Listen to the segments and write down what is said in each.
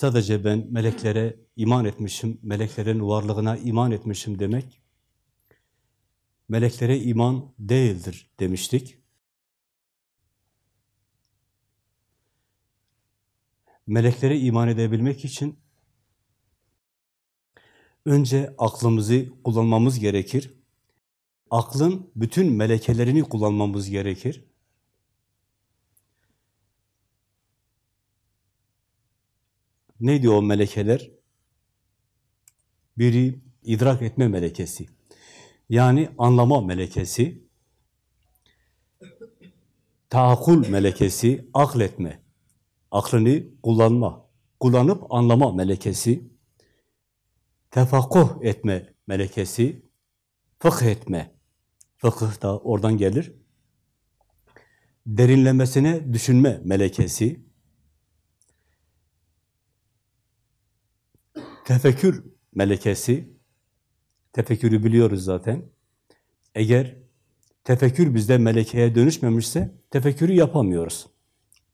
Sadece ben meleklere iman etmişim, meleklerin varlığına iman etmişim demek, meleklere iman değildir demiştik. Meleklere iman edebilmek için önce aklımızı kullanmamız gerekir. Aklın bütün melekelerini kullanmamız gerekir. Neydi o melekeler? Biri idrak etme melekesi. Yani anlama melekesi. Tahakkul melekesi, akletme. Aklını kullanma. Kullanıp anlama melekesi. Tefakkuh etme melekesi. Fıkh etme. Fıkıh da oradan gelir. Derinlemesine düşünme melekesi. Tefekkür melekesi, tefekkürü biliyoruz zaten. Eğer tefekkür bizde melekeye dönüşmemişse tefekkürü yapamıyoruz.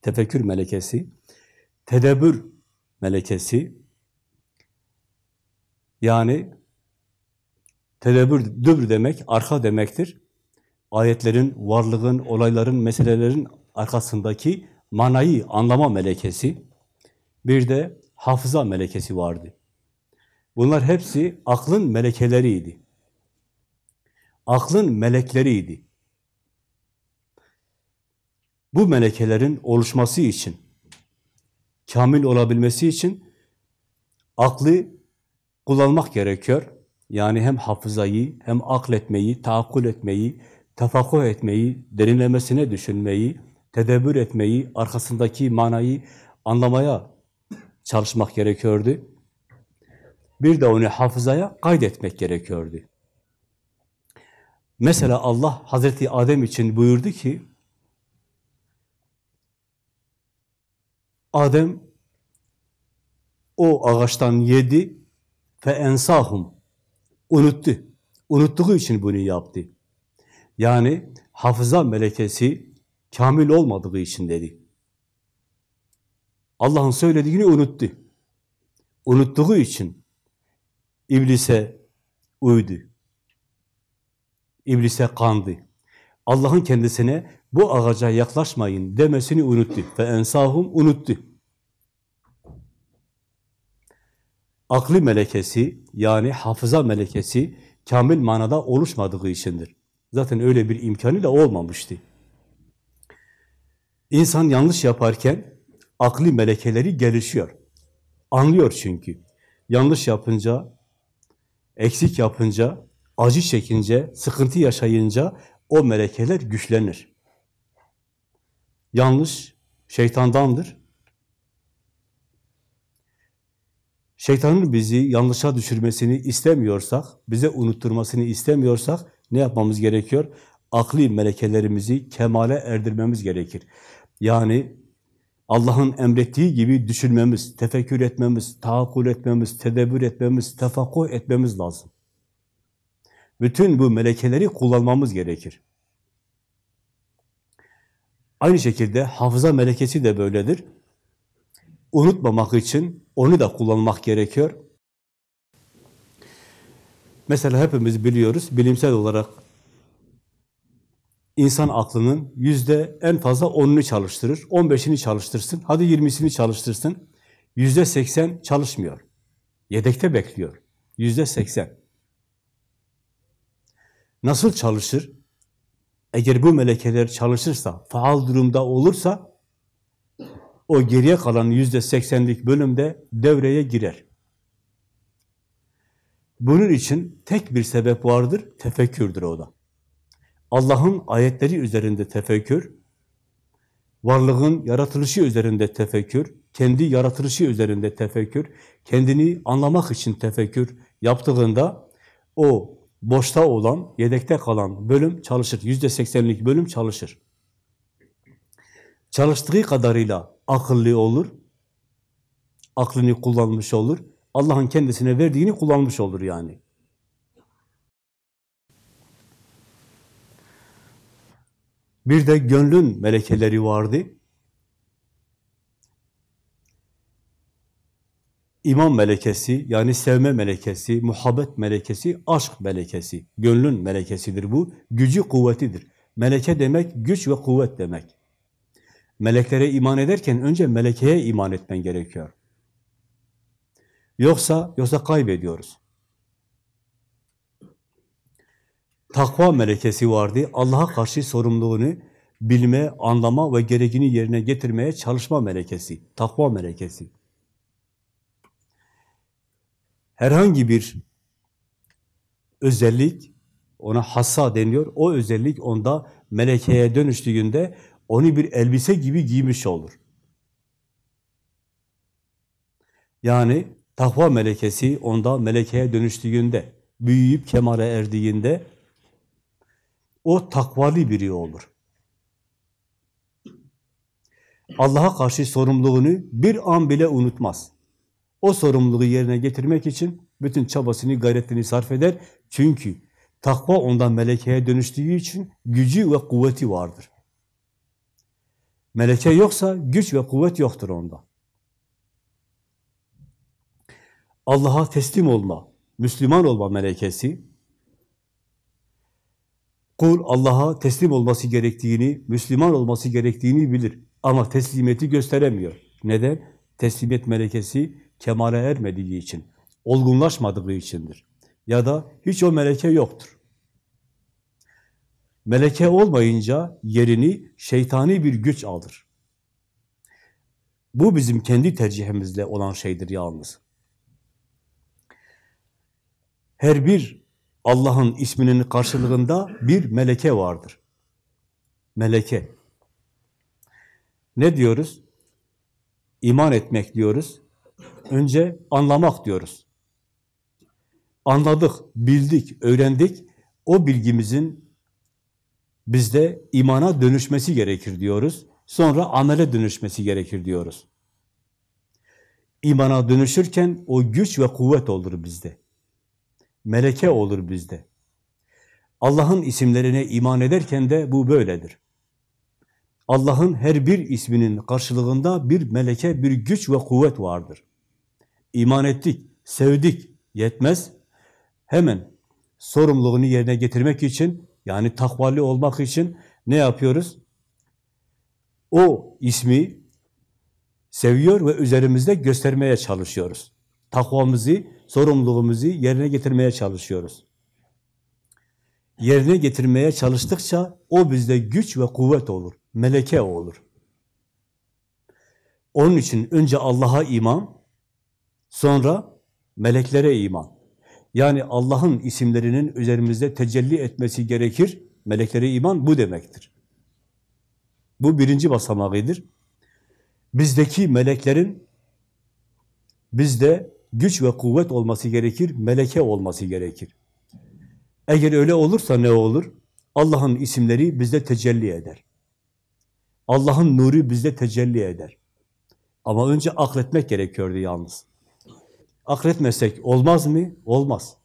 Tefekkür melekesi, tedebbür melekesi, yani tedebbür, dübür demek, arka demektir. Ayetlerin, varlığın, olayların, meselelerin arkasındaki manayı anlama melekesi, bir de hafıza melekesi vardı. Bunlar hepsi aklın melekeleriydi. Aklın melekleriydi. Bu melekelerin oluşması için, kamil olabilmesi için aklı kullanmak gerekiyor. Yani hem hafızayı, hem akletmeyi, taakkul etmeyi, tefakkuh etmeyi, derinlemesine düşünmeyi, tedebbür etmeyi, arkasındaki manayı anlamaya çalışmak gerekiyordu. Bir de onu hafızaya kaydetmek gerekiyordu. Mesela Allah Hazreti Adem için buyurdu ki, Adem o ağaçtan yedi fe ensahum unuttu. Unuttuğu için bunu yaptı. Yani hafıza melekesi kamil olmadığı için dedi. Allah'ın söylediğini unuttu. Unuttuğu için İblise uydu. İblise kandı. Allah'ın kendisine bu ağaca yaklaşmayın demesini unuttu. Ve ensahum unuttu. Aklı melekesi yani hafıza melekesi kamil manada oluşmadığı içindir. Zaten öyle bir imkanı da olmamıştı. İnsan yanlış yaparken akli melekeleri gelişiyor. Anlıyor çünkü. Yanlış yapınca eksik yapınca, acı çekince, sıkıntı yaşayınca o melekeler güçlenir. Yanlış şeytandandır. Şeytanın bizi yanlışa düşürmesini istemiyorsak, bize unutturmasını istemiyorsak ne yapmamız gerekiyor? Akli melekelerimizi kemale erdirmemiz gerekir. Yani Allah'ın emrettiği gibi düşünmemiz, tefekkür etmemiz, tahakkul etmemiz, tedebbür etmemiz, tefakkuh etmemiz lazım. Bütün bu melekeleri kullanmamız gerekir. Aynı şekilde hafıza melekesi de böyledir. Unutmamak için onu da kullanmak gerekiyor. Mesela hepimiz biliyoruz, bilimsel olarak İnsan aklının yüzde en fazla onunu çalıştırır, on beşini çalıştırsın, hadi yirmisini çalıştırsın. Yüzde seksen çalışmıyor. Yedekte bekliyor. Yüzde seksen. Nasıl çalışır? Eğer bu melekeler çalışırsa, faal durumda olursa, o geriye kalan yüzde seksenlik bölümde devreye girer. Bunun için tek bir sebep vardır, tefekkürdür o da. Allah'ın ayetleri üzerinde tefekkür, varlığın yaratılışı üzerinde tefekkür, kendi yaratılışı üzerinde tefekkür, kendini anlamak için tefekkür yaptığında o boşta olan, yedekte kalan bölüm çalışır. Yüzde seksenlik bölüm çalışır. Çalıştığı kadarıyla akıllı olur, aklını kullanmış olur, Allah'ın kendisine verdiğini kullanmış olur yani. Bir de gönlün melekeleri vardı. İman melekesi, yani sevme melekesi, muhabbet melekesi, aşk melekesi, gönlün melekesidir bu. Gücü, kuvvetidir. Meleke demek, güç ve kuvvet demek. Meleklere iman ederken önce melekeye iman etmen gerekiyor. Yoksa, yoksa kaybediyoruz. Takva melekesi vardı. Allah'a karşı sorumluluğunu bilme, anlama ve gereğini yerine getirmeye çalışma melekesi. Takva melekesi. Herhangi bir özellik, ona hassa deniyor, o özellik onda melekeye dönüştüğünde onu bir elbise gibi giymiş olur. Yani takva melekesi onda melekeye dönüştüğünde, büyüyüp kemale erdiğinde o takvali biri olur. Allah'a karşı sorumluluğunu bir an bile unutmaz. O sorumluluğu yerine getirmek için bütün çabasını, gayretini sarf eder. Çünkü takva ondan melekeye dönüştüğü için gücü ve kuvveti vardır. Meleke yoksa güç ve kuvvet yoktur onda. Allah'a teslim olma, Müslüman olma melekesi, kul Allah'a teslim olması gerektiğini, Müslüman olması gerektiğini bilir. Ama teslimiyeti gösteremiyor. Neden? Teslimiyet melekesi kemale ermediği için, olgunlaşmadığı içindir. Ya da hiç o meleke yoktur. Meleke olmayınca yerini şeytani bir güç alır. Bu bizim kendi tercihimizle olan şeydir yalnız. Her bir Allah'ın isminin karşılığında bir meleke vardır. Meleke. Ne diyoruz? İman etmek diyoruz. Önce anlamak diyoruz. Anladık, bildik, öğrendik. O bilgimizin bizde imana dönüşmesi gerekir diyoruz. Sonra amele dönüşmesi gerekir diyoruz. İmana dönüşürken o güç ve kuvvet olur bizde. Meleke olur bizde. Allah'ın isimlerine iman ederken de bu böyledir. Allah'ın her bir isminin karşılığında bir meleke, bir güç ve kuvvet vardır. İman ettik, sevdik, yetmez. Hemen sorumluluğunu yerine getirmek için, yani takvalli olmak için ne yapıyoruz? O ismi seviyor ve üzerimizde göstermeye çalışıyoruz. Takvamızı, sorumluluğumuzu yerine getirmeye çalışıyoruz. Yerine getirmeye çalıştıkça o bizde güç ve kuvvet olur, meleke olur. Onun için önce Allah'a iman, sonra meleklere iman. Yani Allah'ın isimlerinin üzerimizde tecelli etmesi gerekir. Meleklere iman bu demektir. Bu birinci basamağıdır. Bizdeki meleklerin bizde güç ve kuvvet olması gerekir, meleke olması gerekir. Eğer öyle olursa ne olur? Allah'ın isimleri bizde tecelli eder. Allah'ın nuru bizde tecelli eder. Ama önce akletmek gerekiyordu yalnız. Akletmesek olmaz mı? Olmaz.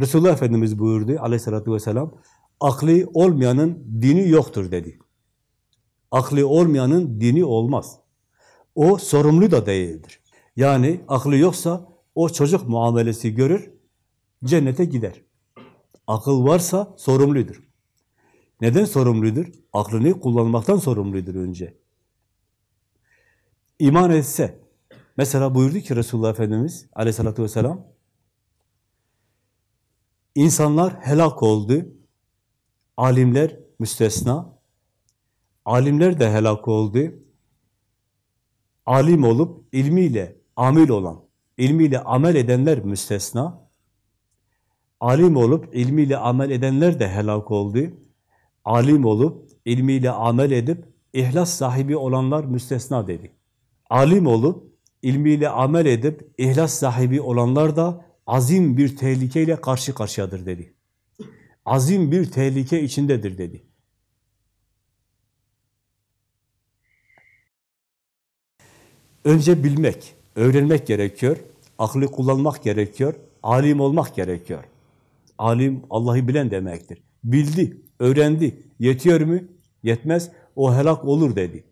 Resulullah Efendimiz buyurdu aleyhissalatü vesselam, aklı olmayanın dini yoktur dedi. Aklı olmayanın dini olmaz. O sorumlu da değildir. Yani aklı yoksa o çocuk muamelesi görür, cennete gider. Akıl varsa sorumludur. Neden sorumludur? Aklını kullanmaktan sorumludur önce. İman etse, mesela buyurdu ki Resulullah Efendimiz aleyhissalatü vesselam, insanlar helak oldu, alimler müstesna, alimler de helak oldu, alim olup ilmiyle amil olan, ilmiyle amel edenler müstesna, alim olup ilmiyle amel edenler de helak oldu, alim olup ilmiyle amel edip ihlas sahibi olanlar müstesna dedi. alim olup, ilmiyle amel edip, ihlas sahibi olanlar da azim bir tehlikeyle karşı karşıyadır dedi. Azim bir tehlike içindedir dedi. Önce bilmek, öğrenmek gerekiyor, aklı kullanmak gerekiyor, alim olmak gerekiyor. Alim, Allah'ı bilen demektir. Bildi, öğrendi, yetiyor mu? Yetmez, o helak olur dedi.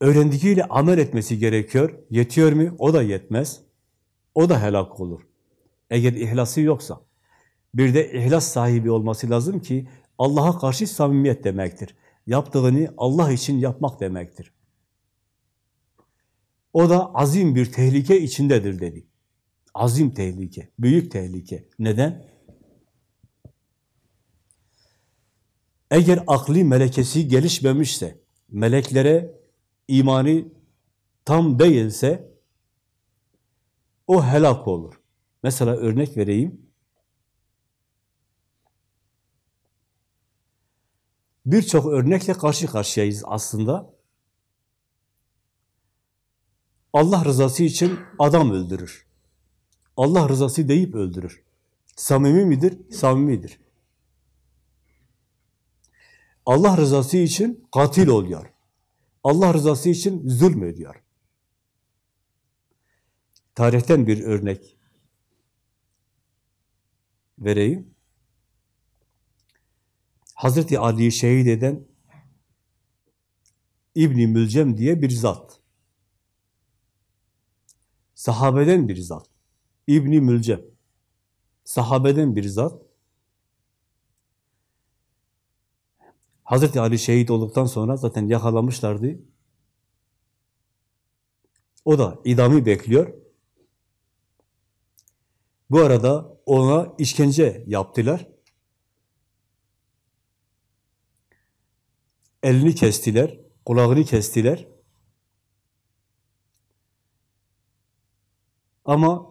Öğrendiğiyle amel etmesi gerekiyor, yetiyor mu? O da yetmez, o da helak olur. Eğer ihlası yoksa, bir de ihlas sahibi olması lazım ki, Allah'a karşı samimiyet demektir. Yaptığını Allah için yapmak demektir. O da azim bir tehlike içindedir dedi. Azim tehlike, büyük tehlike. Neden? Eğer akli melekesi gelişmemişse, meleklere imanı tam değilse, o helak olur. Mesela örnek vereyim. Birçok örnekle karşı karşıyayız aslında. Allah rızası için adam öldürür. Allah rızası deyip öldürür. Samimi midir? Samimidir. Allah rızası için katil oluyor. Allah rızası için zulmediyor. Tarihten bir örnek vereyim. Hazreti Ali'yi şehit eden İbni Mülcem diye bir zat. Sahabeden bir zat. İbni Mülcem. Sahabeden bir zat. Hazreti Ali şehit olduktan sonra zaten yakalamışlardı. O da idamı bekliyor. Bu arada ona işkence yaptılar. Elini kestiler, kulağını kestiler. Ama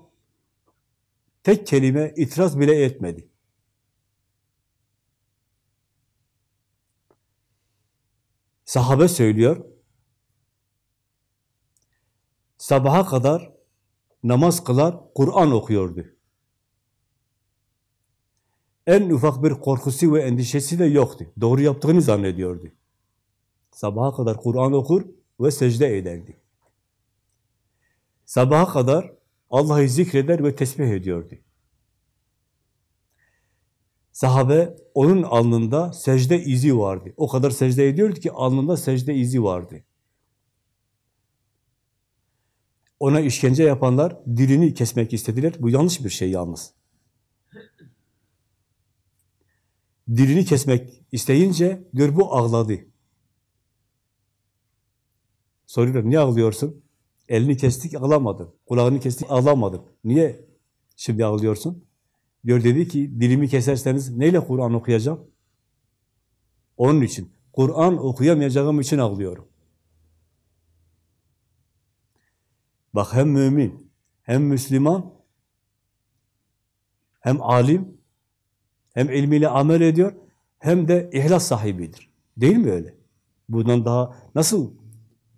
tek kelime itiraz bile etmedi. Sahabe söylüyor, sabaha kadar namaz kılar, Kur'an okuyordu. En ufak bir korkusu ve endişesi de yoktu. Doğru yaptığını zannediyordu. Sabaha kadar Kur'an okur ve secde ederdi. Sabaha kadar Allah'ı zikreder ve tesbih ediyordu. Sahabe onun alnında secde izi vardı. O kadar secde ediyordu ki alnında secde izi vardı. Ona işkence yapanlar dilini kesmek istediler. Bu yanlış bir şey yalnız. Dilini kesmek isteyince gör bu ağladı. Soruyorlar niye ağlıyorsun? Elini kestik ağlamadın. Kulağını kestik ağlamadın. Niye şimdi ağlıyorsun? Diyor dedi ki dilimi keserseniz neyle Kur'an okuyacağım? Onun için. Kur'an okuyamayacağım için ağlıyorum. Bak hem mümin, hem Müslüman, hem alim, hem ilmiyle amel ediyor, hem de ihlas sahibidir. Değil mi öyle? Bundan daha nasıl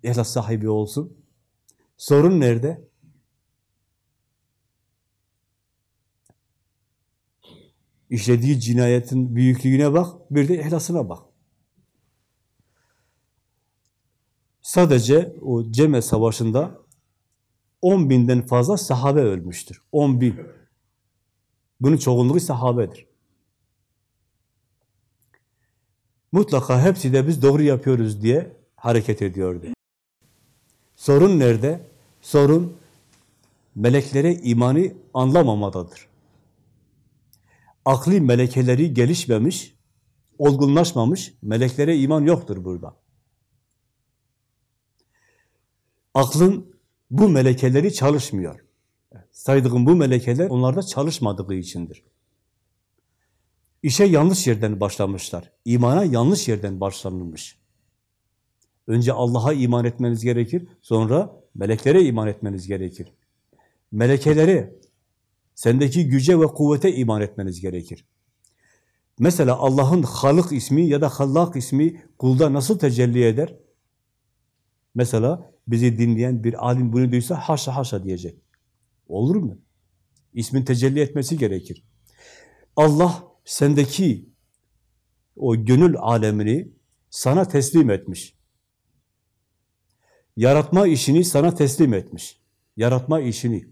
ihlas sahibi olsun? Sorun nerede? İşlediği cinayetin büyüklüğüne bak, bir de ihlasına bak. Sadece o Ceme Savaşı'nda 10 binden fazla sahabe ölmüştür. 10 bin. Bunun çoğunluğu sahabedir. Mutlaka hepsi de biz doğru yapıyoruz diye hareket ediyordu. Sorun nerede? Sorun meleklere imanı anlamamadadır. Akli melekeleri gelişmemiş, olgunlaşmamış, meleklere iman yoktur burada. Aklın bu melekeleri çalışmıyor. Saydığım bu melekeler onlarda çalışmadığı içindir. İşe yanlış yerden başlamışlar. İmana yanlış yerden başlanılmış. Önce Allah'a iman etmeniz gerekir, sonra meleklere iman etmeniz gerekir. Melekelere, sendeki güce ve kuvvete iman etmeniz gerekir. Mesela Allah'ın Halık ismi ya da Hallak ismi kulda nasıl tecelli eder? Mesela bizi dinleyen bir alim bunu duysa haşa haşa diyecek. Olur mu? İsmin tecelli etmesi gerekir. Allah sendeki o gönül alemini sana teslim etmiş. Yaratma işini sana teslim etmiş. Yaratma işini.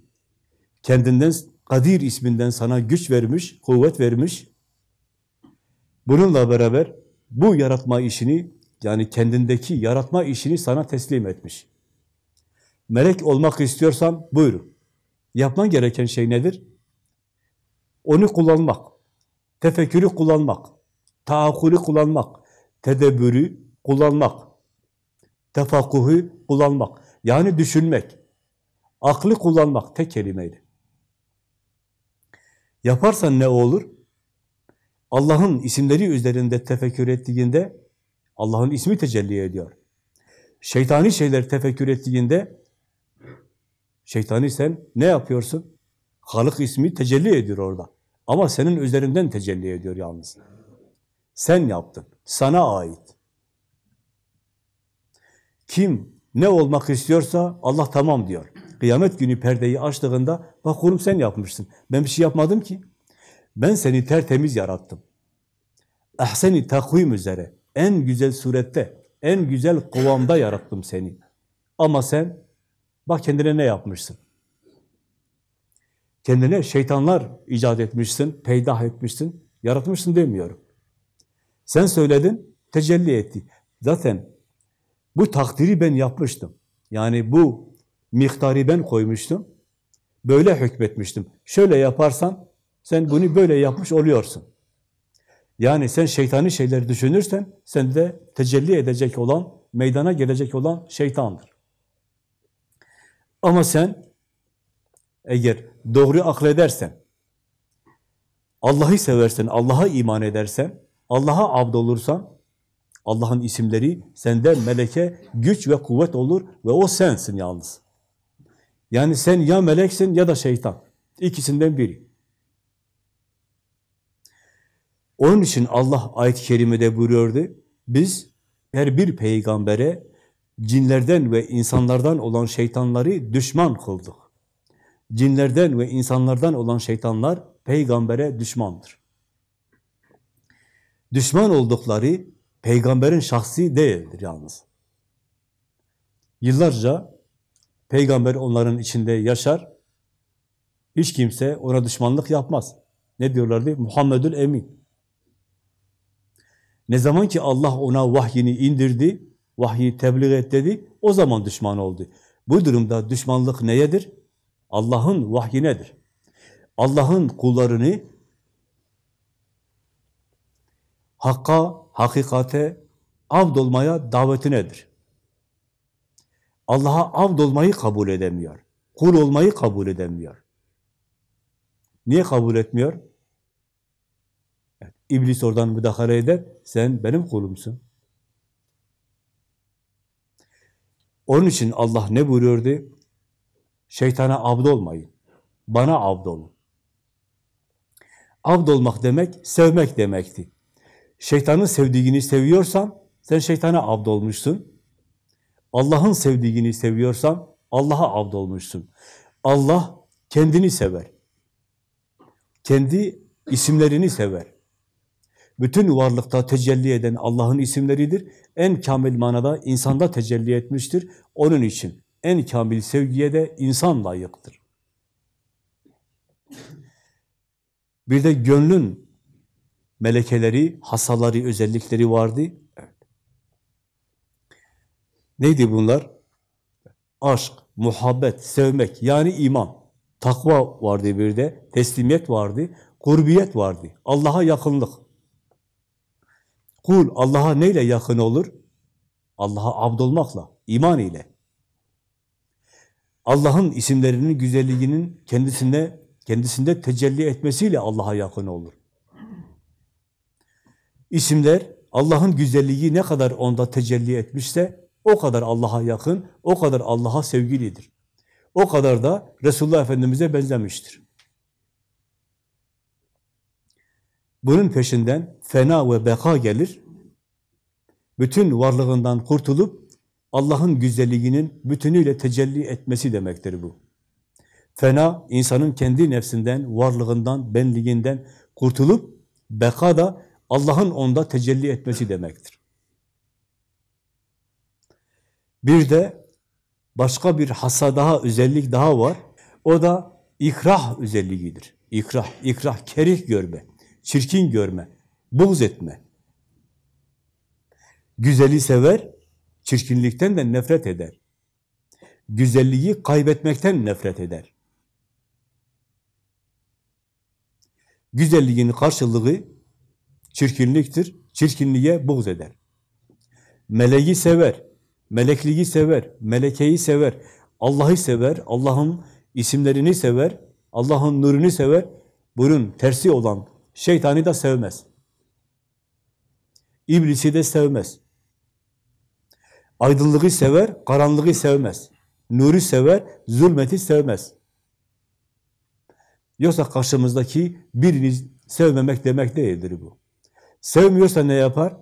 Kendinden, Kadir isminden sana güç vermiş, kuvvet vermiş. Bununla beraber bu yaratma işini, yani kendindeki yaratma işini sana teslim etmiş. Melek olmak istiyorsan buyurun. Yapman gereken şey nedir? Onu kullanmak, tefekkürü kullanmak, taakkulü kullanmak, tedebbürü kullanmak, tefakkuhu kullanmak. Yani düşünmek, aklı kullanmak tek kelimeyle. Yaparsan ne olur? Allah'ın isimleri üzerinde tefekkür ettiğinde Allah'ın ismi tecelli ediyor. Şeytani şeyler tefekkür ettiğinde şeytani sen ne yapıyorsun? Halık ismi tecelli ediyor orada. Ama senin üzerinden tecelli ediyor yalnız. Sen yaptın. Sana ait. Kim ne olmak istiyorsa Allah tamam diyor. Kıyamet günü perdeyi açtığında bak oğlum sen yapmışsın. Ben bir şey yapmadım ki. Ben seni tertemiz yarattım. Ahseni takvim üzere, en güzel surette, en güzel kıvamda yarattım seni. Ama sen bak kendine ne yapmışsın? Kendine şeytanlar icat etmişsin, peydah etmişsin, yaratmışsın demiyorum. Sen söyledin, tecelli etti. Zaten bu takdiri ben yapmıştım. Yani bu miktarı ben koymuştum. Böyle hükmetmiştim. Şöyle yaparsan sen bunu böyle yapmış oluyorsun. Yani sen şeytani şeyler düşünürsen sen de tecelli edecek olan, meydana gelecek olan şeytandır. Ama sen eğer doğru akledersen, Allah'ı seversen, Allah'a iman edersen, Allah'a abd olursan, Allah'ın isimleri senden meleke güç ve kuvvet olur ve o sensin yalnız. Yani sen ya meleksin ya da şeytan. İkisinden biri. Onun için Allah ayet-i kerimede buyuruyordu. Biz her bir peygambere cinlerden ve insanlardan olan şeytanları düşman kıldık. Cinlerden ve insanlardan olan şeytanlar peygambere düşmandır. Düşman oldukları peygamberin şahsi değildir yalnız. Yıllarca peygamber onların içinde yaşar, hiç kimse ona düşmanlık yapmaz. Ne diyorlardı? Muhammedül Emin. Ne zaman ki Allah ona vahyini indirdi, vahyi tebliğ et dedi, o zaman düşman oldu. Bu durumda düşmanlık neyedir? Allah'ın vahyinedir. Allah'ın kullarını hakka, hakikate, avd olmaya davetinedir. Allah'a avd olmayı kabul edemiyor. Kul olmayı kabul edemiyor. Niye kabul etmiyor? İblis oradan müdahale eder, sen benim kulumsun. Onun için Allah ne buyuruyordu? Şeytana abd olmayın, bana abd olun. Abd olmak demek, sevmek demekti. Şeytanın sevdiğini seviyorsan, sen şeytana abd olmuşsun. Allah'ın sevdiğini seviyorsan, Allah'a abd olmuşsun. Allah kendini sever. Kendi isimlerini sever. Bütün varlıkta tecelli eden Allah'ın isimleridir. En kamil manada insanda tecelli etmiştir. Onun için en kamil sevgiye de insan layıktır. Bir de gönlün melekeleri, hasaları, özellikleri vardı. Neydi bunlar? Aşk, muhabbet, sevmek, yani iman. Takva vardı bir de, teslimiyet vardı, kurbiyet vardı, Allah'a yakınlık. Kul Allah'a neyle yakın olur? Allah'a abd olmakla, iman ile. Allah'ın isimlerinin güzelliğinin kendisinde kendisinde tecelli etmesiyle Allah'a yakın olur. İsimler Allah'ın güzelliği ne kadar onda tecelli etmişse o kadar Allah'a yakın, o kadar Allah'a sevgilidir. O kadar da Resulullah Efendimiz'e benzemiştir. Bunun peşinden fena ve beka gelir. Bütün varlığından kurtulup Allah'ın güzelliğinin bütünüyle tecelli etmesi demektir bu. Fena, insanın kendi nefsinden, varlığından, benliğinden kurtulup, beka da Allah'ın onda tecelli etmesi demektir. Bir de başka bir hassa daha, özellik daha var. O da ikrah özelliğidir. İkrah, ikrah, kerih görme, çirkin görme, buğz etme. Güzeli sever, çirkinlikten de nefret eder. Güzelliği kaybetmekten nefret eder. Güzelliğin karşılığı çirkinliktir. Çirkinliğe buğz eder. Meleği sever, melekliği sever, melekeyi sever, Allah'ı sever, Allah'ın isimlerini sever, Allah'ın nurunu sever. Bunun tersi olan şeytanı da sevmez. İblisi de sevmez. Aydınlığı sever, karanlığı sevmez. Nuru sever, zulmeti sevmez. Yoksa karşımızdaki birini sevmemek demek değildir bu. Sevmiyorsa ne yapar?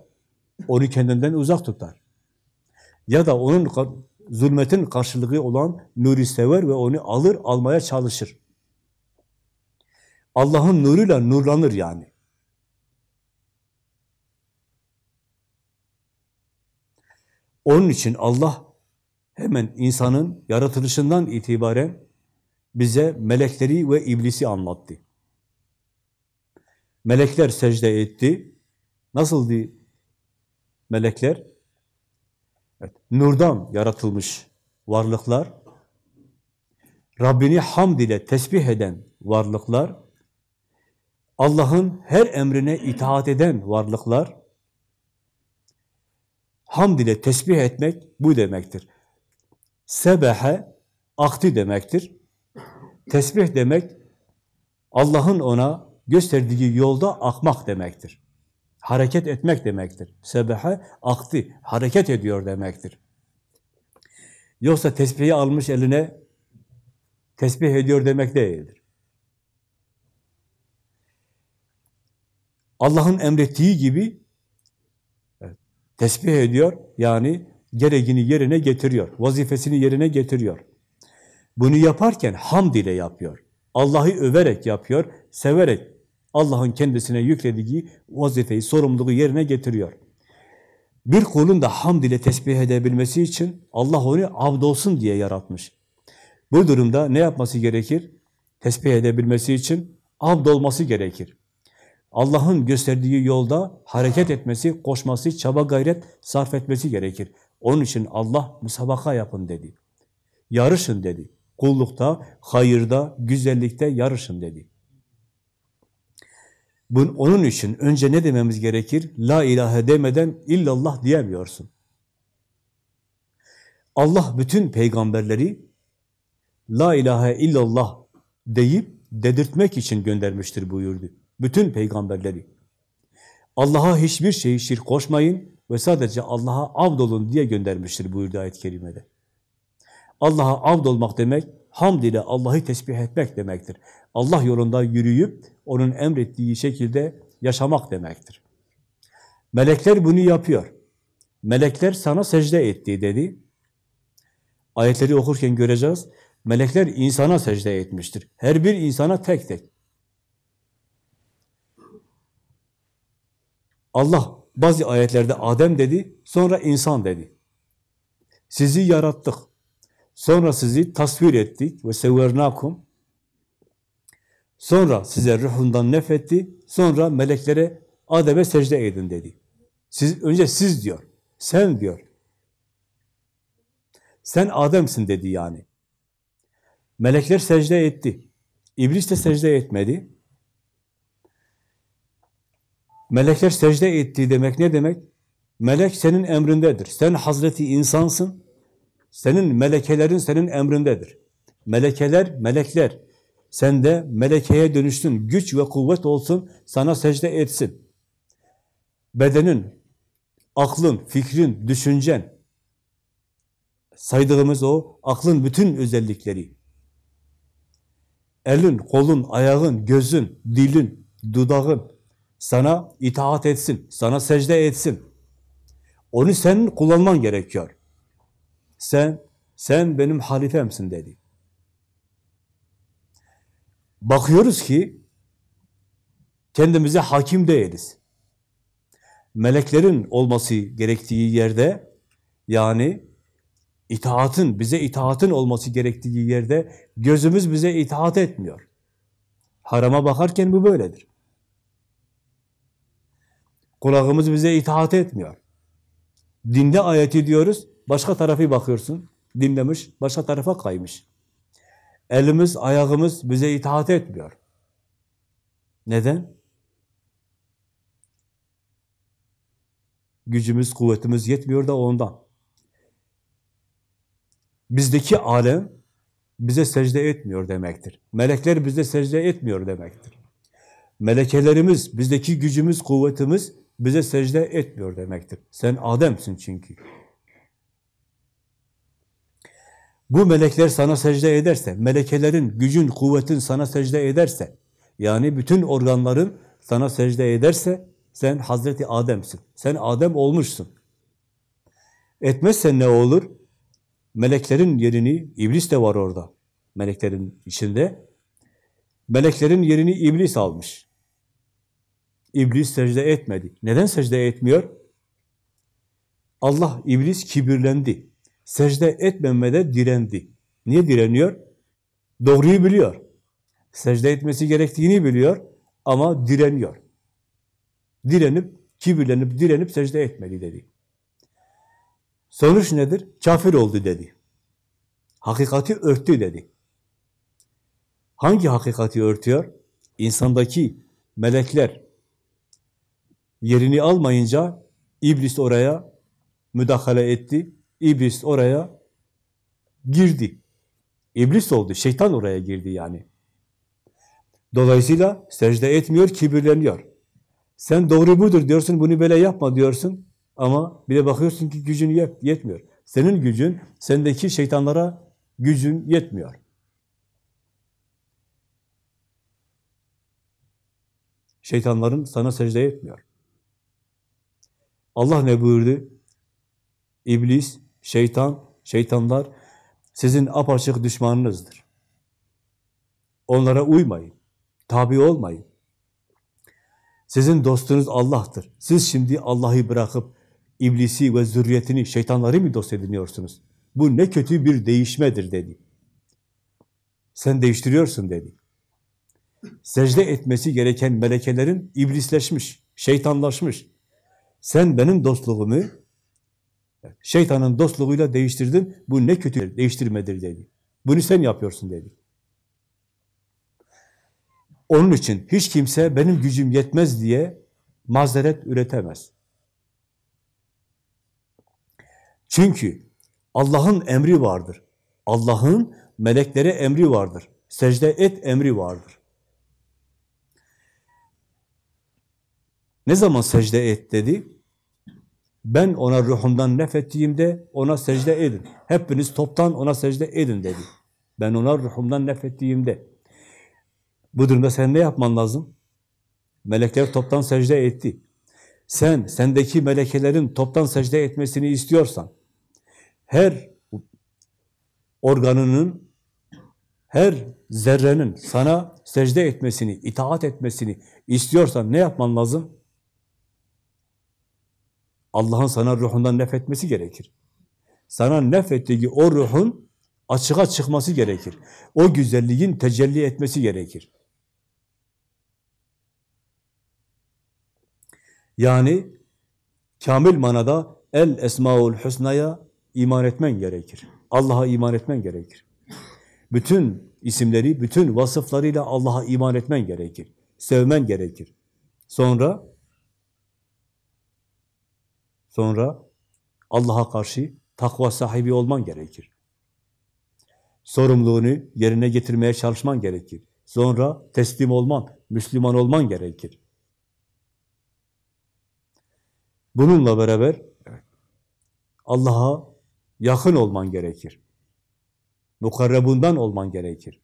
Onu kendinden uzak tutar. Ya da onun zulmetin karşılığı olan nuru sever ve onu alır, almaya çalışır. Allah'ın nuruyla nurlanır yani. Onun için Allah hemen insanın yaratılışından itibaren bize melekleri ve iblisi anlattı. Melekler secde etti. Nasıldı melekler? Evet, nurdan yaratılmış varlıklar, Rabbini hamd ile tesbih eden varlıklar, Allah'ın her emrine itaat eden varlıklar, hamd ile tesbih etmek bu demektir. Sebehe, akti demektir. Tesbih demek, Allah'ın ona gösterdiği yolda akmak demektir. Hareket etmek demektir. Sebehe, aktı, hareket ediyor demektir. Yoksa tesbihi almış eline, tesbih ediyor demek değildir. Allah'ın emrettiği gibi tesbih ediyor, yani gereğini yerine getiriyor, vazifesini yerine getiriyor. Bunu yaparken hamd ile yapıyor. Allah'ı överek yapıyor, severek Allah'ın kendisine yüklediği vazifeyi, sorumluluğu yerine getiriyor. Bir kulun da hamd ile tesbih edebilmesi için Allah onu abd olsun diye yaratmış. Bu durumda ne yapması gerekir? Tesbih edebilmesi için abd olması gerekir. Allah'ın gösterdiği yolda hareket etmesi, koşması, çaba gayret sarf etmesi gerekir. Onun için Allah musabaka yapın dedi. Yarışın dedi. Kullukta, hayırda, güzellikte yarışın dedi. Bunun, onun için önce ne dememiz gerekir? La ilahe demeden illallah diyemiyorsun. Allah bütün peygamberleri La ilahe illallah deyip dedirtmek için göndermiştir buyurdu. Bütün peygamberleri. Allah'a hiçbir şeyi şirk koşmayın ve sadece Allah'a avd olun diye göndermiştir buyurdu ayet-i kerimede. Allah'a avd olmak demek, hamd ile Allah'ı tesbih etmek demektir. Allah yolunda yürüyüp onun emrettiği şekilde yaşamak demektir. Melekler bunu yapıyor. Melekler sana secde etti dedi. Ayetleri okurken göreceğiz. Melekler insana secde etmiştir. Her bir insana tek tek. Allah bazı ayetlerde Adem dedi, sonra insan dedi. Sizi yarattık. Sonra sizi tasvir ettik ve sevvernakum. Sonra size ruhundan nefetti. Sonra meleklere Adem'e secde edin dedi. Siz, önce siz diyor. Sen diyor. Sen Adem'sin dedi yani. Melekler secde etti. İblis de secde etmedi. Melekler secde etti demek ne demek? Melek senin emrindedir. Sen Hazreti insansın. Senin melekelerin senin emrindedir. Melekeler, melekler. Sen de melekeye dönüştün. Güç ve kuvvet olsun, sana secde etsin. Bedenin, aklın, fikrin, düşüncen, saydığımız o aklın bütün özellikleri, elin, kolun, ayağın, gözün, dilin, dudağın sana itaat etsin, sana secde etsin. Onu senin kullanman gerekiyor. Sen, sen benim halifemsin dedi. Bakıyoruz ki kendimize hakim değiliz. Meleklerin olması gerektiği yerde yani itaatın, bize itaatın olması gerektiği yerde gözümüz bize itaat etmiyor. Harama bakarken bu böyledir. Kulağımız bize itaat etmiyor. Dinde ayeti diyoruz, başka tarafı bakıyorsun. Dinlemiş, başka tarafa kaymış. Elimiz, ayağımız bize itaat etmiyor. Neden? Gücümüz, kuvvetimiz yetmiyor da ondan. Bizdeki alem bize secde etmiyor demektir. Melekler bize secde etmiyor demektir. Melekelerimiz, bizdeki gücümüz, kuvvetimiz bize secde etmiyor demektir. Sen Adem'sin çünkü. Bu melekler sana secde ederse, melekelerin, gücün, kuvvetin sana secde ederse, yani bütün organların sana secde ederse, sen Hazreti Adem'sin. Sen Adem olmuşsun. Etmezsen ne olur? Meleklerin yerini, iblis de var orada. Meleklerin içinde. Meleklerin yerini iblis almış. İblis secde etmedi. Neden secde etmiyor? Allah, iblis kibirlendi. Secde etmemede direndi. Niye direniyor? Doğruyu biliyor. Secde etmesi gerektiğini biliyor ama direniyor. Direnip, kibirlenip, direnip secde etmedi dedi. Sonuç nedir? Kafir oldu dedi. Hakikati örttü dedi. Hangi hakikati örtüyor? İnsandaki melekler yerini almayınca iblis oraya müdahale etti. İblis oraya girdi. İblis oldu. Şeytan oraya girdi yani. Dolayısıyla secde etmiyor, kibirleniyor. Sen doğru budur diyorsun, bunu böyle yapma diyorsun. Ama bir de bakıyorsun ki gücün yetmiyor. Senin gücün, sendeki şeytanlara gücün yetmiyor. Şeytanların sana secde etmiyor. Allah ne buyurdu? İblis, şeytan, şeytanlar sizin apaçık düşmanınızdır. Onlara uymayın, tabi olmayın. Sizin dostunuz Allah'tır. Siz şimdi Allah'ı bırakıp iblisi ve zürriyetini, şeytanları mı dost ediniyorsunuz? Bu ne kötü bir değişmedir dedi. Sen değiştiriyorsun dedi. Secde etmesi gereken melekelerin iblisleşmiş, şeytanlaşmış. Sen benim dostluğumu şeytanın dostluğuyla değiştirdin. Bu ne kötü değiştirmedir dedi. Bunu sen yapıyorsun dedi. Onun için hiç kimse benim gücüm yetmez diye mazeret üretemez. Çünkü Allah'ın emri vardır. Allah'ın meleklere emri vardır. Secde et emri vardır. Ne zaman secde et dedi? Ben ona ruhumdan nefettiğimde ona secde edin. Hepiniz toptan ona secde edin dedi. Ben ona ruhumdan nefettiğimde. Bu durumda sen ne yapman lazım? Melekler toptan secde etti. Sen, sendeki melekelerin toptan secde etmesini istiyorsan, her organının, her zerrenin sana secde etmesini, itaat etmesini istiyorsan ne yapman lazım? Allah'ın sana ruhundan nefretmesi gerekir. Sana nefrettiği o ruhun açığa çıkması gerekir. O güzelliğin tecelli etmesi gerekir. Yani kamil manada el esmaul husnaya iman etmen gerekir. Allah'a iman etmen gerekir. Bütün isimleri, bütün vasıflarıyla Allah'a iman etmen gerekir. Sevmen gerekir. Sonra sonra Allah'a karşı takva sahibi olman gerekir. Sorumluluğunu yerine getirmeye çalışman gerekir. Sonra teslim olman, Müslüman olman gerekir. Bununla beraber Allah'a yakın olman gerekir. Mukarrebundan olman gerekir.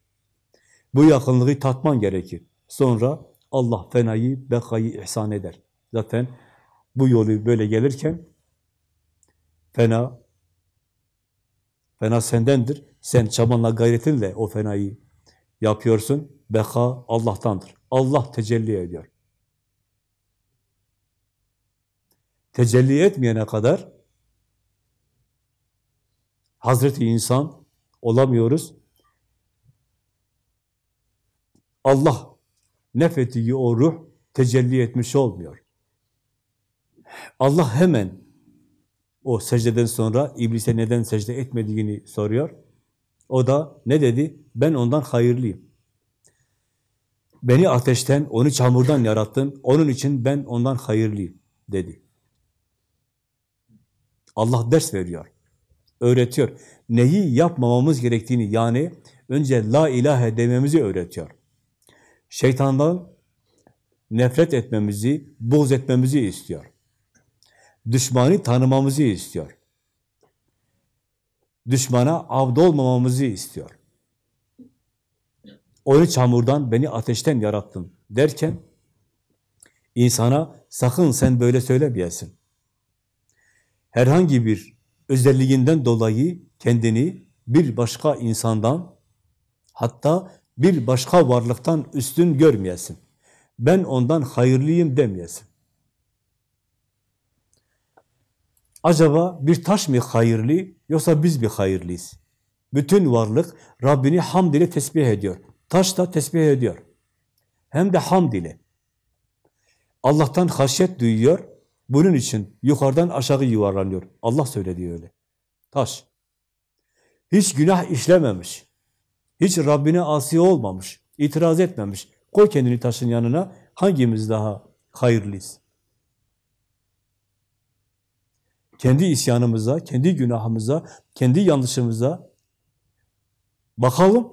Bu yakınlığı tatman gerekir. Sonra Allah fenayı, bekayı ihsan eder. Zaten bu yolu böyle gelirken fena Fena sendendir. Sen çabanla gayretinle o fenayı yapıyorsun. Beka Allah'tandır. Allah tecelli ediyor. Tecelli etmeyene kadar Hazreti insan olamıyoruz. Allah nefettiği o ruh tecelli etmiş olmuyor. Allah hemen o secdeden sonra iblise neden secde etmediğini soruyor. O da ne dedi? Ben ondan hayırlıyım. Beni ateşten, onu çamurdan yarattın. Onun için ben ondan hayırlıyım dedi. Allah ders veriyor. Öğretiyor. Neyi yapmamamız gerektiğini yani önce la ilahe dememizi öğretiyor. Şeytandan nefret etmemizi, boz etmemizi istiyor. Düşmanı tanımamızı istiyor. Düşmana avda olmamamızı istiyor. Onu çamurdan, beni ateşten yarattın derken insana sakın sen böyle söylemeyesin. Herhangi bir özelliğinden dolayı kendini bir başka insandan hatta bir başka varlıktan üstün görmeyesin. Ben ondan hayırlıyım demeyesin. Acaba bir taş mı hayırlı yoksa biz mi hayırlıyız? Bütün varlık Rabbini hamd ile tesbih ediyor. Taş da tesbih ediyor. Hem de hamd ile. Allah'tan haşyet duyuyor. Bunun için yukarıdan aşağı yuvarlanıyor. Allah söyledi öyle. Taş. Hiç günah işlememiş. Hiç Rabbine asi olmamış. itiraz etmemiş. Koy kendini taşın yanına. Hangimiz daha hayırlıyız? Kendi isyanımıza, kendi günahımıza, kendi yanlışımıza bakalım.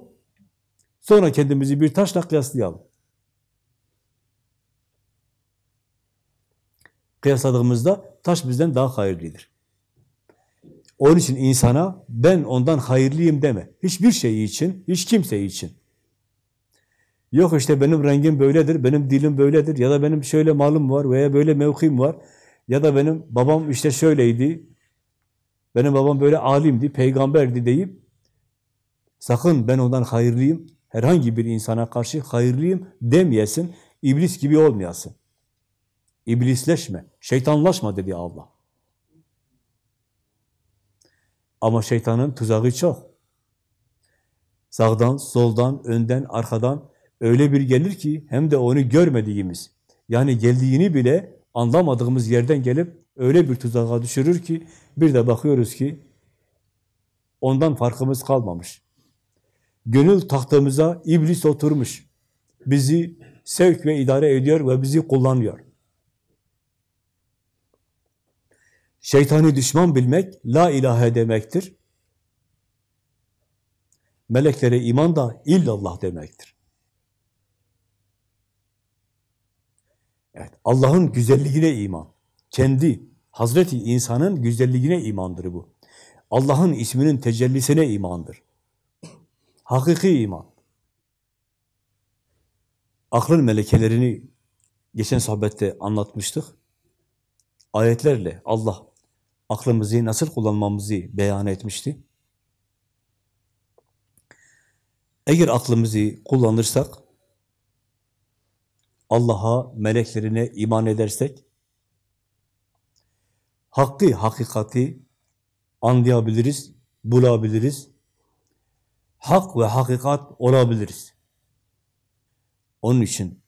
Sonra kendimizi bir taşla kıyaslayalım. Kıyasladığımızda taş bizden daha hayırlıdır. Onun için insana ben ondan hayırlıyım deme. Hiçbir şey için, hiç kimse için. Yok işte benim rengim böyledir, benim dilim böyledir ya da benim şöyle malım var veya böyle mevkim var ya da benim babam işte şöyleydi, benim babam böyle alimdi, peygamberdi deyip sakın ben ondan hayırlıyım, herhangi bir insana karşı hayırlıyım demeyesin, iblis gibi olmayasın. İblisleşme, şeytanlaşma dedi Allah. Ama şeytanın tuzağı çok. Sağdan, soldan, önden, arkadan öyle bir gelir ki hem de onu görmediğimiz, yani geldiğini bile anlamadığımız yerden gelip öyle bir tuzağa düşürür ki bir de bakıyoruz ki ondan farkımız kalmamış. Gönül tahtımıza iblis oturmuş. Bizi sevk ve idare ediyor ve bizi kullanıyor. Şeytani düşman bilmek, la ilahe demektir. Meleklere iman da illallah demektir. Evet, Allah'ın güzelliğine iman. Kendi, Hazreti insanın güzelliğine imandır bu. Allah'ın isminin tecellisine imandır. Hakiki iman. Aklın melekelerini geçen sohbette anlatmıştık. Ayetlerle Allah aklımızı nasıl kullanmamızı beyan etmişti. Eğer aklımızı kullanırsak, Allah'a, meleklerine iman edersek, hakkı, hakikati anlayabiliriz, bulabiliriz. Hak ve hakikat olabiliriz. Onun için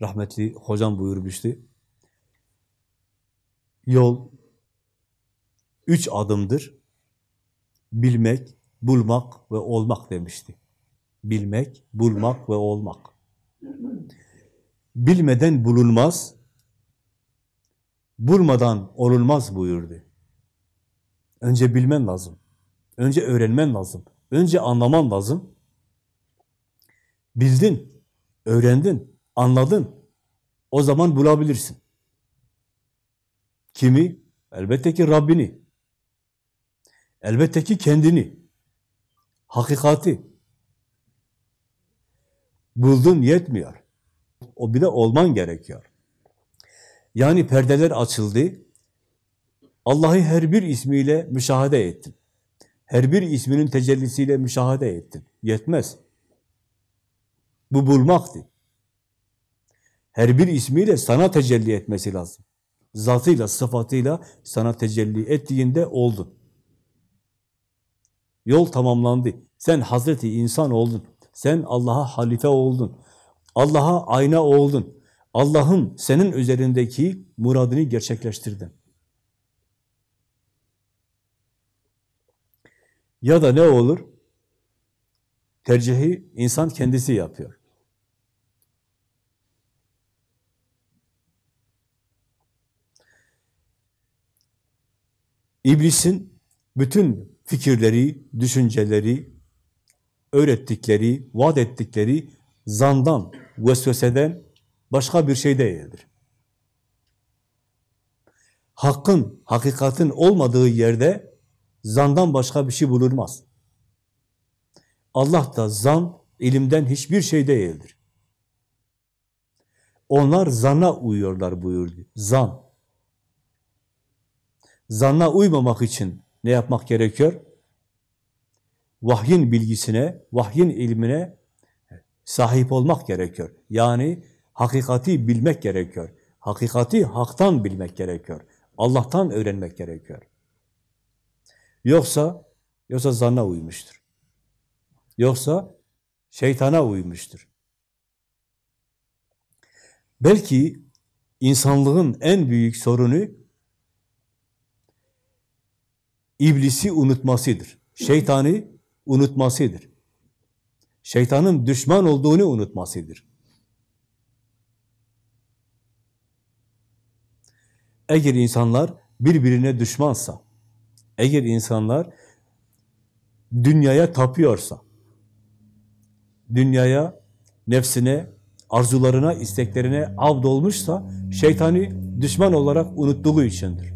rahmetli hocam buyurmuştu. Yol üç adımdır. Bilmek, bulmak ve olmak demişti. Bilmek, bulmak ve olmak. Bilmeden bulunmaz, bulmadan olunmaz buyurdu. Önce bilmen lazım. Önce öğrenmen lazım. Önce anlaman lazım. Bildin, öğrendin, anladın. O zaman bulabilirsin. Kimi? Elbette ki Rabbini. Elbette ki kendini. Hakikati. Buldun yetmiyor. O bir de olman gerekiyor. Yani perdeler açıldı. Allah'ı her bir ismiyle müşahede ettin. Her bir isminin tecellisiyle müşahede ettin. Yetmez. Bu bulmaktı. Her bir ismiyle sana tecelli etmesi lazım. Zatıyla, sıfatıyla sana tecelli ettiğinde oldun. Yol tamamlandı. Sen Hazreti insan oldun. Sen Allah'a halife oldun. Allah'a ayna oldun. Allah'ın senin üzerindeki muradını gerçekleştirdin. Ya da ne olur? Tercihi insan kendisi yapıyor. İblisin bütün fikirleri, düşünceleri, öğrettikleri, vaat ettikleri zandan, vesveseden başka bir şey değildir. Hakkın, hakikatin olmadığı yerde zandan başka bir şey bulunmaz. Allah da zan, ilimden hiçbir şey değildir. Onlar zana uyuyorlar buyurdu. Zan. Zanna uymamak için ne yapmak gerekiyor? Vahyin bilgisine, vahyin ilmine sahip olmak gerekiyor. Yani hakikati bilmek gerekiyor. Hakikati haktan bilmek gerekiyor. Allah'tan öğrenmek gerekiyor. Yoksa, yoksa zanna uymuştur. Yoksa şeytana uymuştur. Belki insanlığın en büyük sorunu iblisi unutmasıdır. Şeytanı unutmasıdır. Şeytanın düşman olduğunu unutmasıdır. Eğer insanlar birbirine düşmansa, eğer insanlar dünyaya tapıyorsa, dünyaya, nefsine, arzularına, isteklerine avd olmuşsa, şeytani düşman olarak unuttuğu içindir.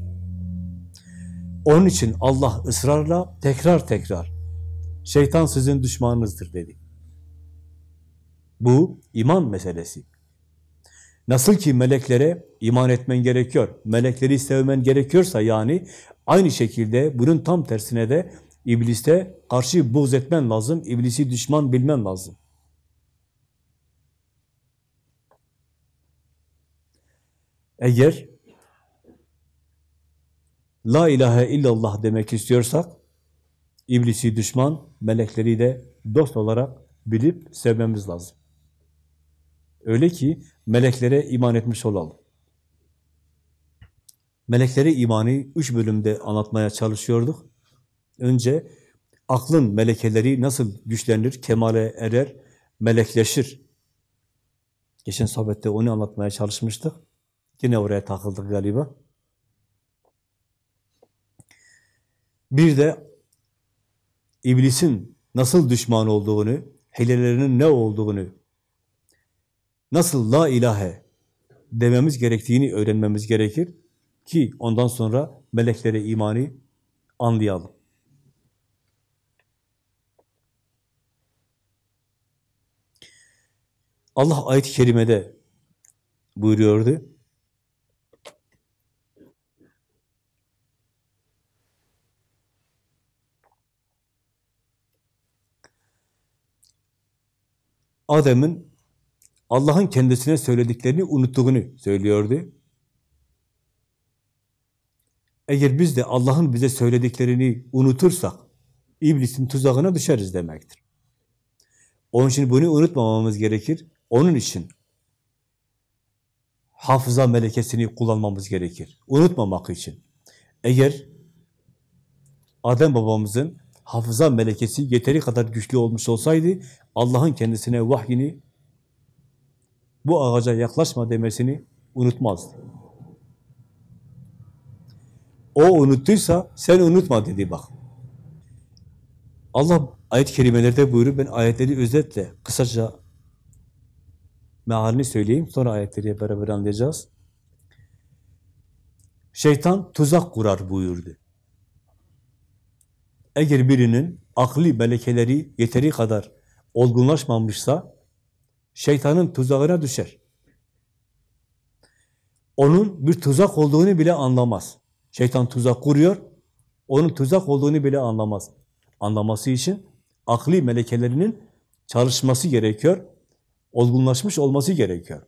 Onun için Allah ısrarla tekrar tekrar şeytan sizin düşmanınızdır dedi. Bu iman meselesi. Nasıl ki meleklere iman etmen gerekiyor, melekleri sevmen gerekiyorsa yani aynı şekilde bunun tam tersine de ibliste karşı buğz etmen lazım, iblisi düşman bilmen lazım. Eğer La ilahe illallah demek istiyorsak, iblisi düşman, melekleri de dost olarak bilip sevmemiz lazım. Öyle ki meleklere iman etmiş olalım. Meleklere imanı üç bölümde anlatmaya çalışıyorduk. Önce aklın melekeleri nasıl güçlenir, kemale erer, melekleşir. Geçen sohbette onu anlatmaya çalışmıştık. Yine oraya takıldık galiba. Bir de iblisin nasıl düşman olduğunu, hilelerinin ne olduğunu, nasıl la ilahe dememiz gerektiğini öğrenmemiz gerekir ki ondan sonra meleklere imanı anlayalım. Allah ayet-i kerimede buyuruyordu. Adem'in Allah'ın kendisine söylediklerini unuttuğunu söylüyordu. Eğer biz de Allah'ın bize söylediklerini unutursak, iblisin tuzağına düşeriz demektir. Onun için bunu unutmamamız gerekir. Onun için hafıza melekesini kullanmamız gerekir. Unutmamak için. Eğer Adem babamızın hafıza melekesi yeteri kadar güçlü olmuş olsaydı, Allah'ın kendisine vahyini bu ağaca yaklaşma demesini unutmazdı. O unuttuysa sen unutma dedi bak. Allah ayet-i kerimelerde buyuruyor. Ben ayetleri özetle kısaca mealini söyleyeyim. Sonra ayetleri beraber anlayacağız. Şeytan tuzak kurar buyurdu. Eğer birinin akli melekeleri yeteri kadar olgunlaşmamışsa şeytanın tuzağına düşer. Onun bir tuzak olduğunu bile anlamaz. Şeytan tuzak kuruyor, onun tuzak olduğunu bile anlamaz. Anlaması için akli melekelerinin çalışması gerekiyor, olgunlaşmış olması gerekiyor.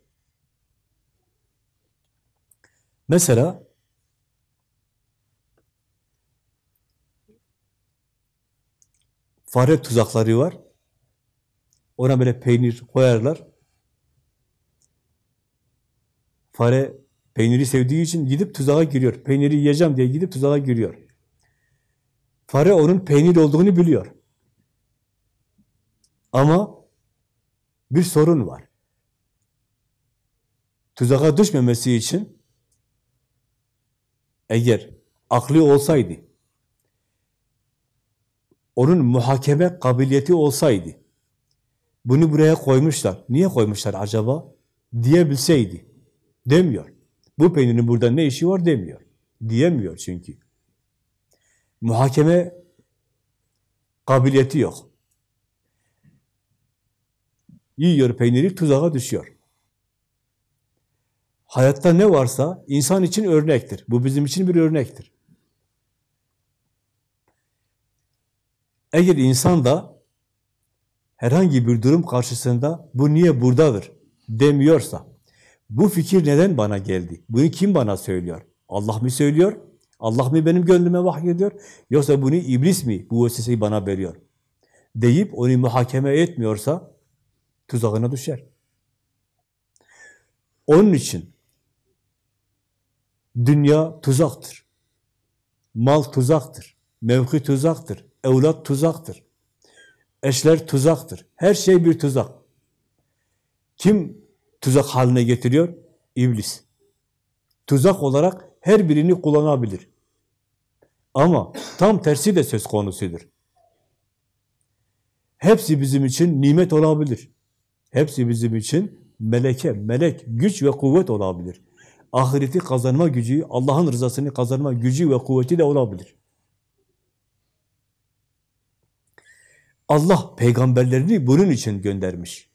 Mesela fare tuzakları var. Ona böyle peynir koyarlar. Fare peyniri sevdiği için gidip tuzağa giriyor. Peyniri yiyeceğim diye gidip tuzağa giriyor. Fare onun peynir olduğunu biliyor. Ama bir sorun var. Tuzağa düşmemesi için eğer aklı olsaydı, onun muhakeme kabiliyeti olsaydı, bunu buraya koymuşlar, niye koymuşlar acaba diyebilseydi, demiyor. Bu peynirin burada ne işi var demiyor. Diyemiyor çünkü. Muhakeme kabiliyeti yok. Yiyor peyniri, tuzağa düşüyor. Hayatta ne varsa insan için örnektir. Bu bizim için bir örnektir. Eğer insan da herhangi bir durum karşısında bu niye buradadır demiyorsa, bu fikir neden bana geldi? Bunu kim bana söylüyor? Allah mı söylüyor? Allah mı benim gönlüme vahyediyor? Yoksa bunu iblis mi bu vesiseyi bana veriyor? Deyip onu muhakeme etmiyorsa tuzağına düşer. Onun için dünya tuzaktır. Mal tuzaktır. Mevki tuzaktır. Evlat tuzaktır. Eşler tuzaktır. Her şey bir tuzak. Kim tuzak haline getiriyor? İblis. Tuzak olarak her birini kullanabilir. Ama tam tersi de söz konusudur. Hepsi bizim için nimet olabilir. Hepsi bizim için meleke, melek, güç ve kuvvet olabilir. Ahireti kazanma gücü, Allah'ın rızasını kazanma gücü ve kuvveti de olabilir. Allah peygamberlerini bunun için göndermiş.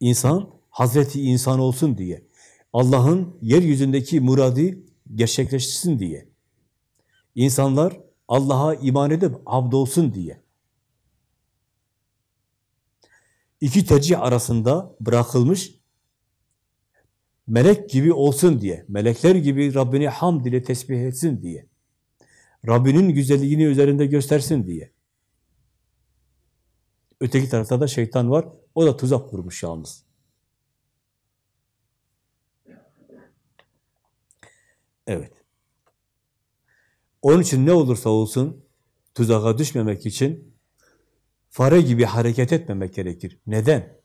İnsan, Hazreti insan olsun diye. Allah'ın yeryüzündeki muradı gerçekleşsin diye. İnsanlar Allah'a iman edip abd olsun diye. İki tercih arasında bırakılmış melek gibi olsun diye, melekler gibi Rabbini hamd ile tesbih etsin diye. Rabbinin güzelliğini üzerinde göstersin diye. Öteki tarafta da şeytan var. O da tuzak kurmuş yalnız. Evet. Onun için ne olursa olsun tuzağa düşmemek için fare gibi hareket etmemek gerekir. Neden?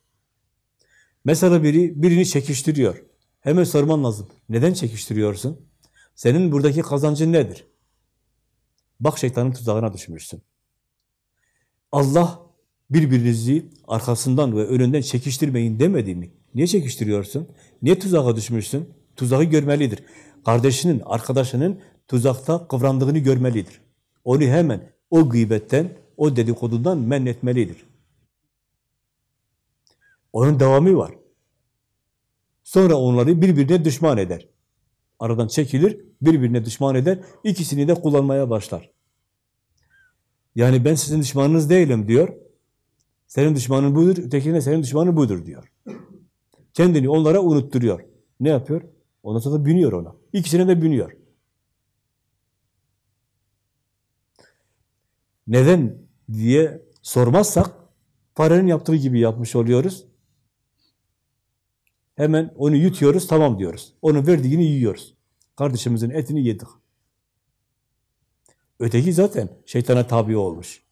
Mesela biri birini çekiştiriyor. Hemen sorman lazım. Neden çekiştiriyorsun? Senin buradaki kazancın nedir? Bak şeytanın tuzağına düşmüşsün. Allah birbirinizi arkasından ve önünden çekiştirmeyin demedi mi? Niye çekiştiriyorsun? Niye tuzağa düşmüşsün? Tuzağı görmelidir. Kardeşinin, arkadaşının tuzakta kıvrandığını görmelidir. Onu hemen o gıybetten, o dedikodudan men etmelidir. Onun devamı var. Sonra onları birbirine düşman eder. Aradan çekilir, birbirine düşman eder, ikisini de kullanmaya başlar. Yani ben sizin düşmanınız değilim diyor. Senin düşmanın budur, ötekine senin düşmanın budur diyor. Kendini onlara unutturuyor. Ne yapıyor? Ondan sonra da biniyor ona. İkisine de biniyor. Neden diye sormazsak farenin yaptığı gibi yapmış oluyoruz. Hemen onu yutuyoruz, tamam diyoruz. Onun verdiğini yiyoruz. Kardeşimizin etini yedik. Öteki zaten şeytana tabi olmuş.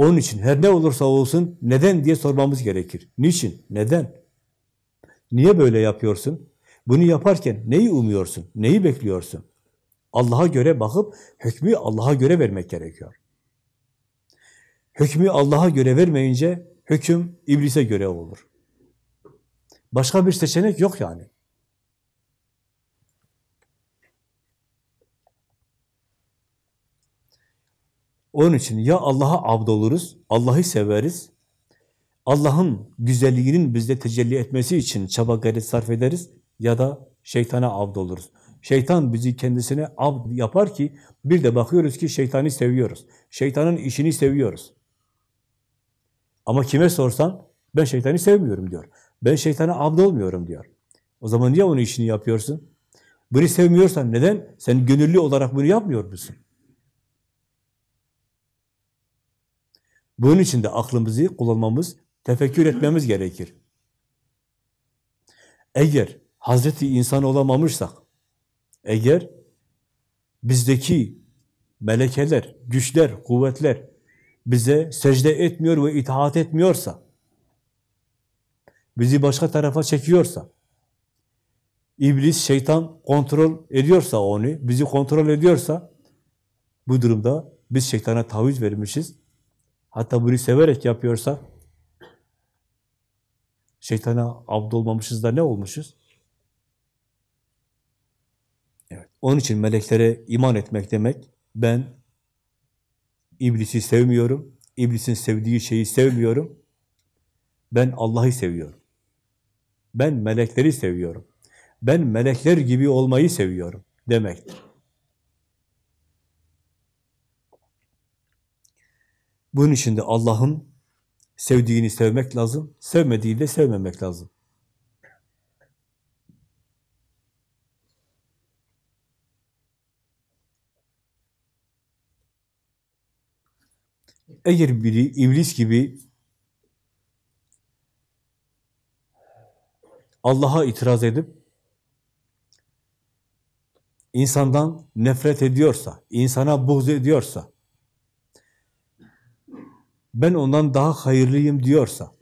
Onun için her ne olursa olsun neden diye sormamız gerekir. Niçin? Neden? Niye böyle yapıyorsun? Bunu yaparken neyi umuyorsun? Neyi bekliyorsun? Allah'a göre bakıp hükmü Allah'a göre vermek gerekiyor. Hükmü Allah'a göre vermeyince hüküm iblise göre olur. Başka bir seçenek yok yani. Onun için ya Allah'a abd oluruz, Allah'ı severiz, Allah'ın güzelliğinin bizde tecelli etmesi için çaba gayret sarf ederiz ya da şeytana abd oluruz. Şeytan bizi kendisine abd yapar ki bir de bakıyoruz ki şeytanı seviyoruz. Şeytanın işini seviyoruz. Ama kime sorsan ben şeytanı sevmiyorum diyor. Ben şeytana abd olmuyorum diyor. O zaman niye onun işini yapıyorsun? Bunu sevmiyorsan neden? Sen gönüllü olarak bunu yapmıyor musun? Bunun için de aklımızı kullanmamız, tefekkür etmemiz gerekir. Eğer Hazreti insan olamamışsak, eğer bizdeki melekeler, güçler, kuvvetler bize secde etmiyor ve itaat etmiyorsa, bizi başka tarafa çekiyorsa, iblis, şeytan kontrol ediyorsa onu, bizi kontrol ediyorsa, bu durumda biz şeytana taviz vermişiz. Hatta bunu severek yapıyorsak, şeytana abd olmamışız da ne olmuşuz? Evet. Onun için meleklere iman etmek demek, ben iblisi sevmiyorum, iblisin sevdiği şeyi sevmiyorum, ben Allah'ı seviyorum. Ben melekleri seviyorum. Ben melekler gibi olmayı seviyorum demektir. Bunun için de Allah'ın sevdiğini sevmek lazım, sevmediğini de sevmemek lazım. Eğer biri iblis gibi Allah'a itiraz edip insandan nefret ediyorsa, insana buğz ediyorsa, ben ondan daha hayırlıyım diyorsa,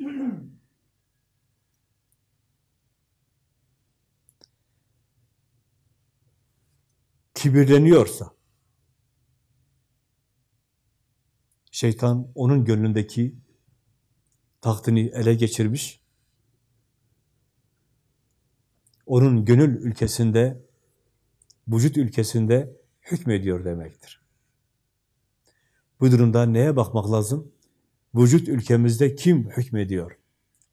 kibirleniyorsa, şeytan onun gönlündeki tahtını ele geçirmiş, onun gönül ülkesinde, vücut ülkesinde hükmediyor demektir. Bu durumda neye bakmak lazım? Vücut ülkemizde kim hükmediyor?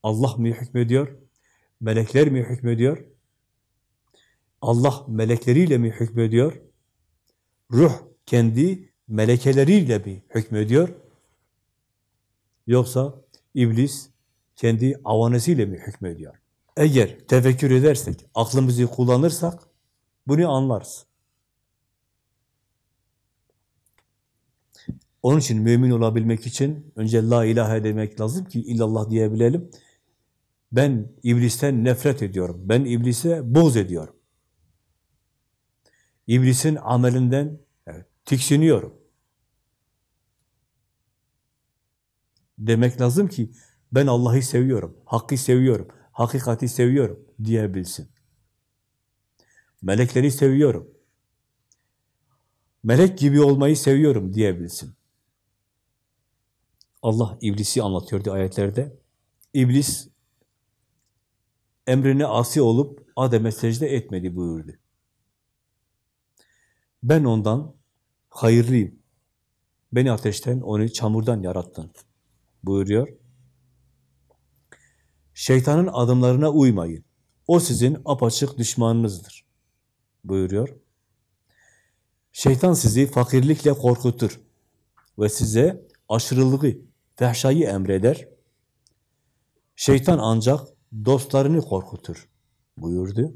Allah mı hükmediyor? Melekler mi hükmediyor? Allah melekleriyle mi hükmediyor? Ruh kendi melekeleriyle mi hükmediyor? Yoksa iblis kendi avanesiyle mi hükmediyor? Eğer tefekkür edersek, aklımızı kullanırsak bunu anlarız. Onun için mümin olabilmek için önce la ilahe demek lazım ki illallah diyebilelim. Ben iblisten nefret ediyorum. Ben iblise boz ediyorum. İblisin amelinden evet, tiksiniyorum. Demek lazım ki ben Allah'ı seviyorum, hakkı seviyorum, hakikati seviyorum diyebilsin. Melekleri seviyorum. Melek gibi olmayı seviyorum diyebilsin. Allah iblisi anlatıyordu ayetlerde. İblis emrine asi olup Adem'e secde etmedi buyurdu. Ben ondan hayırlıyım. Beni ateşten, onu çamurdan yarattın buyuruyor. Şeytanın adımlarına uymayın. O sizin apaçık düşmanınızdır buyuruyor. Şeytan sizi fakirlikle korkutur ve size aşırılığı, fehşayı emreder. Şeytan ancak dostlarını korkutur buyurdu.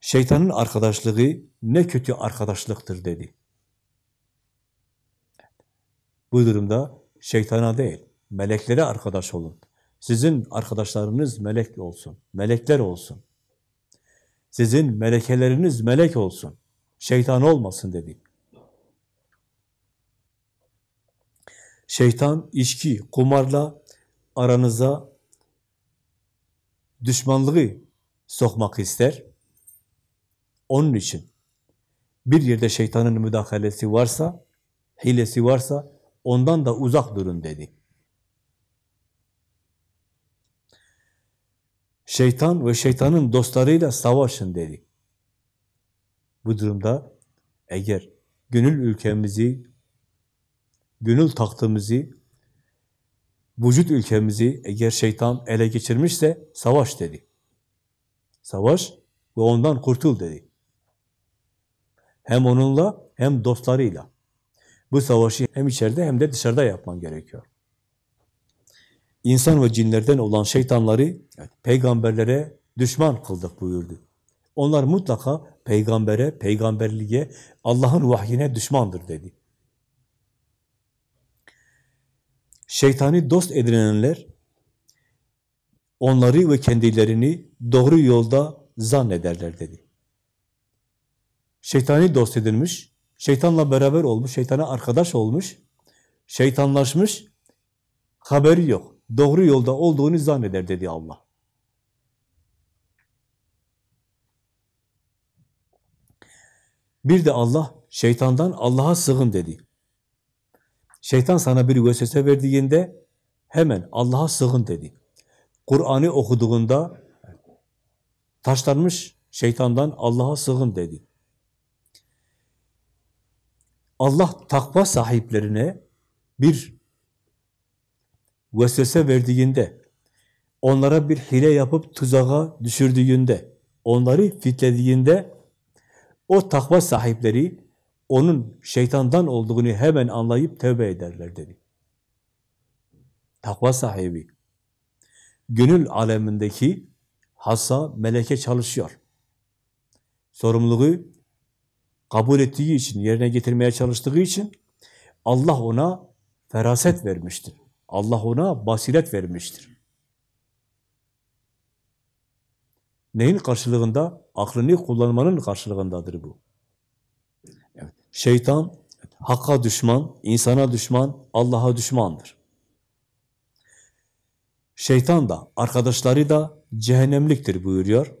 Şeytanın arkadaşlığı ne kötü arkadaşlıktır dedi. Bu durumda şeytana değil, meleklere arkadaş olun. Sizin arkadaşlarınız melek olsun, melekler olsun. Sizin melekeleriniz melek olsun, şeytan olmasın dedi. Şeytan içki, kumarla aranıza düşmanlığı sokmak ister. Onun için bir yerde şeytanın müdahalesi varsa, hilesi varsa ondan da uzak durun dedi. Şeytan ve şeytanın dostlarıyla savaşın dedi. Bu durumda eğer gönül ülkemizi, gönül tahtımızı vücut ülkemizi eğer şeytan ele geçirmişse savaş dedi. Savaş ve ondan kurtul dedi. Hem onunla hem dostlarıyla. Bu savaşı hem içeride hem de dışarıda yapman gerekiyor. İnsan ve cinlerden olan şeytanları peygamberlere düşman kıldık buyurdu. Onlar mutlaka peygambere, peygamberliğe, Allah'ın vahyine düşmandır dedi. Şeytani dost edinenler onları ve kendilerini doğru yolda zannederler dedi. Şeytani dost edilmiş, şeytanla beraber olmuş, şeytana arkadaş olmuş, şeytanlaşmış, haberi yok. Doğru yolda olduğunu zanneder dedi Allah. Bir de Allah şeytandan Allah'a sığın dedi. Şeytan sana bir vesvese verdiğinde hemen Allah'a sığın dedi. Kur'an'ı okuduğunda taşlanmış şeytandan Allah'a sığın dedi. Allah takva sahiplerine bir vesvese verdiğinde, onlara bir hile yapıp tuzağa düşürdüğünde, onları fitlediğinde, o takva sahipleri onun şeytandan olduğunu hemen anlayıp tövbe ederler dedi. Takva sahibi. Gönül alemindeki hassa, meleke çalışıyor. Sorumluluğu kabul ettiği için, yerine getirmeye çalıştığı için Allah ona feraset vermiştir. Allah ona basiret vermiştir. Neyin karşılığında? Aklını kullanmanın karşılığındadır bu. Şeytan, hakka düşman, insana düşman, Allah'a düşmandır. Şeytan da, arkadaşları da cehennemliktir buyuruyor.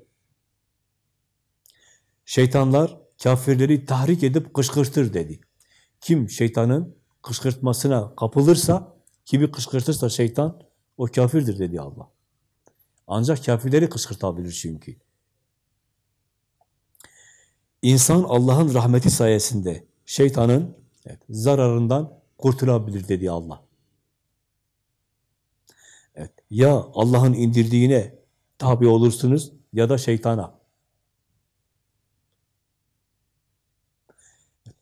Şeytanlar kafirleri tahrik edip kışkırtır dedi. Kim şeytanın kışkırtmasına kapılırsa, kimi kışkırtırsa şeytan, o kafirdir dedi Allah. Ancak kafirleri kışkırtabilir çünkü. İnsan Allah'ın rahmeti sayesinde şeytanın evet, zararından kurtulabilir dedi Allah. Evet, ya Allah'ın indirdiğine tabi olursunuz ya da şeytana.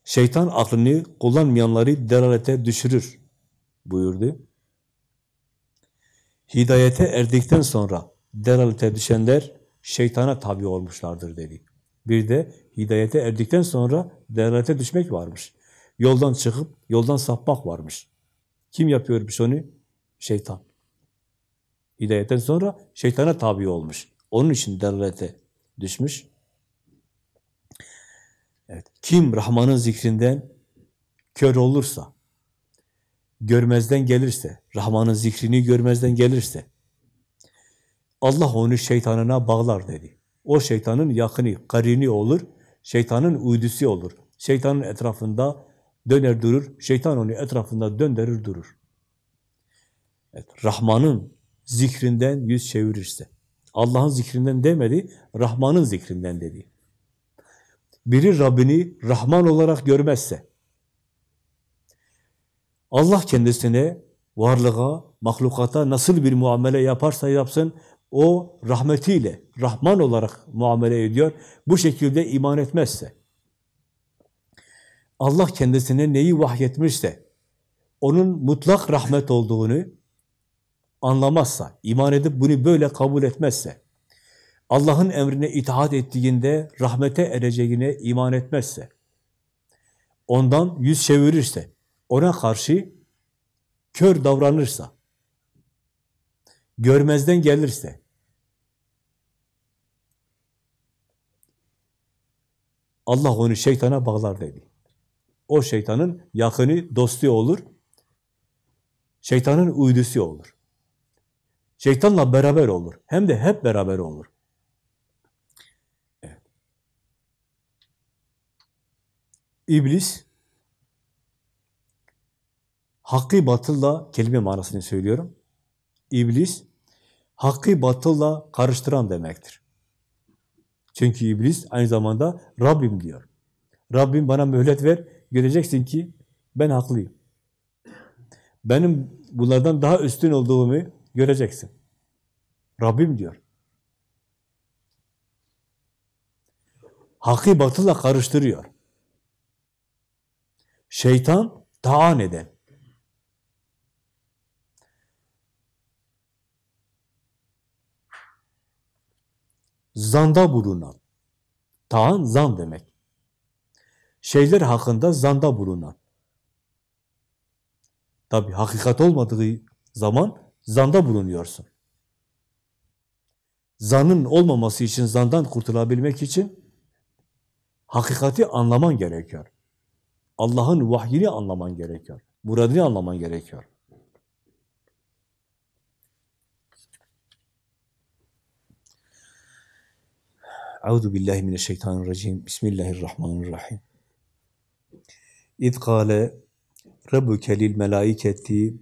Şeytan aklını kullanmayanları delalete düşürür buyurdu. Hidayete erdikten sonra delalete düşenler şeytana tabi olmuşlardır dedi. Bir de hidayete erdikten sonra delalete düşmek varmış. Yoldan çıkıp yoldan sapmak varmış. Kim yapıyormuş onu? Şeytan. Hidayetten sonra şeytana tabi olmuş. Onun için delalete düşmüş. Evet. Kim Rahman'ın zikrinden kör olursa, görmezden gelirse, Rahman'ın zikrini görmezden gelirse, Allah onu şeytanına bağlar dedi. O şeytanın yakını, karini olur, şeytanın uydusu olur. Şeytanın etrafında döner durur, şeytan onu etrafında döndürür durur. Evet, Rahman'ın zikrinden yüz çevirirse, Allah'ın zikrinden demedi, Rahman'ın zikrinden dedi. Biri Rabbini Rahman olarak görmezse, Allah kendisine, varlığa, mahlukata nasıl bir muamele yaparsa yapsın, o rahmetiyle, Rahman olarak muamele ediyor. Bu şekilde iman etmezse, Allah kendisine neyi vahyetmişse, onun mutlak rahmet olduğunu anlamazsa, iman edip bunu böyle kabul etmezse, Allah'ın emrine itaat ettiğinde rahmete ereceğine iman etmezse, ondan yüz çevirirse, ona karşı kör davranırsa, görmezden gelirse, Allah onu şeytana bağlar dedi. O şeytanın yakını, dostu olur. Şeytanın uydusu olur. Şeytanla beraber olur. Hem de hep beraber olur. İblis hakkı batılla kelime manasını söylüyorum. İblis hakkı batılla karıştıran demektir. Çünkü iblis aynı zamanda Rabbim diyor. Rabbim bana mühlet ver, göreceksin ki ben haklıyım. benim bunlardan daha üstün olduğumu göreceksin. Rabbim diyor. Hakkı batılla karıştırıyor. Şeytan taan eden. Zanda bulunan. Taan zan demek. Şeyler hakkında zanda bulunan. Tabi hakikat olmadığı zaman zanda bulunuyorsun. Zanın olmaması için, zandan kurtulabilmek için hakikati anlaman gerekiyor. Allah'ın vahyini anlaman gerekiyor. Muradını anlaman gerekiyor. Euzu billahi mineşşeytanirracim. Bismillahirrahmanirrahim. İz kâle Rabbuke lil melaiketi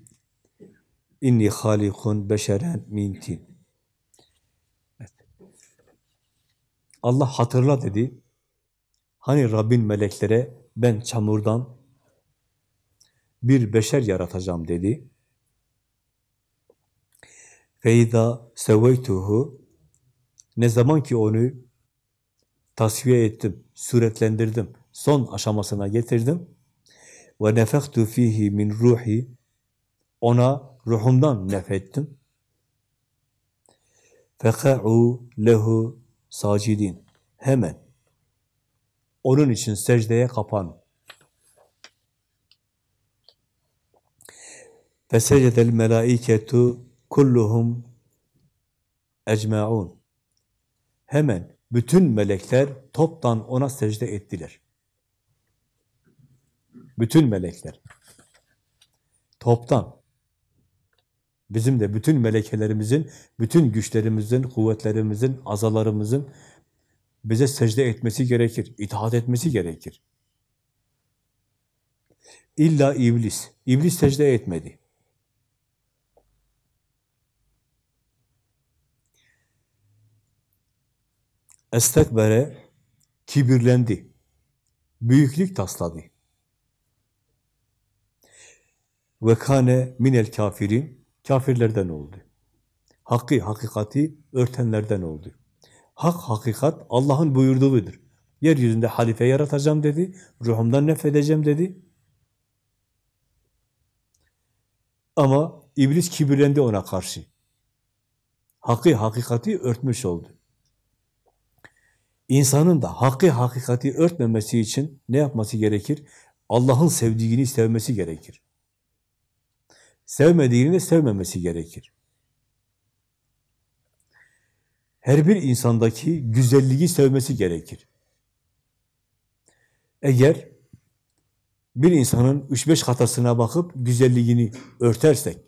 inni halikun beşeren min tin. Evet. Allah hatırla dedi. Hani Rabbin meleklere ben çamurdan bir beşer yaratacağım dedi. Feyda seveytuhu ne zaman ki onu tasfiye ettim, suretlendirdim, son aşamasına getirdim ve nefektu fihi min ruhi ona ruhumdan nefettim. Feka'u lehu sacidin. Hemen onun için secdeye kapan. Fesecedel melaiketu kulluhum ecmaun. Hemen bütün melekler toptan ona secde ettiler. Bütün melekler. Toptan. Bizim de bütün melekelerimizin, bütün güçlerimizin, kuvvetlerimizin, azalarımızın bize secde etmesi gerekir, itaat etmesi gerekir. İlla iblis. İblis secde etmedi. Estekbere kibirlendi. Büyüklük tasladı. Ve kane minel kafirin kafirlerden oldu. Hakkı, hakikati örtenlerden oldu. Hak, hakikat Allah'ın buyurduğudur. Yeryüzünde halife yaratacağım dedi, ruhumdan nefedeceğim dedi. Ama iblis kibirlendi ona karşı. Hakkı, hakikati örtmüş oldu. İnsanın da hakkı, hakikati örtmemesi için ne yapması gerekir? Allah'ın sevdiğini sevmesi gerekir. Sevmediğini sevmemesi gerekir. her bir insandaki güzelliği sevmesi gerekir. Eğer bir insanın üç beş hatasına bakıp güzelliğini örtersek,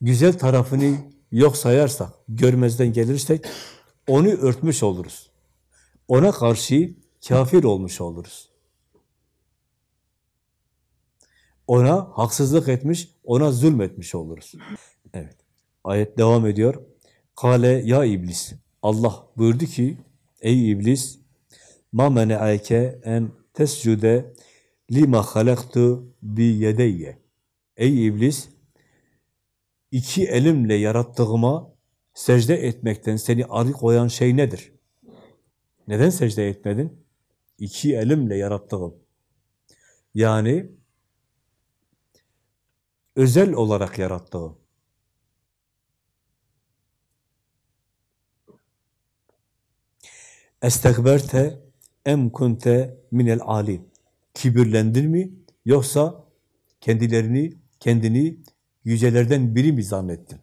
güzel tarafını yok sayarsak, görmezden gelirsek, onu örtmüş oluruz. Ona karşı kafir olmuş oluruz. Ona haksızlık etmiş, ona zulmetmiş oluruz. Evet. Ayet devam ediyor. Kale ya iblis. Allah buyurdu ki ey iblis ma mene'ake en tescude lima halaktu bi yedeyye. Ey iblis iki elimle yarattığıma secde etmekten seni arı koyan şey nedir? Neden secde etmedin? İki elimle yarattığım. Yani özel olarak yarattığım. Estekberte em kunte minel alim. Kibirlendin mi yoksa kendilerini, kendini yücelerden biri mi zannettin?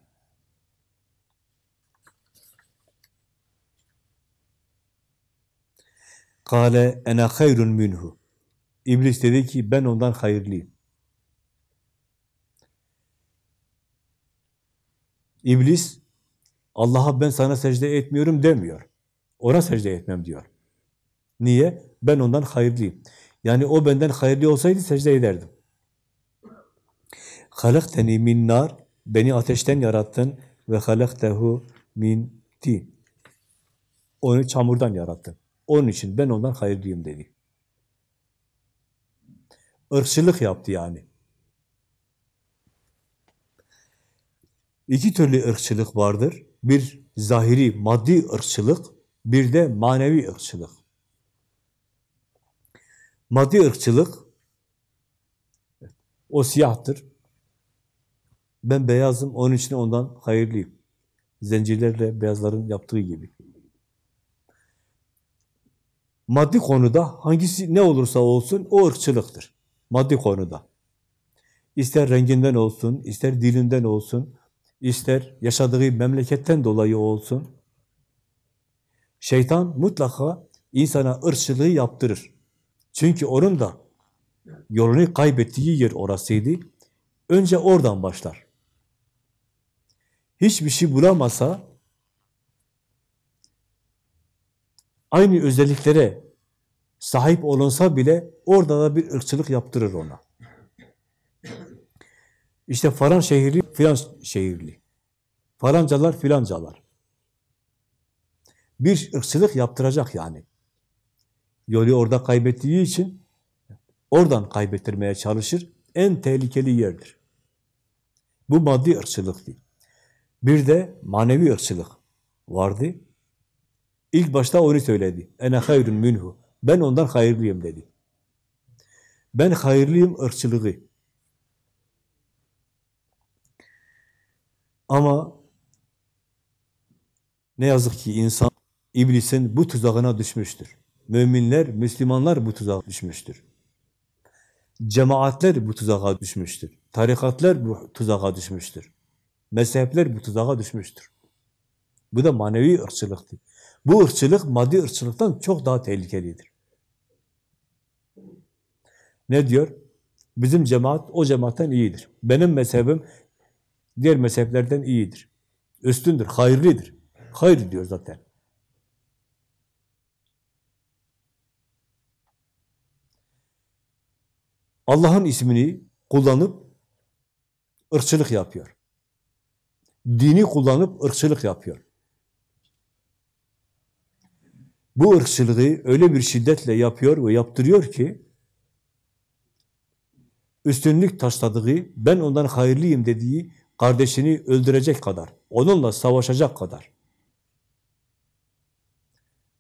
Kale ena hayrun minhu. İblis dedi ki ben ondan hayırlıyım. İblis Allah'a ben sana secde etmiyorum demiyor. Ona secde etmem diyor. Niye? Ben ondan hayırlıyım. Yani o benden hayırlı olsaydı secde ederdim. Halakteni min nar beni ateşten yarattın ve halaktehu min tin. Onu çamurdan yarattın. Onun için ben ondan hayırlıyım dedi. Irkçılık yaptı yani. İki türlü ırkçılık vardır. Bir zahiri, maddi ırkçılık, bir de manevi ırkçılık. Maddi ırkçılık, o siyahtır. Ben beyazım, onun için ondan hayırlıyım. Zencirlerle beyazların yaptığı gibi. Maddi konuda hangisi ne olursa olsun o ırkçılıktır. Maddi konuda. İster renginden olsun, ister dilinden olsun, ister yaşadığı memleketten dolayı olsun. Şeytan mutlaka insana ırkçılığı yaptırır. Çünkü onun da yolunu kaybettiği yer orasıydı. Önce oradan başlar. Hiçbir şey bulamasa, aynı özelliklere sahip olunsa bile orada da bir ırkçılık yaptırır ona. İşte falan şehirli, filan şehirli. Falancalar, filancalar. Bir ırkçılık yaptıracak yani. Yolu orada kaybettiği için oradan kaybettirmeye çalışır. En tehlikeli yerdir. Bu maddi ırkçılık değil. Bir de manevi ırkçılık vardı. İlk başta onu söyledi. Ene hayrun minhu. Ben ondan hayırlıyım dedi. Ben hayırlıyım ırkçılığı. Ama ne yazık ki insan iblisin bu tuzağına düşmüştür. Müminler, Müslümanlar bu tuzağa düşmüştür. Cemaatler bu tuzağa düşmüştür. Tarikatlar bu tuzağa düşmüştür. Mezhepler bu tuzağa düşmüştür. Bu da manevi ırkçılıktır. Bu ırkçılık maddi ırkçılıktan çok daha tehlikelidir. Ne diyor? Bizim cemaat o cemaatten iyidir. Benim mezhebim diğer mezheplerden iyidir. Üstündür, hayırlıdır. Hayır diyor zaten. Allah'ın ismini kullanıp ırkçılık yapıyor. Dini kullanıp ırkçılık yapıyor. Bu ırkçılığı öyle bir şiddetle yapıyor ve yaptırıyor ki üstünlük tasladığı, ben ondan hayırlıyım dediği kardeşini öldürecek kadar, onunla savaşacak kadar.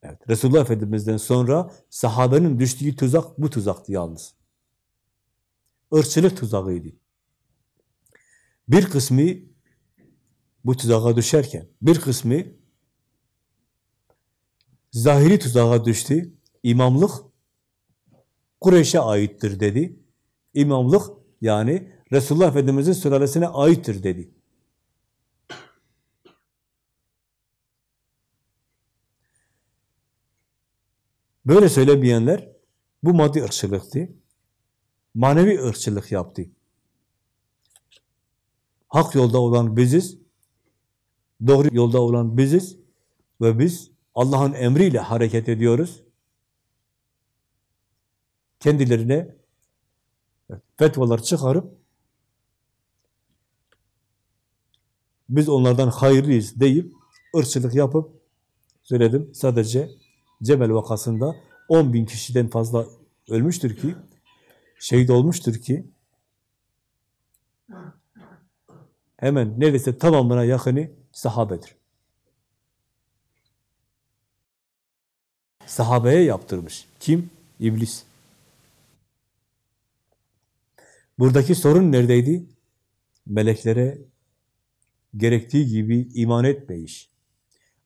Evet, Resulullah Efendimiz'den sonra sahabenin düştüğü tuzak bu tuzaktı yalnız. Irkçılık tuzağıydı. Bir kısmı bu tuzağa düşerken, bir kısmı zahiri tuzağa düştü. İmamlık Kureyş'e aittir dedi. İmamlık yani Resulullah Efendimiz'in sülalesine aittir dedi. Böyle söylemeyenler bu maddi ırkçılıktı. Manevi ırkçılık yaptı. Hak yolda olan biziz, doğru yolda olan biziz ve biz Allah'ın emriyle hareket ediyoruz. Kendilerine fetvalar çıkarıp biz onlardan hayırlıyız deyip ırkçılık yapıp söyledim sadece Cebel vakasında 10 bin kişiden fazla ölmüştür ki şehit olmuştur ki hemen neredeyse tamamına yakını sahabedir. Sahabeye yaptırmış. Kim? İblis. Buradaki sorun neredeydi? Meleklere gerektiği gibi iman etmeyiş.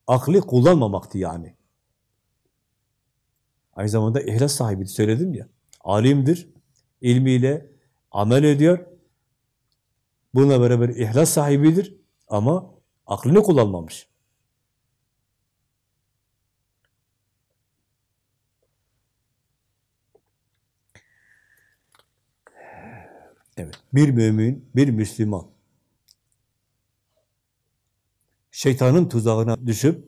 Aklı kullanmamaktı yani. Aynı zamanda ihlas sahibi söyledim ya. Alimdir, ilmiyle amel ediyor. Bununla beraber ihlas sahibidir ama aklını kullanmamış. Evet, bir mümin, bir Müslüman şeytanın tuzağına düşüp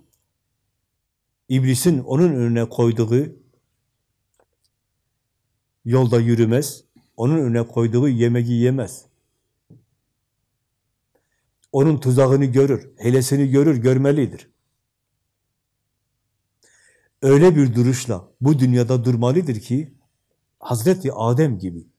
iblisin onun önüne koyduğu yolda yürümez, onun önüne koyduğu yemeği yemez. Onun tuzağını görür, helesini görür, görmelidir. Öyle bir duruşla bu dünyada durmalıdır ki Hazreti Adem gibi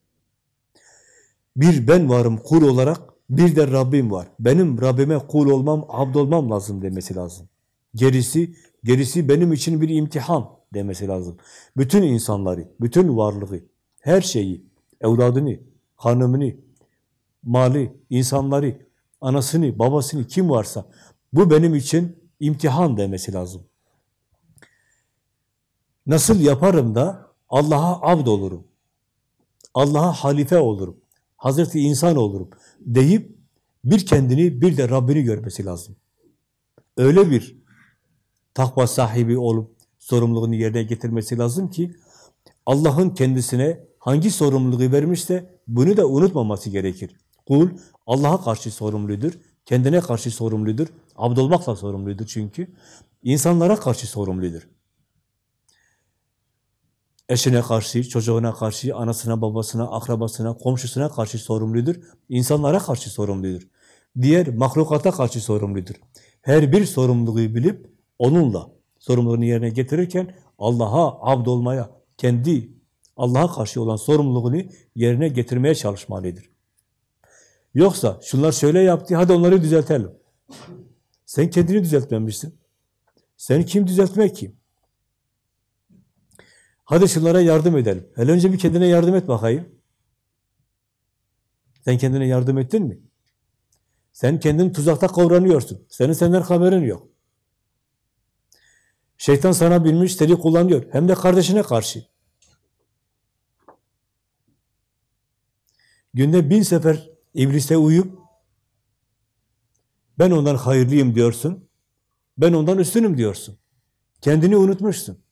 bir ben varım kul olarak Bir de Rabbim var. Benim Rabbime kul olmam, abd olmam lazım demesi lazım. Gerisi, gerisi benim için bir imtihan demesi lazım. Bütün insanları, bütün varlığı, her şeyi, evladını, hanımını, mali, insanları, anasını, babasını kim varsa bu benim için imtihan demesi lazım. Nasıl yaparım da Allah'a abd olurum. Allah'a halife olurum. Hazreti insan olurum deyip bir kendini bir de Rabbini görmesi lazım. Öyle bir takva sahibi olup sorumluluğunu yerine getirmesi lazım ki Allah'ın kendisine hangi sorumluluğu vermişse bunu da unutmaması gerekir. Kul Allah'a karşı sorumludur, kendine karşı sorumludur, abdolmakla sorumludur çünkü. insanlara karşı sorumludur. Eşine karşı, çocuğuna karşı, anasına, babasına, akrabasına, komşusuna karşı sorumludur. İnsanlara karşı sorumludur. Diğer mahlukata karşı sorumludur. Her bir sorumluluğu bilip onunla sorumluluğunu yerine getirirken Allah'a abd olmaya, kendi Allah'a karşı olan sorumluluğunu yerine getirmeye çalışmalıdır. Yoksa şunlar şöyle yaptı, hadi onları düzeltelim. Sen kendini düzeltmemişsin. Seni kim düzeltmek kim? Hadi şunlara yardım edelim. Hele önce bir kendine yardım et bakayım. Sen kendine yardım ettin mi? Sen kendini tuzakta kavranıyorsun. Senin senden haberin yok. Şeytan sana bilmiş, seni kullanıyor. Hem de kardeşine karşı. Günde bin sefer iblise uyup ben ondan hayırlıyım diyorsun. Ben ondan üstünüm diyorsun. Kendini unutmuşsun.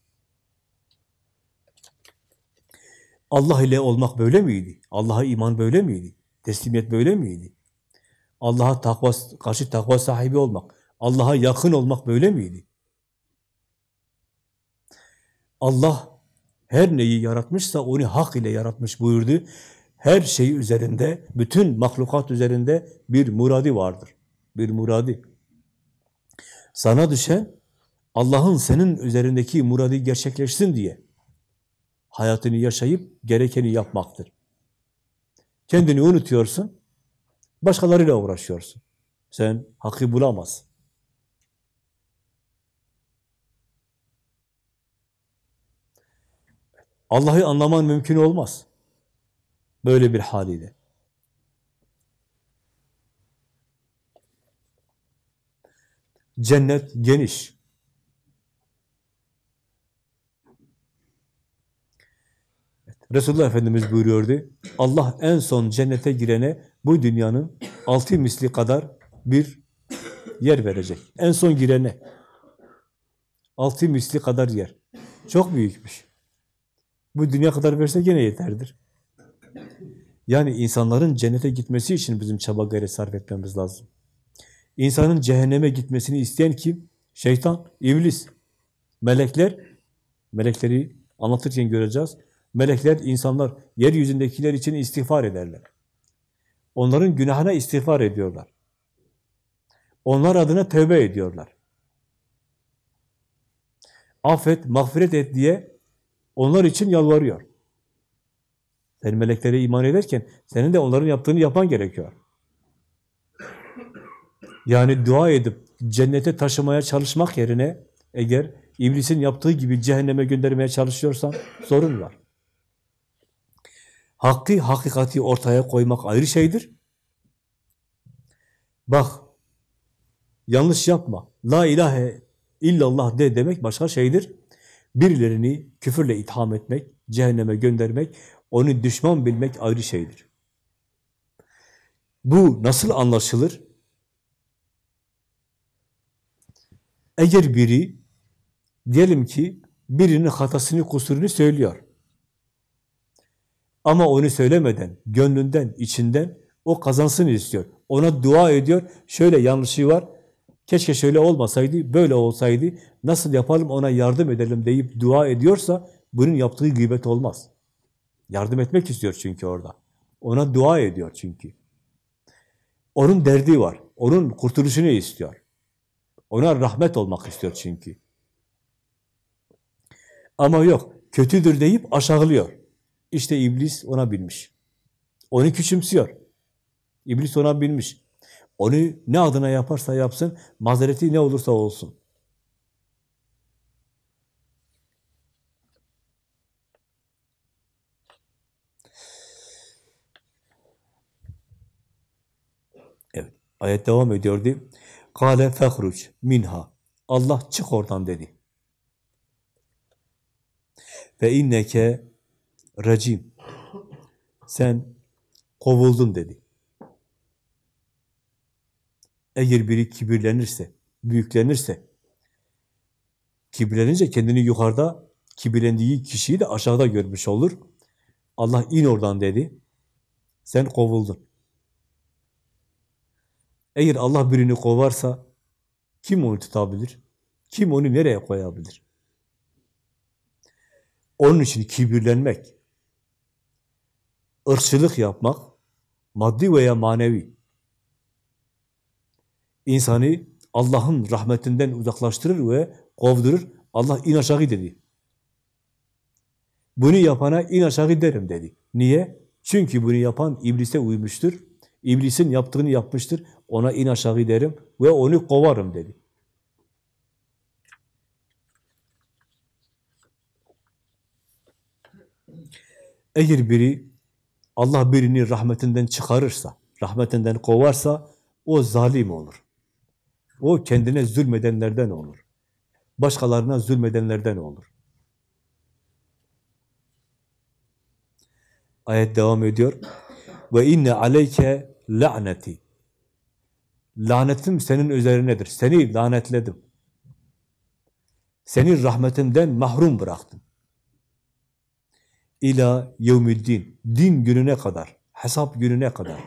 Allah ile olmak böyle miydi? Allah'a iman böyle miydi? Teslimiyet böyle miydi? Allah'a takva, karşı takva sahibi olmak, Allah'a yakın olmak böyle miydi? Allah her neyi yaratmışsa onu hak ile yaratmış buyurdu. Her şey üzerinde, bütün mahlukat üzerinde bir muradi vardır. Bir muradi. Sana düşen Allah'ın senin üzerindeki muradi gerçekleşsin diye hayatını yaşayıp gerekeni yapmaktır. Kendini unutuyorsun, başkalarıyla uğraşıyorsun. Sen hakkı bulamazsın. Allah'ı anlaman mümkün olmaz. Böyle bir haliyle. Cennet geniş. Resulullah Efendimiz buyuruyordu, Allah en son cennete girene bu dünyanın altı misli kadar bir yer verecek. En son girene. Altı misli kadar yer. Çok büyükmüş. Bu dünya kadar verse gene yeterdir. Yani insanların cennete gitmesi için bizim çaba gayret sarf etmemiz lazım. İnsanın cehenneme gitmesini isteyen kim? Şeytan, iblis. Melekler, melekleri anlatırken göreceğiz. Melekler, insanlar, yeryüzündekiler için istiğfar ederler. Onların günahına istiğfar ediyorlar. Onlar adına tövbe ediyorlar. Affet, mağfiret et diye onlar için yalvarıyor. Sen meleklere iman ederken senin de onların yaptığını yapan gerekiyor. Yani dua edip cennete taşımaya çalışmak yerine eğer iblisin yaptığı gibi cehenneme göndermeye çalışıyorsan sorun var. Hakkı, hakikati ortaya koymak ayrı şeydir. Bak, yanlış yapma, la ilahe illallah de demek başka şeydir. Birilerini küfürle itham etmek, cehenneme göndermek, onu düşman bilmek ayrı şeydir. Bu nasıl anlaşılır? Eğer biri, diyelim ki birinin hatasını, kusurunu söylüyor. Ama onu söylemeden, gönlünden, içinden o kazansın istiyor. Ona dua ediyor. Şöyle yanlışı var. Keşke şöyle olmasaydı, böyle olsaydı. Nasıl yapalım ona yardım edelim deyip dua ediyorsa bunun yaptığı gıybet olmaz. Yardım etmek istiyor çünkü orada. Ona dua ediyor çünkü. Onun derdi var. Onun kurtuluşunu istiyor. Ona rahmet olmak istiyor çünkü. Ama yok, kötüdür deyip aşağılıyor. İşte iblis ona bilmiş. Onu küçümsüyor. İblis ona bilmiş. Onu ne adına yaparsa yapsın, mazereti ne olursa olsun. Evet, ayet devam ediyordu. Kale fehruc minha. Allah çık oradan dedi. Ve inneke racim. Sen kovuldun dedi. Eğer biri kibirlenirse, büyüklenirse, kibirlenince kendini yukarıda, kibirlendiği kişiyi de aşağıda görmüş olur. Allah in oradan dedi. Sen kovuldun. Eğer Allah birini kovarsa kim onu tutabilir? Kim onu nereye koyabilir? Onun için kibirlenmek, ırkçılık yapmak, maddi veya manevi, insanı Allah'ın rahmetinden uzaklaştırır ve kovdurur. Allah in aşağı dedi. Bunu yapana in aşağı derim dedi. Niye? Çünkü bunu yapan iblise uymuştur. İblisin yaptığını yapmıştır. Ona in aşağı derim ve onu kovarım dedi. Eğer biri Allah birini rahmetinden çıkarırsa, rahmetinden kovarsa o zalim olur. O kendine zulmedenlerden olur. Başkalarına zulmedenlerden olur. Ayet devam ediyor. Ve inne aleyke la'neti. Lanetim senin üzerinedir. Seni lanetledim. Seni rahmetimden mahrum bıraktım. İla yevmiddin. Din gününe kadar. Hesap gününe kadar.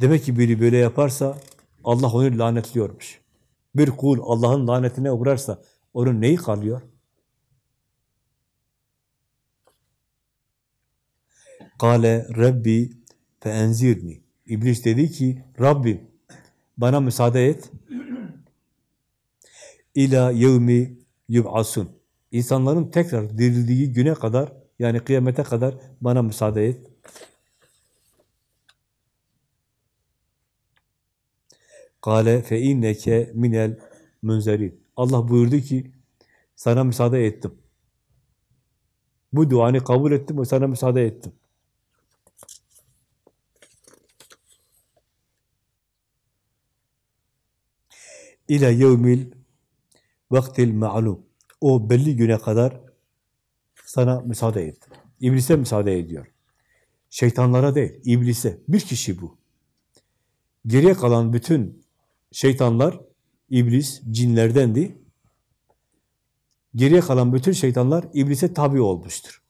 Demek ki biri böyle yaparsa Allah onu lanetliyormuş. Bir kul Allah'ın lanetine uğrarsa onun neyi kalıyor? Kale Rabbi feenzirni. İblis dedi ki Rabbim bana müsaade et. İla yevmi yub'asun. İnsanların tekrar dirildiği güne kadar yani kıyamete kadar bana müsaade et. Kale fe inneke minel münzerin. Allah buyurdu ki sana müsaade ettim. Bu duanı kabul ettim ve sana müsaade ettim. İla yevmil vaktil ma'lum. O belli güne kadar sana müsaade ettim. İblise müsaade ediyor. Şeytanlara değil, iblise. Bir kişi bu. Geriye kalan bütün şeytanlar, iblis, cinlerdendi. Geriye kalan bütün şeytanlar iblise tabi olmuştur.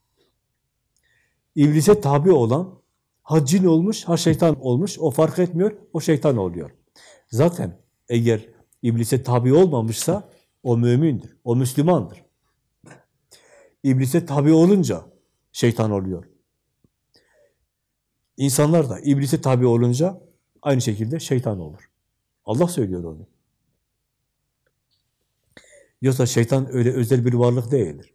İblise tabi olan ha cin olmuş, ha şeytan olmuş. O fark etmiyor, o şeytan oluyor. Zaten eğer iblise tabi olmamışsa o mümindir, o Müslümandır. İblise tabi olunca şeytan oluyor. İnsanlar da iblise tabi olunca aynı şekilde şeytan olur. Allah söylüyor onu. Yoksa şeytan öyle özel bir varlık değildir.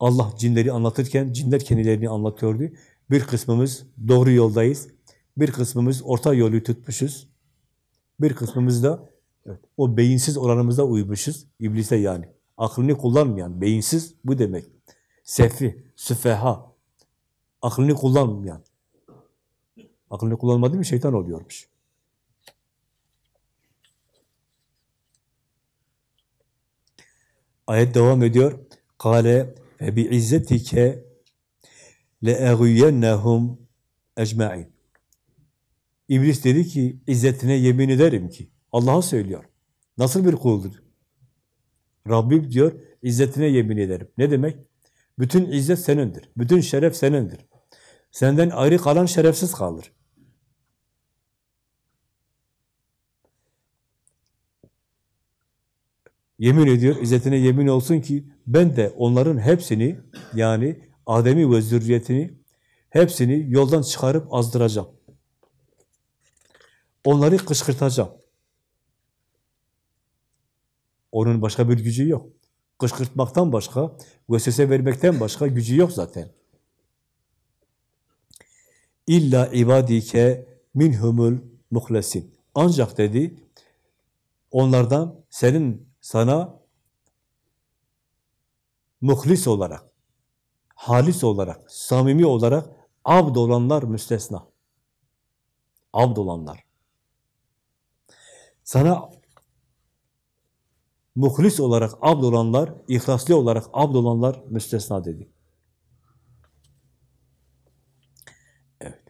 Allah cinleri anlatırken cinler kendilerini anlatıyordu. Bir kısmımız doğru yoldayız. Bir kısmımız orta yolu tutmuşuz. Bir kısmımız da evet, o beyinsiz olanımıza uymuşuz. İblise yani. Aklını kullanmayan, beyinsiz bu demek. Sefi, süfeha. Aklını kullanmayan. Aklını kullanmadı mı şeytan oluyormuş. Ayet devam ediyor. Kale ve bi izzetike le eğuyennehum ecmaîn. İblis dedi ki izzetine yemin ederim ki Allah'a söylüyor. Nasıl bir kuldur? Rabbim diyor izzetine yemin ederim. Ne demek? Bütün izzet senindir. Bütün şeref senindir. Senden ayrı kalan şerefsiz kalır. Yemin ediyor, izzetine yemin olsun ki ben de onların hepsini yani Adem'i ve zürriyetini hepsini yoldan çıkarıp azdıracağım. Onları kışkırtacağım. Onun başka bir gücü yok. Kışkırtmaktan başka, vesvese vermekten başka gücü yok zaten. İlla ibadike minhumul muhlesin. Ancak dedi, onlardan senin sana muhlis olarak, halis olarak, samimi olarak abd olanlar müstesna. Abd olanlar. Sana muhlis olarak abd olanlar, ihlaslı olarak abd olanlar müstesna dedi. Evet.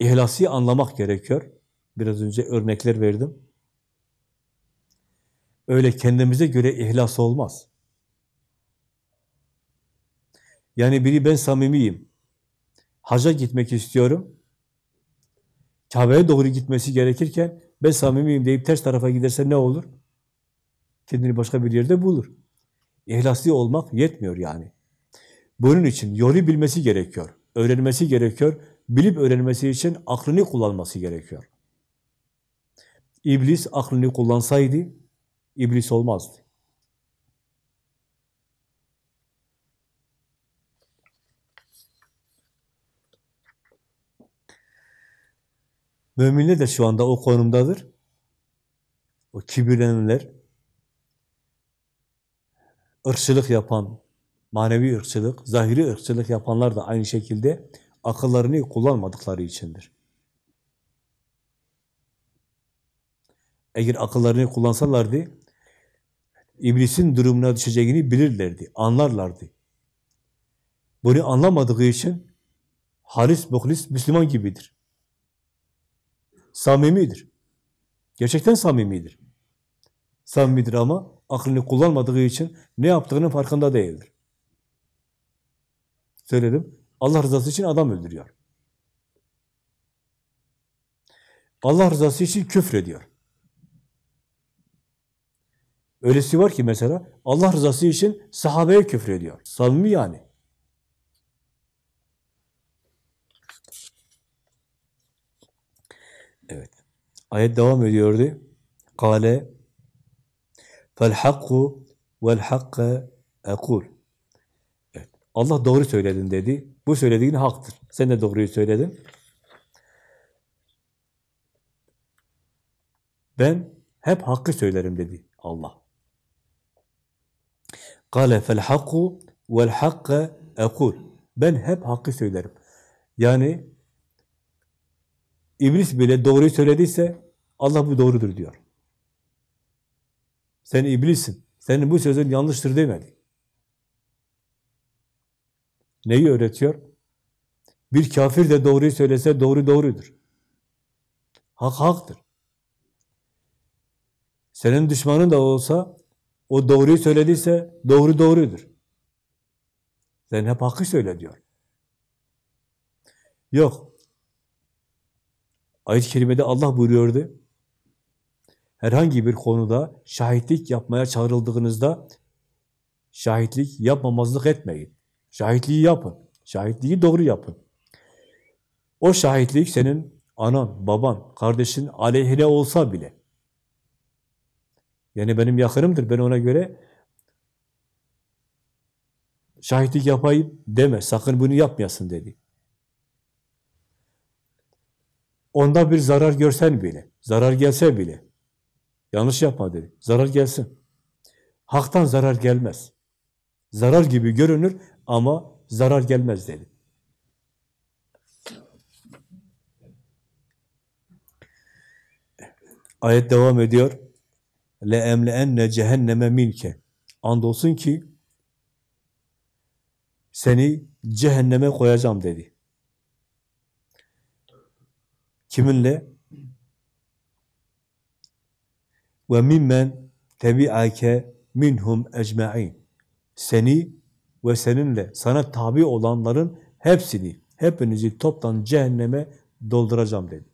İhlası anlamak gerekiyor. Biraz önce örnekler verdim. Öyle kendimize göre ihlas olmaz. Yani biri ben samimiyim, haca gitmek istiyorum, Kabe'ye doğru gitmesi gerekirken ben samimiyim deyip ters tarafa giderse ne olur? Kendini başka bir yerde bulur. İhlaslı olmak yetmiyor yani. Bunun için yolu bilmesi gerekiyor, öğrenmesi gerekiyor, bilip öğrenmesi için aklını kullanması gerekiyor. İblis aklını kullansaydı, iblis olmazdı. Müminler de şu anda o konumdadır. O kibirlenenler, ırkçılık yapan, manevi ırkçılık, zahiri ırkçılık yapanlar da aynı şekilde akıllarını kullanmadıkları içindir. Eğer akıllarını kullansalardı, iblisin durumuna düşeceğini bilirlerdi, anlarlardı. Bunu anlamadığı için halis, muhlis, Müslüman gibidir. Samimidir. Gerçekten samimidir. Samimidir ama aklını kullanmadığı için ne yaptığının farkında değildir. Söyledim. Allah rızası için adam öldürüyor. Allah rızası için küfrediyor. Öylesi var ki mesela Allah rızası için sahabeye küfrediyor. Samimi yani. Evet. Ayet devam ediyordu. Kale fel hakku vel hakka ekul. Evet. Allah doğru söyledin dedi. Bu söylediğin haktır. Sen de doğruyu söyledin. Ben hep hakkı söylerim dedi Allah. Kale fel hakku vel hakka ekul. Ben hep hakkı söylerim. Yani İblis bile doğruyu söylediyse Allah bu doğrudur diyor. Sen iblisin. Senin bu sözün yanlıştır demedi. Neyi öğretiyor? Bir kafir de doğruyu söylese doğru doğrudur. Hak haktır. Senin düşmanın da olsa o doğruyu söylediyse doğru doğrudur. Sen hep hakkı söyle diyor. Yok. Ayet-i Kerime'de Allah buyuruyordu. Herhangi bir konuda şahitlik yapmaya çağrıldığınızda şahitlik yapmamazlık etmeyin. Şahitliği yapın. Şahitliği doğru yapın. O şahitlik senin anan, baban, kardeşin aleyhine olsa bile. Yani benim yakınımdır. Ben ona göre şahitlik yapayım deme. Sakın bunu yapmayasın dedi. Onda bir zarar görsen bile, zarar gelse bile, yanlış yapma dedi, zarar gelsin. Haktan zarar gelmez. Zarar gibi görünür ama zarar gelmez dedi. Ayet devam ediyor. Le emleenne cehenneme minke. Andolsun ki seni cehenneme koyacağım dedi. Kiminle? Ve mimmen tebi'ake minhum ecma'in. Seni ve seninle sana tabi olanların hepsini, hepinizi toptan cehenneme dolduracağım dedi.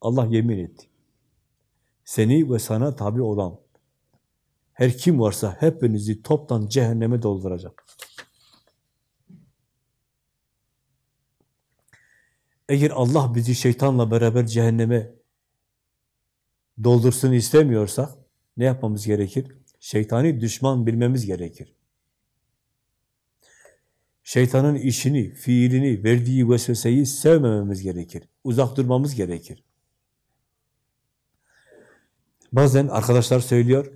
Allah yemin etti. Seni ve sana tabi olan her kim varsa hepinizi toptan cehenneme dolduracak. Eğer Allah bizi şeytanla beraber cehenneme doldursun istemiyorsak ne yapmamız gerekir? Şeytani düşman bilmemiz gerekir. Şeytanın işini, fiilini, verdiği vesveseyi sevmememiz gerekir. Uzak durmamız gerekir. Bazen arkadaşlar söylüyor,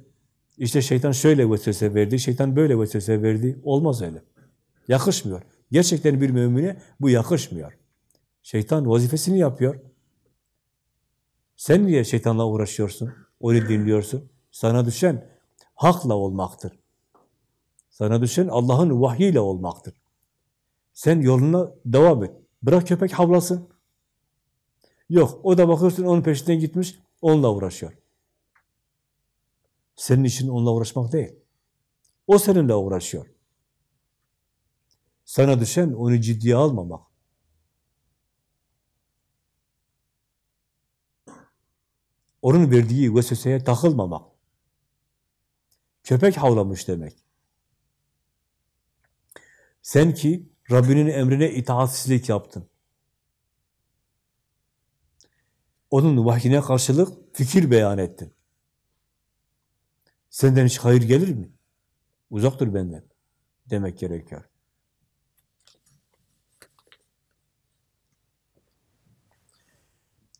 işte şeytan şöyle vesvese verdi, şeytan böyle vesvese verdi. Olmaz öyle. Yakışmıyor. Gerçekten bir mümine bu yakışmıyor. Şeytan vazifesini yapıyor. Sen niye şeytanla uğraşıyorsun? Onu dinliyorsun. Sana düşen hakla olmaktır. Sana düşen Allah'ın vahyiyle olmaktır. Sen yoluna devam et. Bırak köpek havlasın. Yok, o da bakıyorsun onun peşinden gitmiş, onunla uğraşıyor. Senin için onunla uğraşmak değil. O seninle uğraşıyor. Sana düşen onu ciddiye almamak. Onun verdiği vesveseye takılmamak. Köpek havlamış demek. Sen ki Rabbinin emrine itaatsizlik yaptın. Onun vahyine karşılık fikir beyan ettin. Senden hiç hayır gelir mi? Uzak dur benden demek gerekiyor.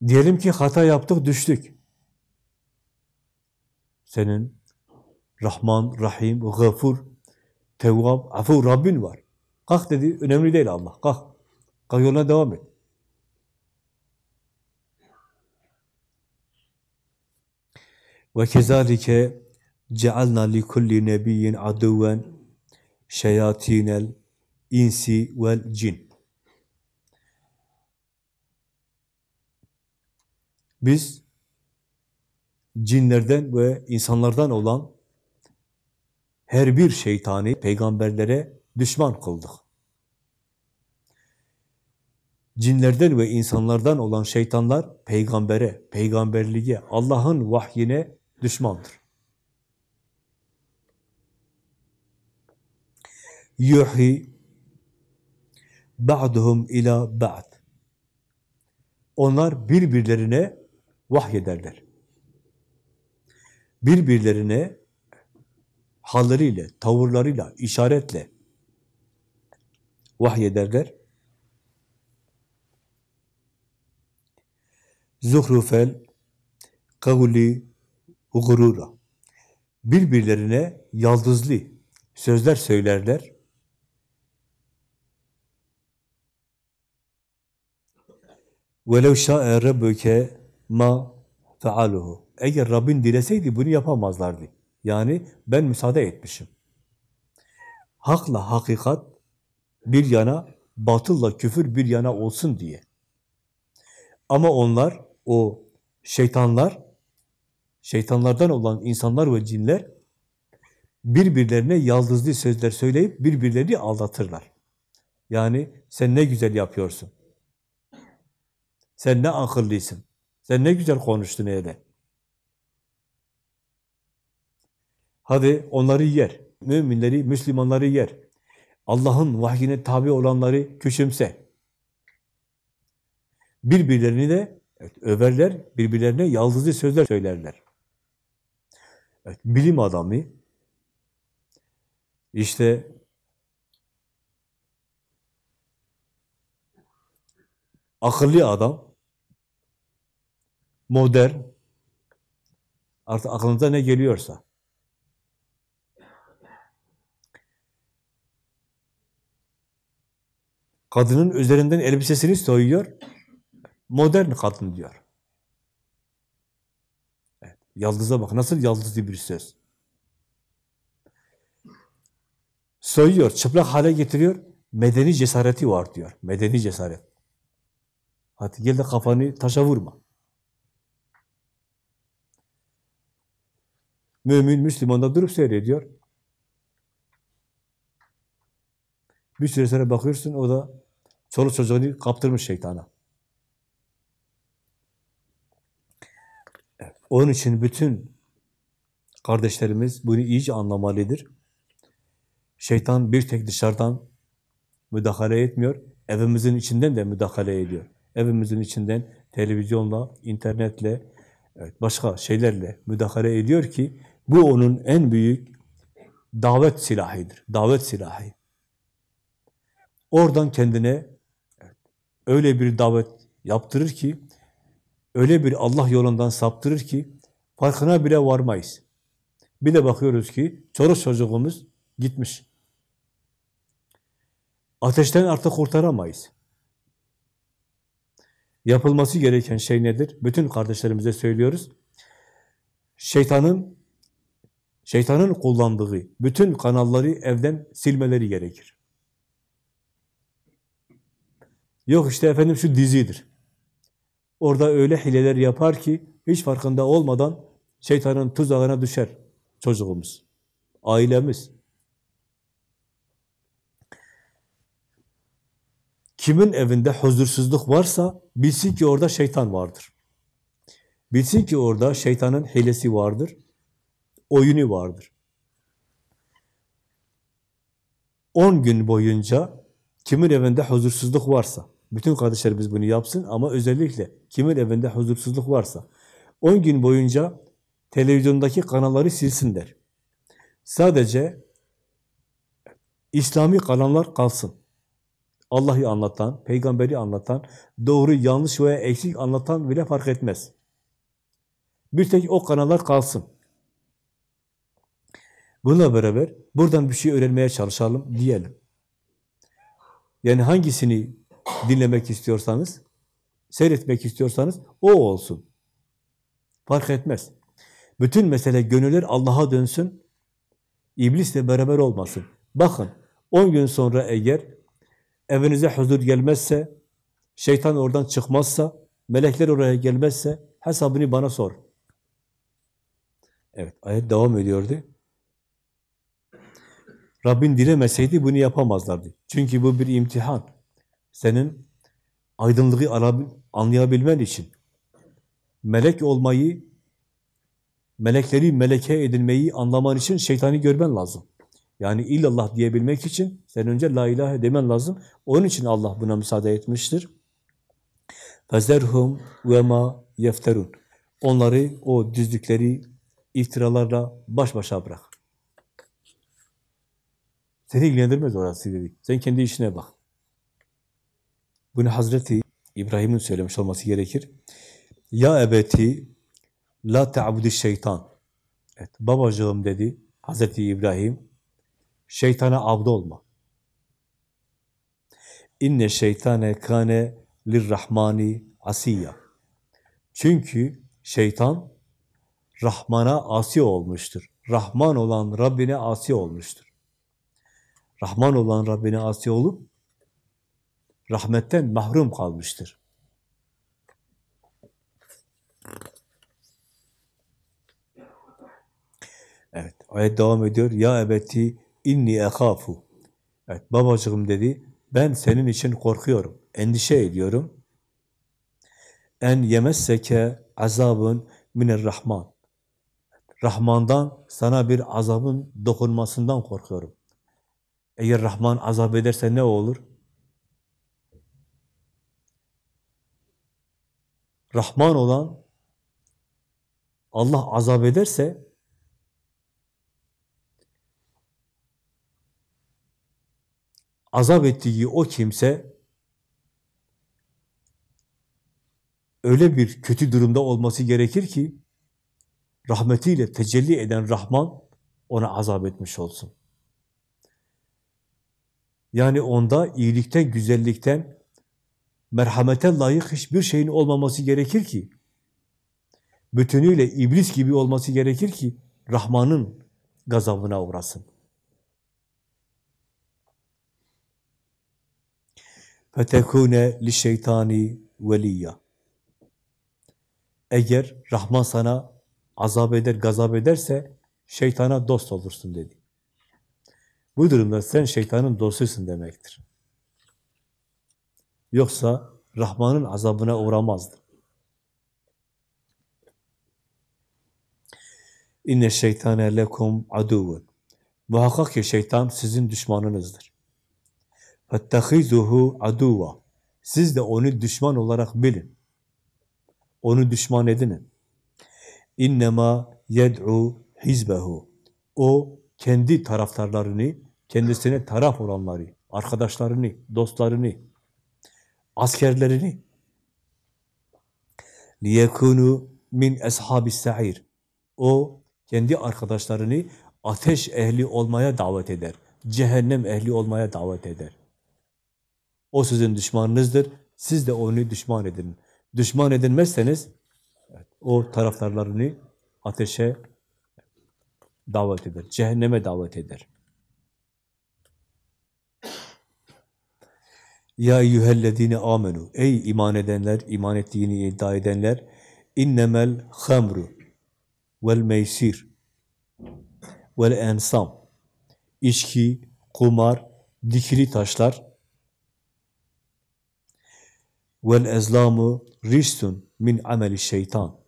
Diyelim ki hata yaptık, düştük. Senin Rahman, Rahim, Gafur, Tevvab, Afur Rabbin var. Kalk dedi, önemli değil Allah, kalk. Kalk yoluna devam et. Ve kezalike cealna li kulli nebiyyin aduven şeyatinel insi vel cin. Biz cinlerden ve insanlardan olan her bir şeytani peygamberlere düşman kıldık. Cinlerden ve insanlardan olan şeytanlar peygambere, peygamberliğe, Allah'ın vahyine düşmandır. Yuhi ba'duhum ila ba'd. Onlar birbirlerine vahyederler Birbirlerine halleriyle, tavırlarıyla, işaretle vahyederler. Zuhrufel kavli gurura. Birbirlerine yaldızlı sözler söylerler. وَلَوْ شَاءَ رَبُّكَ ma fealuhu. eğer Rabbin dileseydi bunu yapamazlardı. Yani ben müsaade etmişim. Hakla hakikat bir yana, batılla küfür bir yana olsun diye. Ama onlar, o şeytanlar, şeytanlardan olan insanlar ve cinler birbirlerine yaldızlı sözler söyleyip birbirlerini aldatırlar. Yani sen ne güzel yapıyorsun. Sen ne akıllısın. Sen ne güzel konuştun öyle. Hadi onları yer. Müminleri, Müslümanları yer. Allah'ın vahyine tabi olanları küçümse. Birbirlerini de evet, överler, birbirlerine yaldızlı sözler söylerler. Evet, bilim adamı işte akıllı adam modern artık aklınıza ne geliyorsa Kadının üzerinden elbisesini soyuyor. Modern kadın diyor. Evet, yaldız'a bak. Nasıl yaldızlı bir söz. Soyuyor, çıplak hale getiriyor. Medeni cesareti var diyor. Medeni cesaret. Hadi gel de kafanı taşa vurma. Mümin, Müslüman durup seyrediyor. Bir süre sonra bakıyorsun o da çoluk çocuğunu kaptırmış şeytana. Onun için bütün kardeşlerimiz bunu iyice anlamalıdır. Şeytan bir tek dışarıdan müdahale etmiyor, evimizin içinden de müdahale ediyor. Evimizin içinden televizyonla, internetle, evet, başka şeylerle müdahale ediyor ki bu onun en büyük davet silahıdır. Davet silahı. Oradan kendine öyle bir davet yaptırır ki, öyle bir Allah yolundan saptırır ki farkına bile varmayız. Bir de bakıyoruz ki çoluk çocuğumuz gitmiş. Ateşten artık kurtaramayız. Yapılması gereken şey nedir? Bütün kardeşlerimize söylüyoruz. Şeytanın şeytanın kullandığı bütün kanalları evden silmeleri gerekir. Yok işte efendim şu dizidir. Orada öyle hileler yapar ki hiç farkında olmadan şeytanın tuzağına düşer çocuğumuz, ailemiz. Kimin evinde huzursuzluk varsa bilsin ki orada şeytan vardır. Bilsin ki orada şeytanın hilesi vardır, oyunu vardır. 10 gün boyunca kimin evinde huzursuzluk varsa, bütün kardeşlerimiz bunu yapsın ama özellikle kimin evinde huzursuzluk varsa 10 gün boyunca televizyondaki kanalları silsinler. Sadece İslami kanallar kalsın. Allah'ı anlatan, peygamberi anlatan, doğru, yanlış veya eksik anlatan bile fark etmez. Bir tek o kanallar kalsın. Bununla beraber buradan bir şey öğrenmeye çalışalım diyelim. Yani hangisini dinlemek istiyorsanız, seyretmek istiyorsanız o olsun. Fark etmez. Bütün mesele gönüller Allah'a dönsün, iblisle beraber olmasın. Bakın, 10 gün sonra eğer evinize huzur gelmezse, şeytan oradan çıkmazsa, melekler oraya gelmezse hesabını bana sor. Evet, ayet devam ediyordu. Rabbin dilemeseydi bunu yapamazlardı. Çünkü bu bir imtihan. Senin aydınlığı anlayabilmen için melek olmayı, melekleri meleke edilmeyi anlaman için şeytani görmen lazım. Yani illallah diyebilmek için sen önce la ilahe demen lazım. Onun için Allah buna müsaade etmiştir. Fezerhum ve ma yefterun. Onları o düzlükleri iftiralarla baş başa bırak. Seni ilgilendirmez orası dedi. Sen kendi işine bak. Bunu Hazreti İbrahim'in söylemiş olması gerekir. Ya ebeti la ta'budi şeytan. Evet, babacığım dedi Hazreti İbrahim. Şeytana abd olma. İnne şeytane kane lirrahmani asiyya. Çünkü şeytan Rahman'a asi olmuştur. Rahman olan Rabbine asi olmuştur. Rahman olan Rabbine asi olup rahmetten mahrum kalmıştır. Evet, ayet devam ediyor. Ya ebeti inni ekhafu. Evet, babacığım dedi, ben senin için korkuyorum, endişe ediyorum. En yemesseke azabın minir rahman. Rahman'dan sana bir azabın dokunmasından korkuyorum. Eğer Rahman azap ederse ne olur? Rahman olan Allah azap ederse azap ettiği o kimse öyle bir kötü durumda olması gerekir ki rahmetiyle tecelli eden Rahman ona azap etmiş olsun. Yani onda iyilikten, güzellikten, merhamete layık hiçbir şeyin olmaması gerekir ki, bütünüyle iblis gibi olması gerekir ki, Rahman'ın gazabına uğrasın. فَتَكُونَ لِشَيْطَانِ veliyya. Eğer Rahman sana azap eder, gazap ederse şeytana dost olursun dedi. Bu durumda sen şeytanın dostusun demektir. Yoksa Rahman'ın azabına uğramazdı. İnne şeytane lekum aduvun. Muhakkak ki şeytan sizin düşmanınızdır. Fettehizuhu aduva. Siz de onu düşman olarak bilin. Onu düşman edinin. innema yed'u hizbehu. O kendi taraftarlarını, kendisine taraf olanları, arkadaşlarını, dostlarını, askerlerini liyekunu min eshabis sa'ir. O kendi arkadaşlarını ateş ehli olmaya davet eder. Cehennem ehli olmaya davet eder. O sizin düşmanınızdır. Siz de onu düşman edin. Düşman edilmezseniz o taraftarlarını ateşe davet eder. Cehenneme davet eder. Ya eyyühellezine amenu. Ey iman edenler, iman ettiğini iddia edenler. İnnemel hamru vel meysir vel ensam. İçki, kumar, dikili taşlar vel ezlamu riştun min ameli şeytan.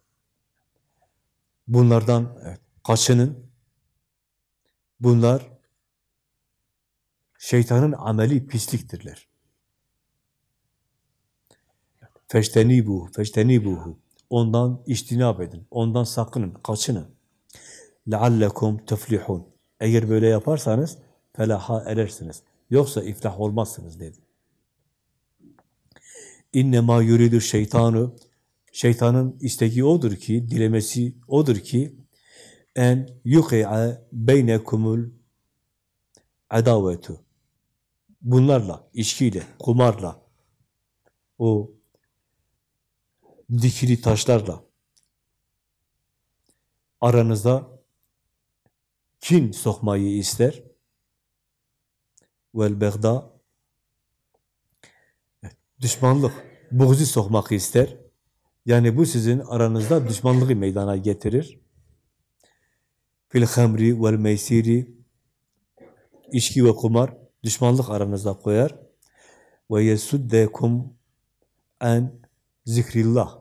Bunlardan evet, kaçının. Bunlar şeytanın ameli pisliktirler. Feştenibuhu, feştenibuhu. Ondan iştinab edin, ondan sakının, kaçının. لَعَلَّكُمْ تُفْلِحُونَ Eğer böyle yaparsanız felaha erersiniz. Yoksa iflah olmazsınız dedi. İnnemâ yuridu şeytanu Şeytanın isteği odur ki, dilemesi odur ki en yuki'a beynekumul adavetu. Bunlarla, içkiyle, kumarla, o dikili taşlarla aranızda kin sokmayı ister. Vel begda düşmanlık, buğzu sokmak ister. Yani bu sizin aranızda düşmanlığı meydana getirir. Fil hamri vel meysiri içki ve kumar düşmanlık aranızda koyar. Ve yesuddekum en zikrillah.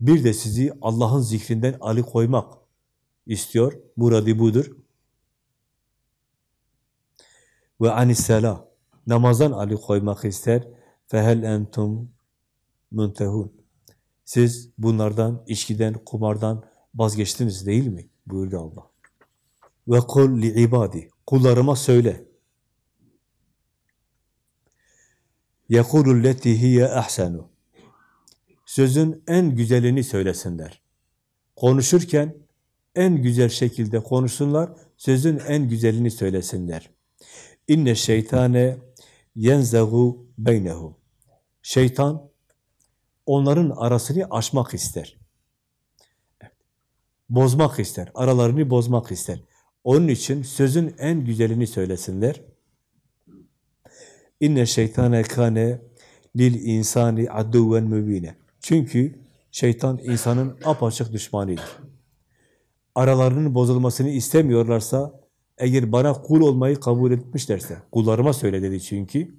Bir de sizi Allah'ın zikrinden alıkoymak istiyor. Muradı budur. Ve anisela. Namazdan alıkoymak ister. Fehel entum müntehun. Siz bunlardan, içkiden, kumardan vazgeçtiniz değil mi? buyurdu Allah. Ve kul li ibadi. Kullarıma söyle. Yekulul leti hiye. Sözün en güzelini söylesinler. Konuşurken en güzel şekilde konuşsunlar, sözün en güzelini söylesinler. İnne şeytane yenzagu beynehum. Şeytan onların arasını aşmak ister. Bozmak ister, aralarını bozmak ister. Onun için sözün en güzelini söylesinler. İnne şeytane kane lil insani aduven mübine. Çünkü şeytan insanın apaçık düşmanıdır. Aralarının bozulmasını istemiyorlarsa, eğer bana kul olmayı kabul etmişlerse, kullarıma söyle dedi çünkü,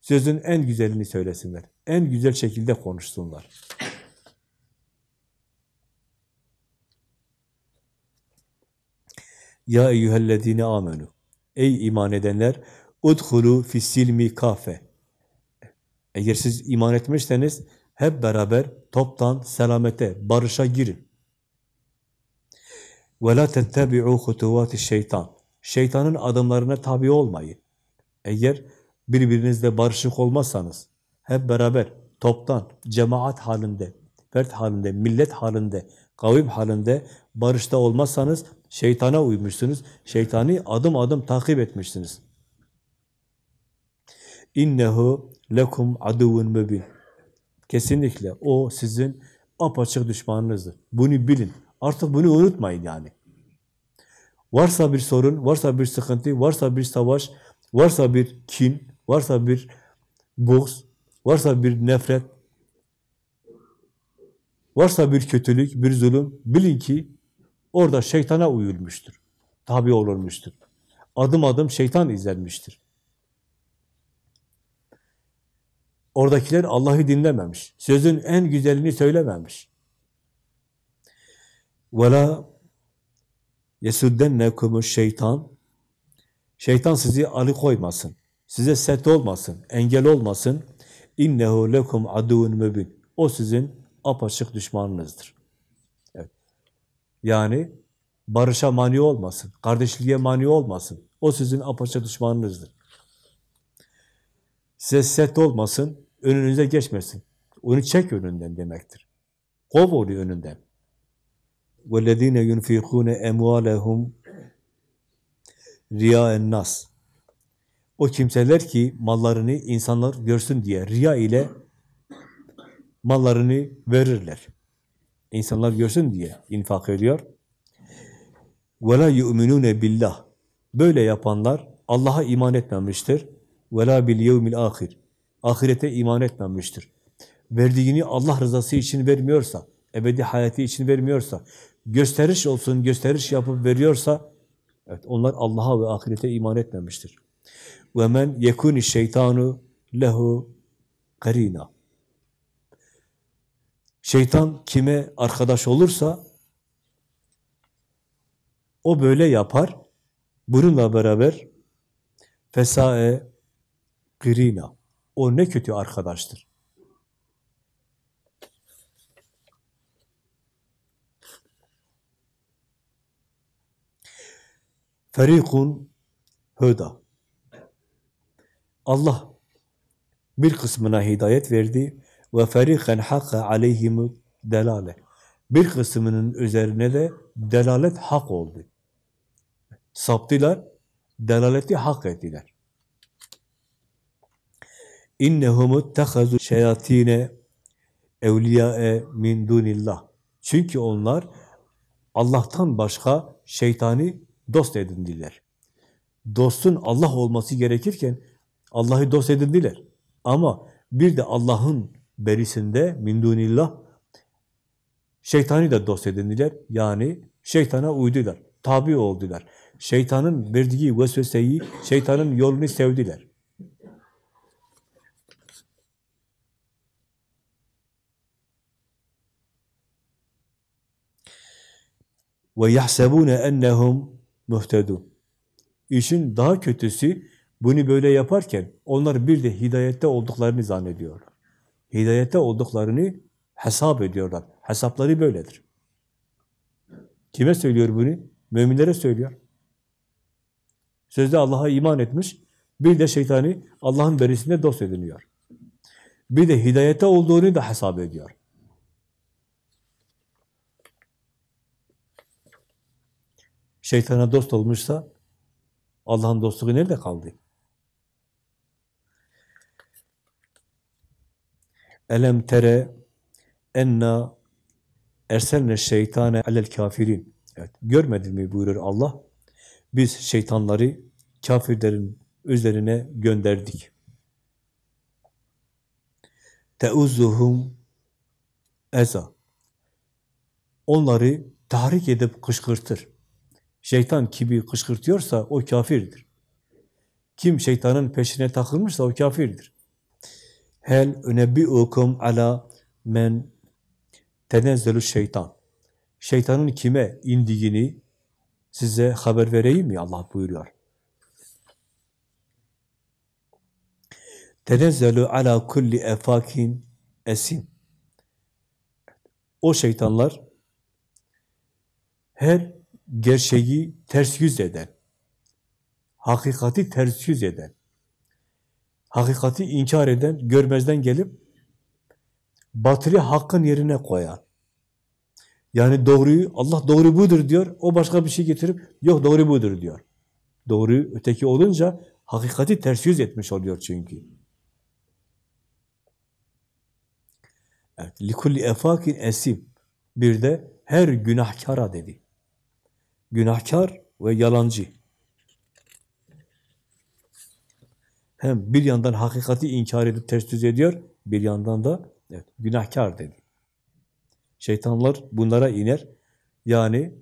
sözün en güzelini söylesinler. En güzel şekilde konuşsunlar. Ya eyyühellezine amenu. Ey iman edenler, udhulu fissilmi kafe. Eğer siz iman etmişseniz, hep beraber toptan selamete, barışa girin. وَلَا تَتَّبِعُوا خُتُوَاتِ şeytan. Şeytanın adımlarına tabi olmayın. Eğer birbirinizle barışık olmazsanız, hep beraber toptan, cemaat halinde, fert halinde, millet halinde, kavim halinde barışta olmazsanız şeytana uymuşsunuz. Şeytani adım adım takip etmişsiniz. İnnehu lekum aduvun mübin. Kesinlikle o sizin apaçık düşmanınızdır. Bunu bilin. Artık bunu unutmayın yani. Varsa bir sorun, varsa bir sıkıntı, varsa bir savaş, varsa bir kin, varsa bir buğz, varsa bir nefret, varsa bir kötülük, bir zulüm, bilin ki orada şeytana uyulmuştur. Tabi olunmuştur. Adım adım şeytan izlenmiştir. Oradakiler Allah'ı dinlememiş. Sözün en güzelini söylememiş. Vela yesuddennekum şeytan Şeytan sizi alıkoymasın. Size set olmasın, engel olmasın. İnnehu lekum aduvun mübin. O sizin apaçık düşmanınızdır. Evet. Yani barışa mani olmasın, kardeşliğe mani olmasın. O sizin apaçık düşmanınızdır. Size set olmasın, önünüze geçmesin. Onu çek önünden demektir. Kov onu önünden. وَالَّذ۪ينَ يُنْفِقُونَ اَمْوَالَهُمْ رِيَاءَ nas. O kimseler ki mallarını insanlar görsün diye riya ile mallarını verirler. İnsanlar görsün diye infak ediyor. وَلَا يُؤْمِنُونَ billah. Böyle yapanlar Allah'a iman etmemiştir. وَلَا بِالْيَوْمِ ahir. Ahirete iman etmemiştir. Verdiğini Allah rızası için vermiyorsa, ebedi hayatı için vermiyorsa, gösteriş olsun, gösteriş yapıp veriyorsa, evet onlar Allah'a ve ahirete iman etmemiştir. وَمَنْ يَكُنِ şeytanu lehu karina. Şeytan kime arkadaş olursa o böyle yapar. Bununla beraber fesae kirina. o ne kötü arkadaştır. Ferikun höda. Allah bir kısmına hidayet verdi ve feriken hakka aleyhimu delale. Bir kısmının üzerine de delalet hak oldu. Saptılar, delaleti hak ettiler. İnnehum ittehazu şeyatine evliyae min dunillah. Çünkü onlar Allah'tan başka şeytani dost edindiler. Dostun Allah olması gerekirken Allah'ı dost edindiler. Ama bir de Allah'ın berisinde min dunillah şeytani de dost edindiler. Yani şeytana uydular, tabi oldular. Şeytanın verdiği vesveseyi, şeytanın yolunu sevdiler. Ve yahsebune ennehum muhtedun. İşin daha kötüsü bunu böyle yaparken onlar bir de hidayette olduklarını zannediyorlar. Hidayette olduklarını hesap ediyorlar. Hesapları böyledir. Kime söylüyor bunu? Müminlere söylüyor. Sözde Allah'a iman etmiş, bir de şeytani Allah'ın berisinde dost ediniyor. Bir de hidayette olduğunu da hesap ediyor. Şeytana dost olmuşsa Allah'ın dostluğu nerede kaldı? Elem tere enna erselne şeytane alel kafirin. Evet, görmedin mi buyurur Allah? Biz şeytanları kafirlerin üzerine gönderdik. Teuzuhum eza. Onları tahrik edip kışkırtır. Şeytan kimi kışkırtıyorsa o kafirdir. Kim şeytanın peşine takılmışsa o kafirdir. Hel unebbiukum ala men tenezzelu şeytan. Şeytanın kime indiğini size haber vereyim mi? Allah buyuruyor. Tenezzelu ala kulli efakin esim. O şeytanlar her gerçeği ters yüz eden, hakikati ters yüz eden, hakikati inkar eden, görmezden gelip batılı hakkın yerine koyan. Yani doğruyu, Allah doğru budur diyor, o başka bir şey getirip, yok doğru budur diyor. Doğru öteki olunca hakikati ters yüz etmiş oluyor çünkü. Evet, likulli efakin esim. Bir de her günahkara dedi. Günahkar ve yalancı. Hem bir yandan hakikati inkar edip ters düz ediyor, bir yandan da evet, günahkar dedi. Şeytanlar bunlara iner. Yani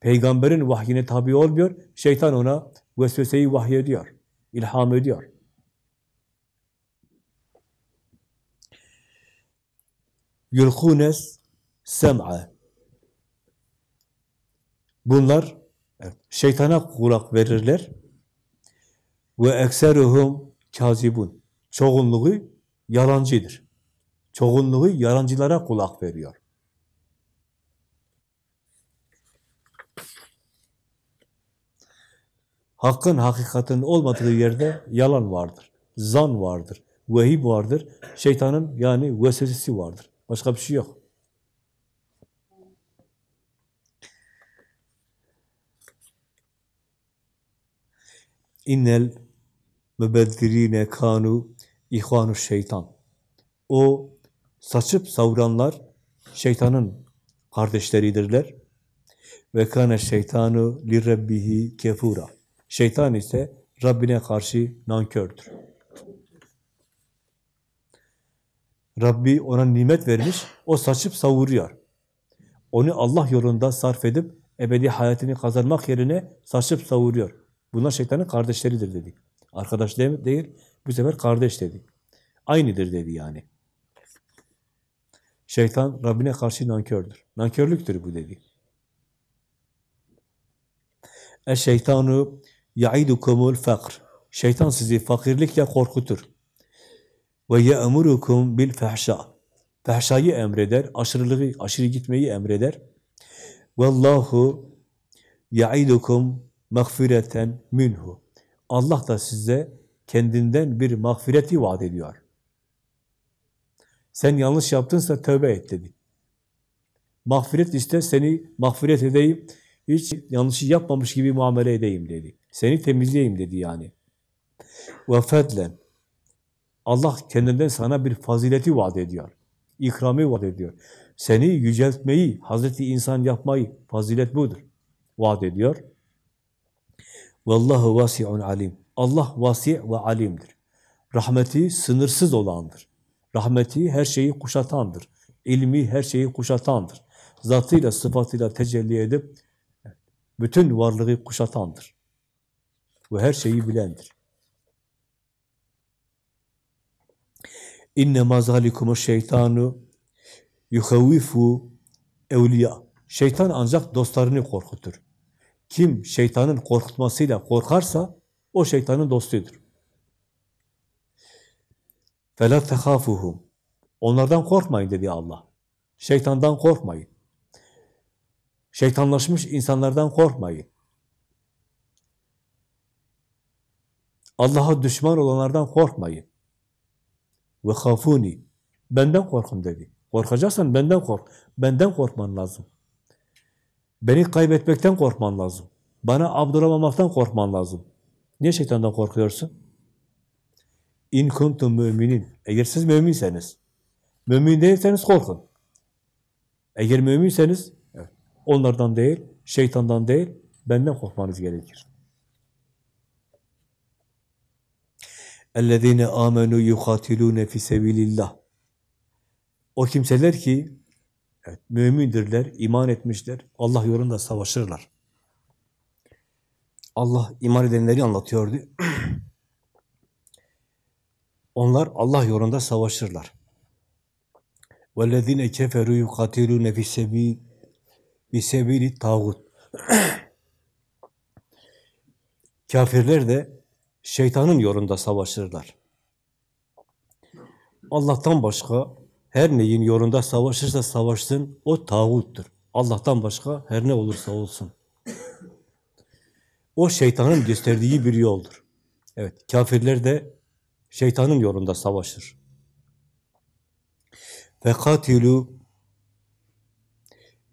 peygamberin vahyine tabi olmuyor, şeytan ona vesveseyi vahyediyor, ilham ediyor. Yulkunes sem'a. Bunlar Evet. Şeytana kulak verirler. Ve ekseruhum kazibun. Çoğunluğu yalancıdır. Çoğunluğu yalancılara kulak veriyor. Hakkın hakikatin olmadığı yerde yalan vardır. Zan vardır. Vehib vardır. Şeytanın yani vesvesesi vardır. Başka bir şey yok. İnnel mübeddirine kanu ihvanu şeytan. O saçıp savuranlar şeytanın kardeşleridirler. Ve kâne şeytanu li rabbihi kefura. Şeytan ise Rabbine karşı nankördür. Rabbi ona nimet vermiş, o saçıp savuruyor. Onu Allah yolunda sarf edip ebedi hayatını kazanmak yerine saçıp savuruyor. Bunlar şeytanın kardeşleridir dedi. Arkadaş değil, bu sefer kardeş dedi. Aynıdır dedi yani. Şeytan Rabbine karşı nankördür. Nankörlüktür bu dedi. Eşşeytanu ya'idukumul fakr. Şeytan sizi fakirlikle korkutur. Ve ye'murukum bil fahşa. Fahşayı emreder, aşırılığı, aşırı gitmeyi emreder. Vallahu ya'idukum mağfireten minhu. Allah da size kendinden bir mağfireti vaat ediyor. Sen yanlış yaptınsa tövbe et dedi. Mağfiret iste, seni mağfiret edeyim, hiç yanlışı yapmamış gibi muamele edeyim dedi. Seni temizleyeyim dedi yani. Ve fedlen. Allah kendinden sana bir fazileti vaat ediyor. İkrami vaat ediyor. Seni yüceltmeyi, Hazreti insan yapmayı, fazilet budur. Vaat ediyor. Vallahu vasi'un alim. Allah vasi ve alimdir. Rahmeti sınırsız olandır. Rahmeti her şeyi kuşatandır. İlmi her şeyi kuşatandır. Zatıyla, sıfatıyla tecelli edip bütün varlığı kuşatandır. Ve her şeyi bilendir. İnne mazalikumu şeytanu yuhavifu evliya. Şeytan ancak dostlarını korkutur. Kim şeytanın korkutmasıyla korkarsa o şeytanın dostudur. فَلَا تَخَافُهُمْ Onlardan korkmayın dedi Allah. Şeytandan korkmayın. Şeytanlaşmış insanlardan korkmayın. Allah'a düşman olanlardan korkmayın. Ve khafuni. Benden korkun dedi. Korkacaksan benden kork. Benden korkman lazım. Beni kaybetmekten korkman lazım. Bana abduramamaktan korkman lazım. Niye şeytandan korkuyorsun? İn kuntum müminin. Eğer siz müminseniz, mümin değilseniz korkun. Eğer müminseniz, evet, onlardan değil, şeytandan değil, benden korkmanız gerekir. اَلَّذ۪ينَ آمَنُوا يُخَاتِلُونَ فِي سَب۪يلِ O kimseler ki, evet, mümindirler, iman etmişler, Allah yolunda savaşırlar. Allah iman edenleri anlatıyordu. Onlar Allah yolunda savaşırlar. وَالَّذ۪ينَ كَفَرُوا يُقَاتِلُونَ فِي سَب۪يلِ بِسَب۪يلِ tağut. Kafirler de şeytanın yolunda savaşırlar. Allah'tan başka her neyin yolunda savaşırsa savaşsın, o tağuttur. Allah'tan başka her ne olursa olsun. O şeytanın gösterdiği bir yoldur. Evet, kafirler de şeytanın yolunda savaşır. Fekatilu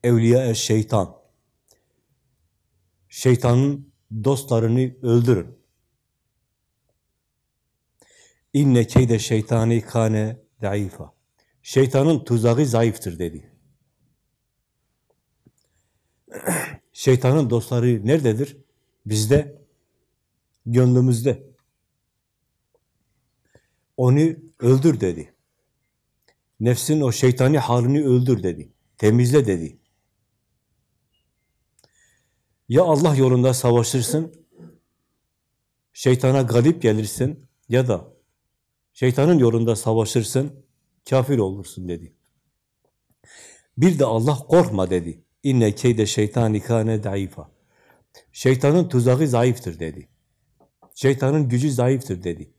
evliya şeytan. Şeytanın dostlarını öldürün. İnne keyde şeytani kane zayıfa. Şeytanın tuzağı zayıftır dedi. Şeytanın dostları nerededir? Bizde, gönlümüzde. Onu öldür dedi. Nefsin o şeytani halini öldür dedi. Temizle dedi. Ya Allah yolunda savaşırsın, şeytana galip gelirsin ya da şeytanın yolunda savaşırsın, kafir olursun dedi. Bir de Allah korkma dedi. İnne keyde şeytani kâne daifa. Şeytanın tuzağı zayıftır dedi. Şeytanın gücü zayıftır dedi.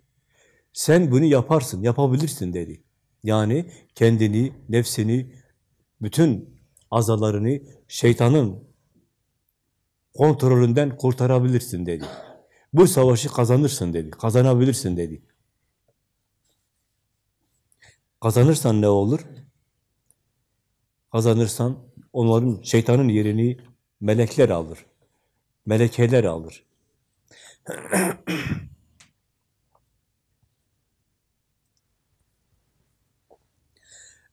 Sen bunu yaparsın, yapabilirsin dedi. Yani kendini, nefsini, bütün azalarını şeytanın kontrolünden kurtarabilirsin dedi. Bu savaşı kazanırsın dedi. Kazanabilirsin dedi. Kazanırsan ne olur? Kazanırsan onların şeytanın yerini melekler alır. Melekeler alır.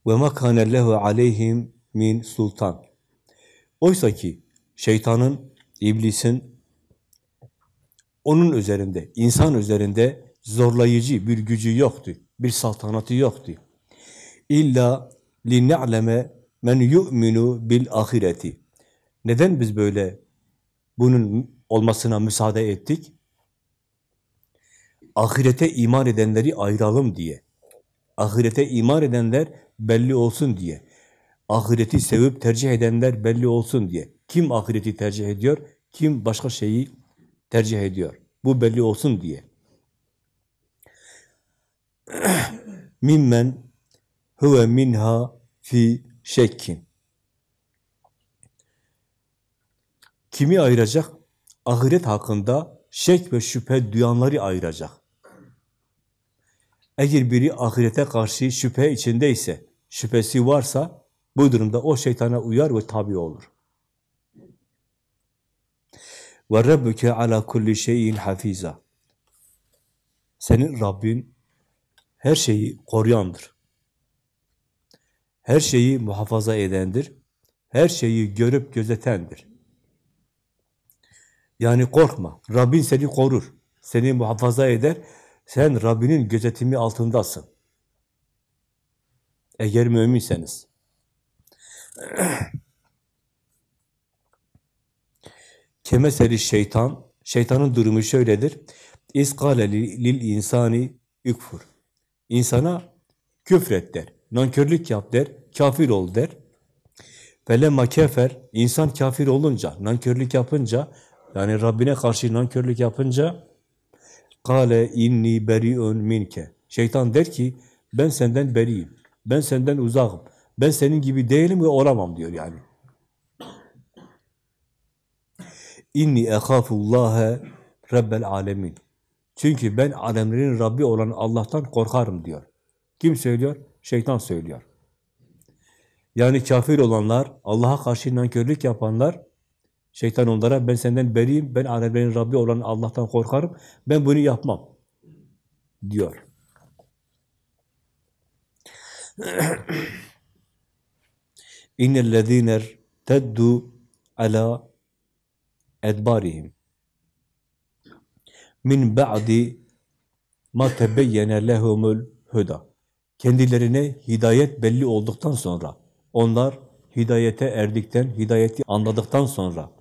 Ve ma kana lehu aleyhim min sultan. Oysa ki şeytanın, iblisin onun üzerinde, insan üzerinde zorlayıcı bir gücü yoktu. Bir saltanatı yoktu. İlla linna'leme men yu'minu bil ahireti. Neden biz böyle bunun olmasına müsaade ettik? Ahirete iman edenleri ayıralım diye. Ahirete iman edenler belli olsun diye. Ahireti sevip tercih edenler belli olsun diye. Kim ahireti tercih ediyor, kim başka şeyi tercih ediyor. Bu belli olsun diye. Mimmen huve minha fi şekkin. Kimi ayıracak? Ahiret hakkında şek ve şüphe duyanları ayıracak. Eğer biri ahirete karşı şüphe içindeyse, şüphesi varsa, bu durumda o şeytana uyar ve tabi olur. Ve rabbuke ala kulli şeyin hafiza. Senin Rabbin her şeyi koruyandır. Her şeyi muhafaza edendir. Her şeyi görüp gözetendir. Yani korkma. Rabbin seni korur. Seni muhafaza eder. Sen Rabbinin gözetimi altındasın. Eğer müminseniz. Kemeseri şeytan, şeytanın durumu şöyledir. İskale lil insani ükfur. İnsana küfret der, nankörlük yap der, kafir ol der. Felemma kefer, insan kafir olunca, nankörlük yapınca, yani Rabbine karşı nankörlük yapınca, kale inni beriun minke. Şeytan der ki, ben senden beriyim, ben senden uzakım, ben senin gibi değilim ve olamam diyor yani. İnni ehafullâhe rabbel alemin. Çünkü ben alemlerin Rabbi olan Allah'tan korkarım diyor. Kim söylüyor? Şeytan söylüyor. Yani kafir olanlar, Allah'a karşı nankörlük yapanlar, şeytan onlara ben senden beriyim, ben alemlerin Rabbi olan Allah'tan korkarım, ben bunu yapmam diyor. İnnellezîner teddu ala edbarihim min ba'di ma tebeyyene lehumul huda. Kendilerine hidayet belli olduktan sonra, onlar hidayete erdikten, hidayeti anladıktan sonra,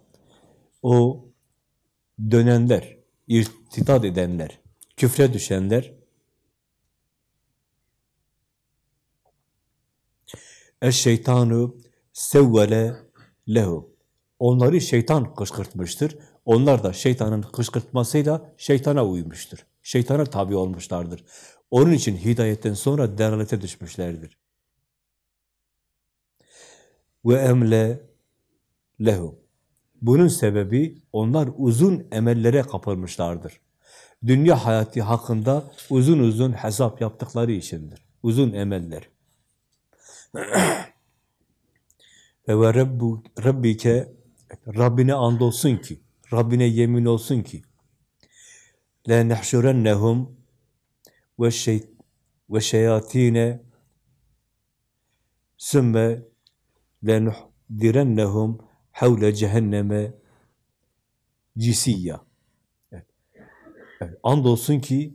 o dönenler, irtidat edenler, küfre düşenler, eş-şeytanu sevvele lehu. Onları şeytan kışkırtmıştır. Onlar da şeytanın kışkırtmasıyla şeytana uymuştur. Şeytana tabi olmuşlardır. Onun için hidayetten sonra delalete düşmüşlerdir. Ve emle lehu. Bunun sebebi onlar uzun emellere kapılmışlardır. Dünya hayatı hakkında uzun uzun hesap yaptıkları içindir. Uzun emeller. Ve Rabbu, Rabbike Rabbine andolsun ki, Rabbine yemin olsun ki la nehşurennehum ve şey ve şeyatine sümme lenuhdirennehum havle cehenneme cisiyya. Evet. Evet. Andolsun ki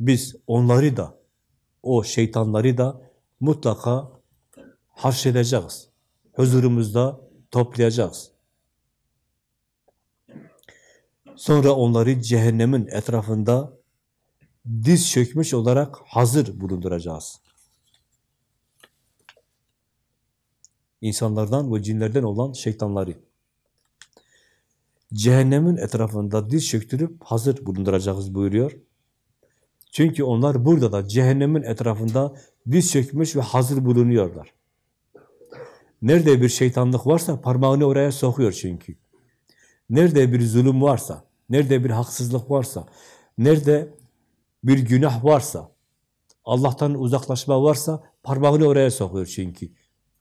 biz onları da o şeytanları da mutlaka haşredeceğiz. Huzurumuzda toplayacağız. Sonra onları cehennemin etrafında diz çökmüş olarak hazır bulunduracağız. İnsanlardan ve cinlerden olan şeytanları. Cehennemin etrafında diz çöktürüp hazır bulunduracağız buyuruyor. Çünkü onlar burada da cehennemin etrafında diz çökmüş ve hazır bulunuyorlar. Nerede bir şeytanlık varsa parmağını oraya sokuyor çünkü. Nerede bir zulüm varsa, nerede bir haksızlık varsa, nerede bir günah varsa, Allah'tan uzaklaşma varsa parmağını oraya sokuyor çünkü.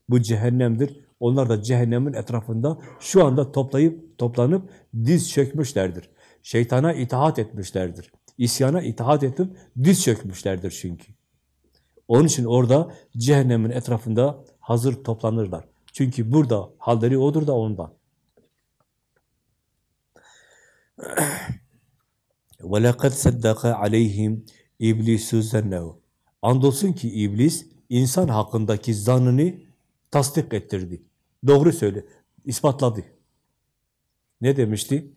Bu cehennemdir. Onlar da cehennemin etrafında şu anda toplayıp toplanıp diz çökmüşlerdir. Şeytana itaat etmişlerdir. İsyana itaat edip diz çökmüşlerdir çünkü. Onun için orada cehennemin etrafında hazır toplanırlar. Çünkü burada halleri odur da ondan. وَلَقَدْ صَدَّقَ عَلَيْهِمْ اِبْلِسُ زَنَّهُ Andolsun ki iblis insan hakkındaki zannını tasdik ettirdi. Doğru söyle, ispatladı. Ne demişti?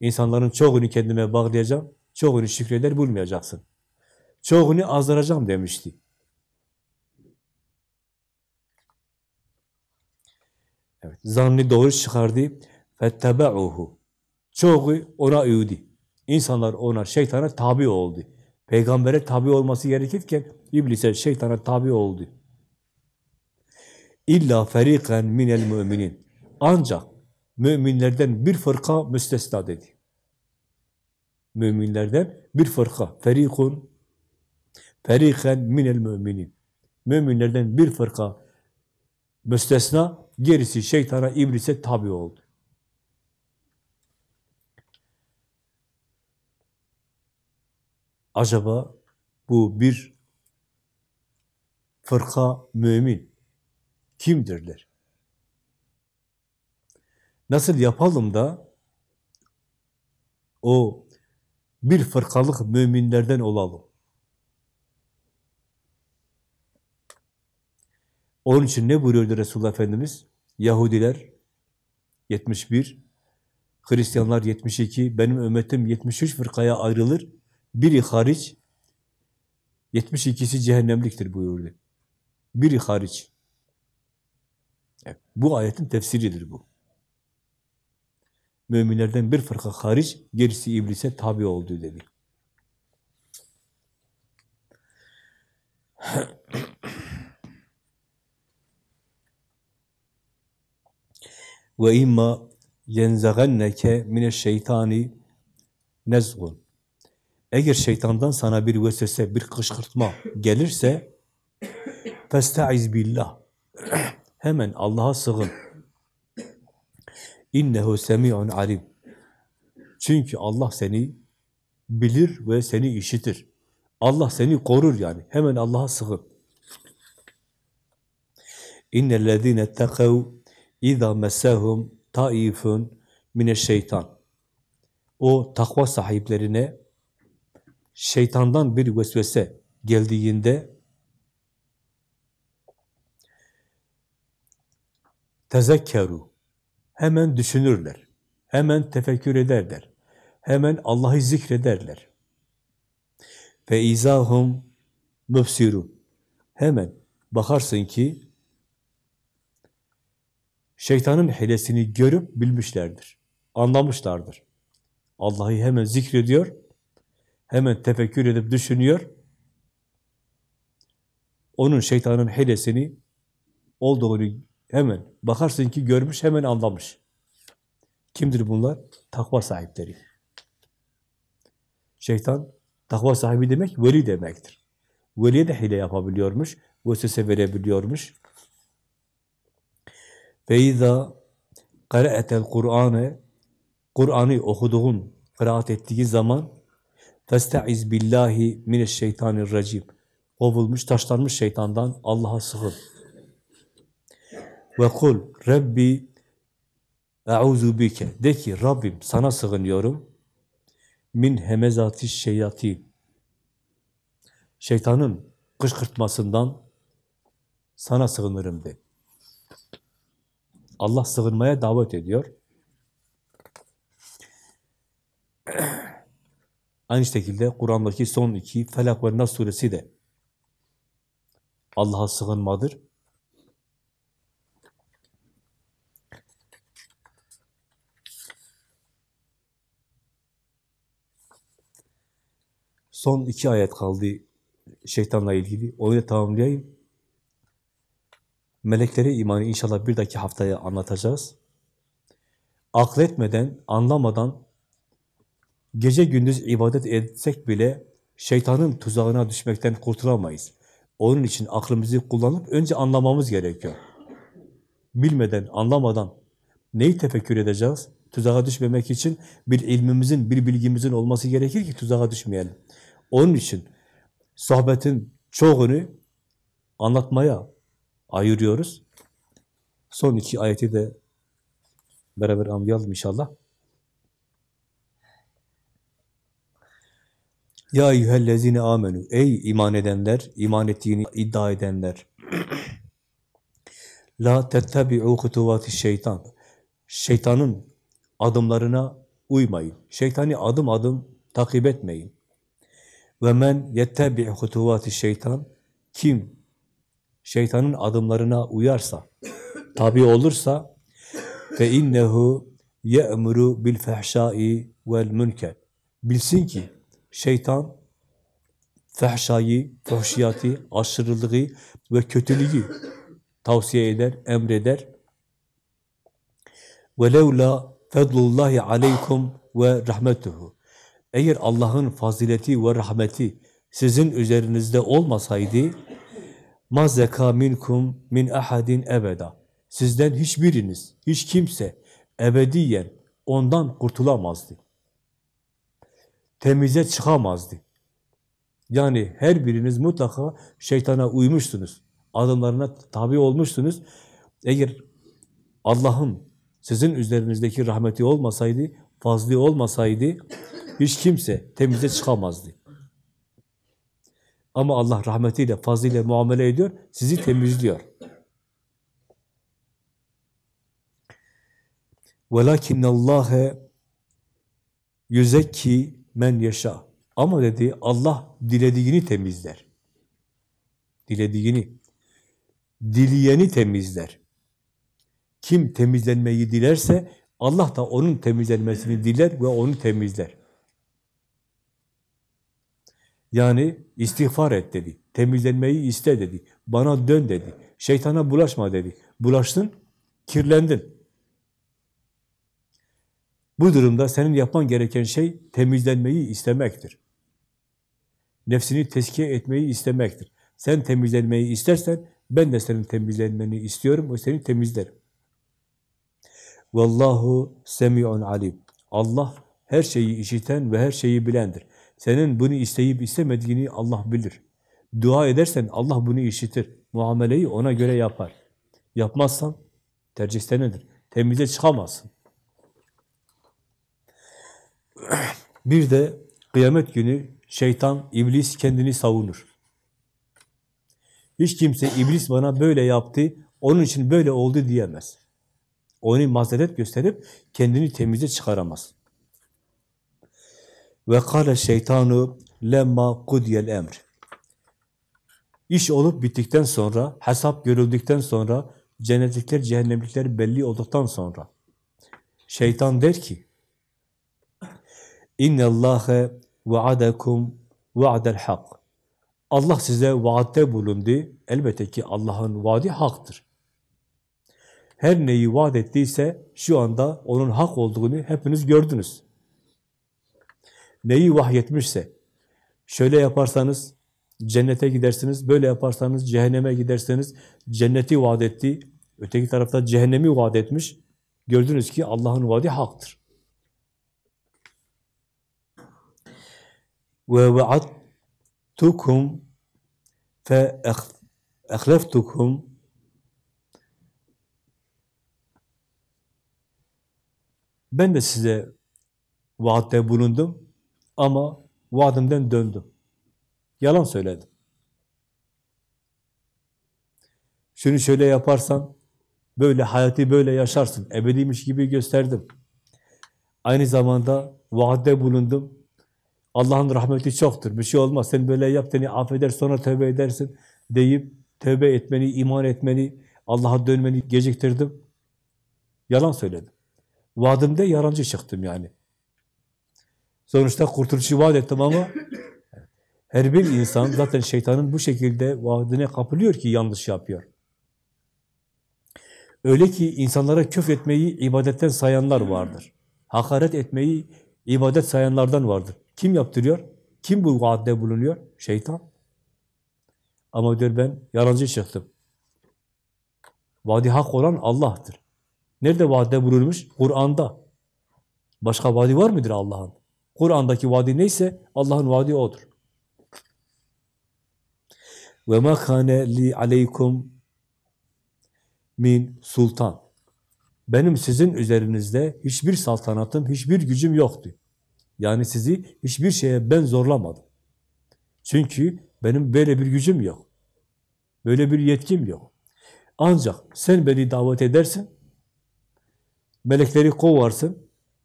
İnsanların çoğunu kendime bağlayacağım, çoğunu şükreder bulmayacaksın. Çoğunu azdıracağım demişti. Evet, zannı doğru çıkardı. فَاتَّبَعُهُ Çoğu ona uydu. İnsanlar ona, şeytana tabi oldu. Peygambere tabi olması gerekirken iblise, şeytana tabi oldu. İlla feriqen minel müminin. Ancak müminlerden bir fırka müstesna dedi. Müminlerden bir fırka. Ferikun feriqen minel müminin. Müminlerden bir fırka müstesna, gerisi şeytana, iblise tabi oldu. Acaba bu bir fırka mümin kimdirler? Nasıl yapalım da o bir fırkalık müminlerden olalım? Onun için ne buyuruyordu Resulullah Efendimiz? Yahudiler 71, Hristiyanlar 72, benim ümmetim 73 fırkaya ayrılır. Biri hariç, 72'si cehennemliktir buyurdu. Biri hariç. Bu ayetin tefsiridir bu. Müminlerden bir fırka hariç, gerisi iblise tabi oldu dedi. Ve imma yenzagenneke mineşşeytani nezgun. Eğer şeytandan sana bir vesvese, bir kışkırtma gelirse festaiz billah. Hemen Allah'a sığın. İnnehu semi'un alim. Çünkü Allah seni bilir ve seni işitir. Allah seni korur yani. Hemen Allah'a sığın. İnnellezîne etteqev İza messahum taifun mineşşeytan. O takva sahiplerine şeytandan bir vesvese geldiğinde tezekkeru hemen düşünürler. Hemen tefekkür ederler. Hemen Allah'ı zikrederler. Ve izahum müfsirun. Hemen bakarsın ki şeytanın hilesini görüp bilmişlerdir. Anlamışlardır. Allah'ı hemen zikrediyor, hemen tefekkür edip düşünüyor. Onun şeytanın hilesini olduğunu hemen bakarsın ki görmüş, hemen anlamış. Kimdir bunlar? Takva sahipleri. Şeytan, takva sahibi demek, veli demektir. Veliye de hile yapabiliyormuş, vesvese verebiliyormuş. Ve izâ qara'etel Kur'an'ı Kur'an'ı okuduğun, kıraat ettiği zaman festaiz billahi mineşşeytanirracim. Kovulmuş, taşlanmış şeytandan Allah'a sığın. Ve kul Rabbi e'uzu bike. De ki Rabbim sana sığınıyorum. Min hemezati şeyatin. Şeytanın kışkırtmasından sana sığınırım de. Allah sığınmaya davet ediyor. Aynı şekilde Kur'an'daki son iki Felak ve Nas suresi de Allah'a sığınmadır. Son iki ayet kaldı şeytanla ilgili. Onu da tamamlayayım. Meleklere imanı inşallah bir dahaki haftaya anlatacağız. Akletmeden, anlamadan Gece gündüz ibadet etsek bile şeytanın tuzağına düşmekten kurtulamayız. Onun için aklımızı kullanıp önce anlamamız gerekiyor. Bilmeden, anlamadan neyi tefekkür edeceğiz? Tuzağa düşmemek için bir ilmimizin, bir bilgimizin olması gerekir ki tuzağa düşmeyelim. Onun için sohbetin çoğunu anlatmaya ayırıyoruz. Son iki ayeti de beraber anlayalım inşallah. Ya eyyühellezine amenu. Ey iman edenler, iman ettiğini iddia edenler. La tettebi'u hutuvati şeytan. Şeytanın adımlarına uymayın. Şeytani adım adım takip etmeyin. Ve men yettebi hutuvati şeytan. Kim şeytanın adımlarına uyarsa, tabi olursa fe innehu ye'muru bil fahşai vel münker. Bilsin ki şeytan fahşayı, fuhşiyatı, aşırılığı ve kötülüğü tavsiye eder, emreder. وَلَوْلَا fedlullahi aleykum ve rahmetuhu. Eğer Allah'ın fazileti ve rahmeti sizin üzerinizde olmasaydı ma zeka minkum min ahadin ebeda. Sizden hiçbiriniz, hiç kimse ebediyen ondan kurtulamazdı. Temize çıkamazdı. Yani her biriniz mutlaka şeytana uymuşsunuz. Adımlarına tabi olmuşsunuz. Eğer Allah'ın sizin üzerinizdeki rahmeti olmasaydı, fazlı olmasaydı hiç kimse temize çıkamazdı. Ama Allah rahmetiyle, fazlıyla muamele ediyor, sizi temizliyor. وَلَكِنَّ اللّٰهَ yüzekki men yaşa. Ama dedi Allah dilediğini temizler. Dilediğini. Dileyeni temizler. Kim temizlenmeyi dilerse Allah da onun temizlenmesini diler ve onu temizler. Yani istiğfar et dedi. Temizlenmeyi iste dedi. Bana dön dedi. Şeytana bulaşma dedi. Bulaştın, kirlendin. Bu durumda senin yapman gereken şey temizlenmeyi istemektir. Nefsini teskiye etmeyi istemektir. Sen temizlenmeyi istersen ben de senin temizlenmeni istiyorum ve seni temizlerim. Vallahu semi'un alim. Allah her şeyi işiten ve her şeyi bilendir. Senin bunu isteyip istemediğini Allah bilir. Dua edersen Allah bunu işitir. Muameleyi ona göre yapar. Yapmazsan tercih senedir. Temize çıkamazsın. Bir de kıyamet günü şeytan, iblis kendini savunur. Hiç kimse iblis bana böyle yaptı, onun için böyle oldu diyemez. Onu mazeret gösterip kendini temize çıkaramaz. Ve kâle şeytanu lemma kudiyel emr. İş olup bittikten sonra, hesap görüldükten sonra, cennetlikler, cehennemlikler belli olduktan sonra şeytan der ki اِنَّ اللّٰهَ وَعَدَكُمْ وَعْدَ الْحَقِّ Allah size vaatte bulundu. Elbette ki Allah'ın vaadi haktır. Her neyi vaat ettiyse şu anda onun hak olduğunu hepiniz gördünüz. Neyi vahyetmişse, şöyle yaparsanız cennete gidersiniz, böyle yaparsanız cehenneme giderseniz cenneti vaat etti, öteki tarafta cehennemi vaat etmiş. Gördünüz ki Allah'ın vaadi haktır. Ve vaadtukum fe ehleftukum Ben de size vaatte bulundum ama vaadimden döndüm. Yalan söyledim. Şunu şöyle yaparsan, böyle hayatı böyle yaşarsın, ebediymiş gibi gösterdim. Aynı zamanda vaatte bulundum. Allah'ın rahmeti çoktur, bir şey olmaz. Sen böyle yap, seni affeder, sonra tövbe edersin deyip tövbe etmeni, iman etmeni, Allah'a dönmeni geciktirdim. Yalan söyledim. Vaadimde yalancı çıktım yani. Sonuçta kurtuluşu vaat ettim ama her bir insan zaten şeytanın bu şekilde vaadine kapılıyor ki yanlış yapıyor. Öyle ki insanlara küfretmeyi ibadetten sayanlar vardır. Hakaret etmeyi ibadet sayanlardan vardır. Kim yaptırıyor? Kim bu vaatte bulunuyor? Şeytan. Ama diyor ben yalancı çıktım. Vaadi hak olan Allah'tır. Nerede vaatte bulunmuş? Kur'an'da. Başka vaadi var mıdır Allah'ın? Kur'an'daki vaadi neyse Allah'ın vaadi odur. Ve ma kane li aleykum min sultan. Benim sizin üzerinizde hiçbir saltanatım, hiçbir gücüm yoktu. Yani sizi hiçbir şeye ben zorlamadım. Çünkü benim böyle bir gücüm yok. Böyle bir yetkim yok. Ancak sen beni davet edersin, melekleri kovarsın,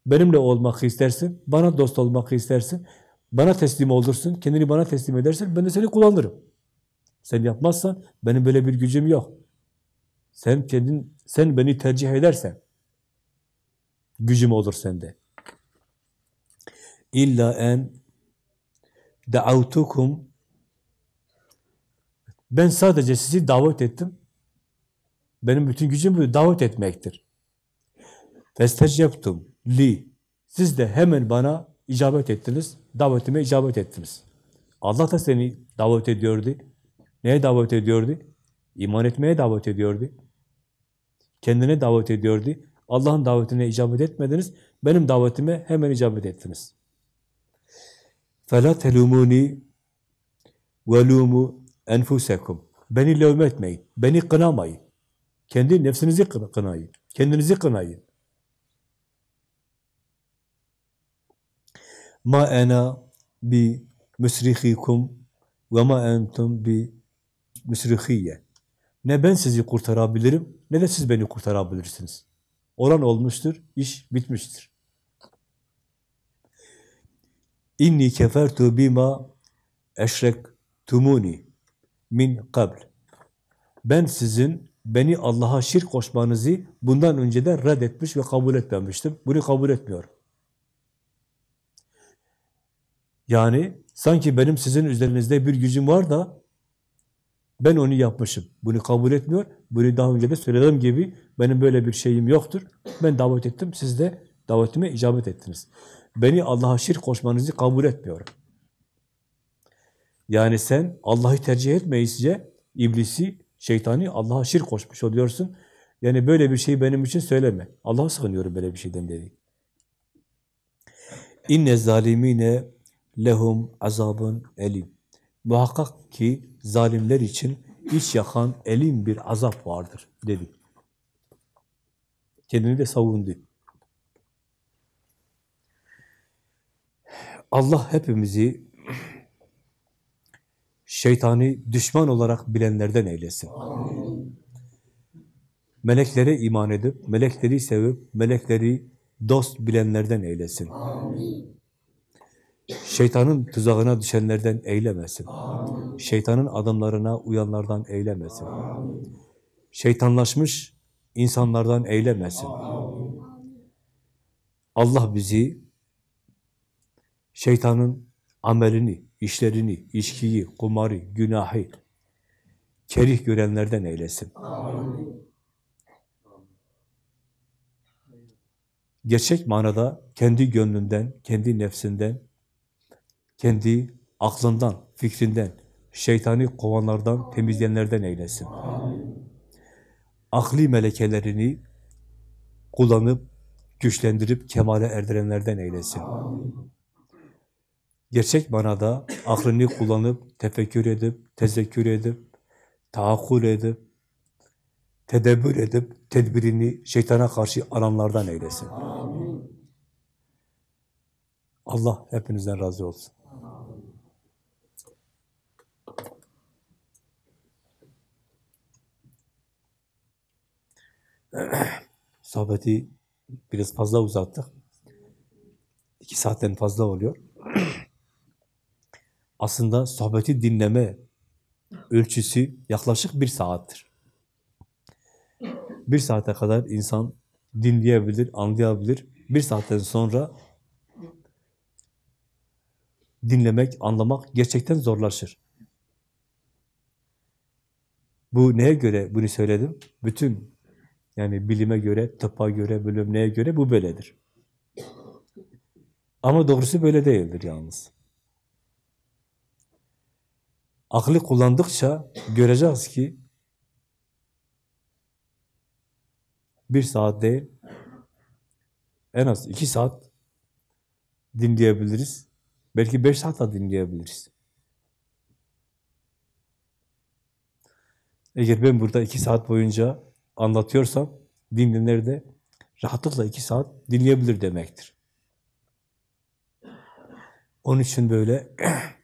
benimle olmak istersin, bana dost olmak istersin, bana teslim olursun, kendini bana teslim edersin, ben de seni kullanırım. Sen yapmazsan benim böyle bir gücüm yok. Sen kendin, sen beni tercih edersen gücüm olur sende. İlla en da'avtukum ben sadece sizi davet ettim. Benim bütün gücüm bu davet etmektir. Festecebtum li siz de hemen bana icabet ettiniz. Davetime icabet ettiniz. Allah da seni davet ediyordu. Neye davet ediyordu? İman etmeye davet ediyordu. Kendine davet ediyordu. Allah'ın davetine icabet etmediniz. Benim davetime hemen icabet ettiniz. فَلَا تَلُومُونِ وَلُومُ enfusekum. Beni levm etmeyin. Beni kınamayın. Kendi nefsinizi kına- kınayın. Kendinizi kınayın. Ma ena bi müsrihikum ve ma entum bi müsrihiyye. Ne ben sizi kurtarabilirim, ne de siz beni kurtarabilirsiniz. Olan olmuştur, iş bitmiştir. İnni kefertu bima eşrektumuni min kabl. Ben sizin beni Allah'a şirk koşmanızı bundan önce de reddetmiş ve kabul etmemiştim. Bunu kabul etmiyorum. Yani sanki benim sizin üzerinizde bir gücüm var da ben onu yapmışım. Bunu kabul etmiyor. Bunu daha önce de söylediğim gibi benim böyle bir şeyim yoktur. Ben davet ettim. Siz de davetime icabet ettiniz. Beni Allah'a şirk koşmanızı kabul etmiyorum. Yani sen Allah'ı tercih etmeyince iblisi, şeytani Allah'a şirk koşmuş oluyorsun. Yani böyle bir şey benim için söyleme. Allah'a sığınıyorum böyle bir şeyden dedi. İnne zalimine lehum azabun elim. Muhakkak ki zalimler için iç yakan elim bir azap vardır dedi. Kendini de savundu. Allah hepimizi şeytani düşman olarak bilenlerden eylesin. Meleklere iman edip, melekleri sevip, melekleri dost bilenlerden eylesin. Şeytanın tuzağına düşenlerden eylemesin. Şeytanın adımlarına uyanlardan eylemesin. Şeytanlaşmış insanlardan eylemesin. Allah bizi şeytanın amelini, işlerini, içkiyi, kumarı, günahı, kerih görenlerden eylesin. Gerçek manada kendi gönlünden, kendi nefsinden, kendi aklından, fikrinden, şeytani kovanlardan, temizleyenlerden eylesin. Akli melekelerini kullanıp, güçlendirip, kemale erdirenlerden eylesin. Gerçek manada aklını kullanıp, tefekkür edip, tezekkür edip, taakkul edip, tedebbür edip, tedbirini şeytana karşı alanlardan eylesin. Allah hepinizden razı olsun. Sohbeti biraz fazla uzattık. İki saatten fazla oluyor. Aslında sohbeti dinleme ölçüsü yaklaşık bir saattir. Bir saate kadar insan dinleyebilir, anlayabilir. Bir saatten sonra dinlemek, anlamak gerçekten zorlaşır. Bu neye göre bunu söyledim? Bütün yani bilime göre, tıbba göre, bölüm neye göre bu böyledir. Ama doğrusu böyle değildir yalnız. Aklı kullandıkça göreceğiz ki bir saat değil, en az iki saat dinleyebiliriz. Belki beş saat da dinleyebiliriz. Eğer ben burada iki saat boyunca anlatıyorsam, dinleyenler de rahatlıkla iki saat dinleyebilir demektir. Onun için böyle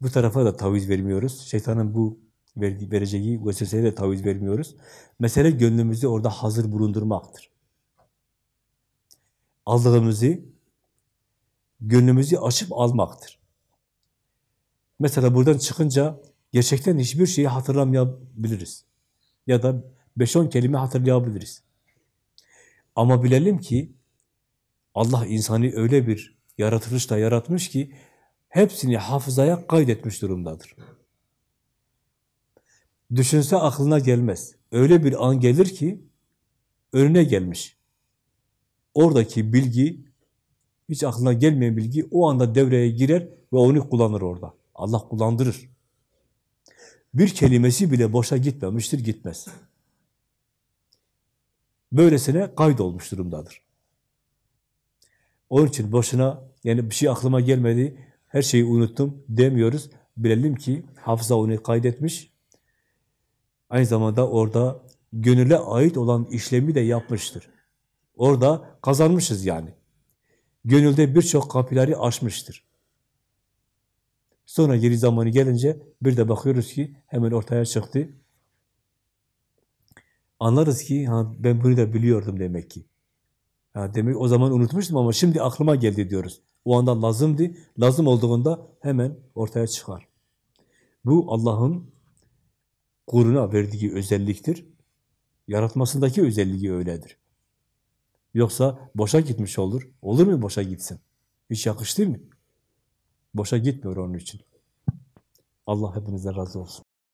bu tarafa da taviz vermiyoruz. Şeytanın bu vereceği vesveseye de taviz vermiyoruz. Mesele gönlümüzü orada hazır bulundurmaktır. Aldığımızı, gönlümüzü açıp almaktır. Mesela buradan çıkınca gerçekten hiçbir şeyi hatırlamayabiliriz. Ya da 5-10 kelime hatırlayabiliriz. Ama bilelim ki Allah insanı öyle bir yaratılışla yaratmış ki hepsini hafızaya kaydetmiş durumdadır. Düşünse aklına gelmez. Öyle bir an gelir ki önüne gelmiş. Oradaki bilgi, hiç aklına gelmeyen bilgi o anda devreye girer ve onu kullanır orada. Allah kullandırır. Bir kelimesi bile boşa gitmemiştir, gitmez. Böylesine kaydolmuş durumdadır. Onun için boşuna, yani bir şey aklıma gelmedi, her şeyi unuttum demiyoruz. Bilelim ki hafıza onu kaydetmiş. Aynı zamanda orada gönüle ait olan işlemi de yapmıştır. Orada kazanmışız yani. Gönülde birçok kapıları açmıştır. Sonra geri zamanı gelince bir de bakıyoruz ki hemen ortaya çıktı. Anlarız ki ha, ben bunu da biliyordum demek ki. Ha, demek o zaman unutmuştum ama şimdi aklıma geldi diyoruz. O anda lazımdı. Lazım olduğunda hemen ortaya çıkar. Bu Allah'ın kuruna verdiği özelliktir. Yaratmasındaki özelliği öyledir. Yoksa boşa gitmiş olur. Olur mu boşa gitsin? Hiç yakıştı mı? Boşa gitmiyor onun için. Allah hepinize razı olsun.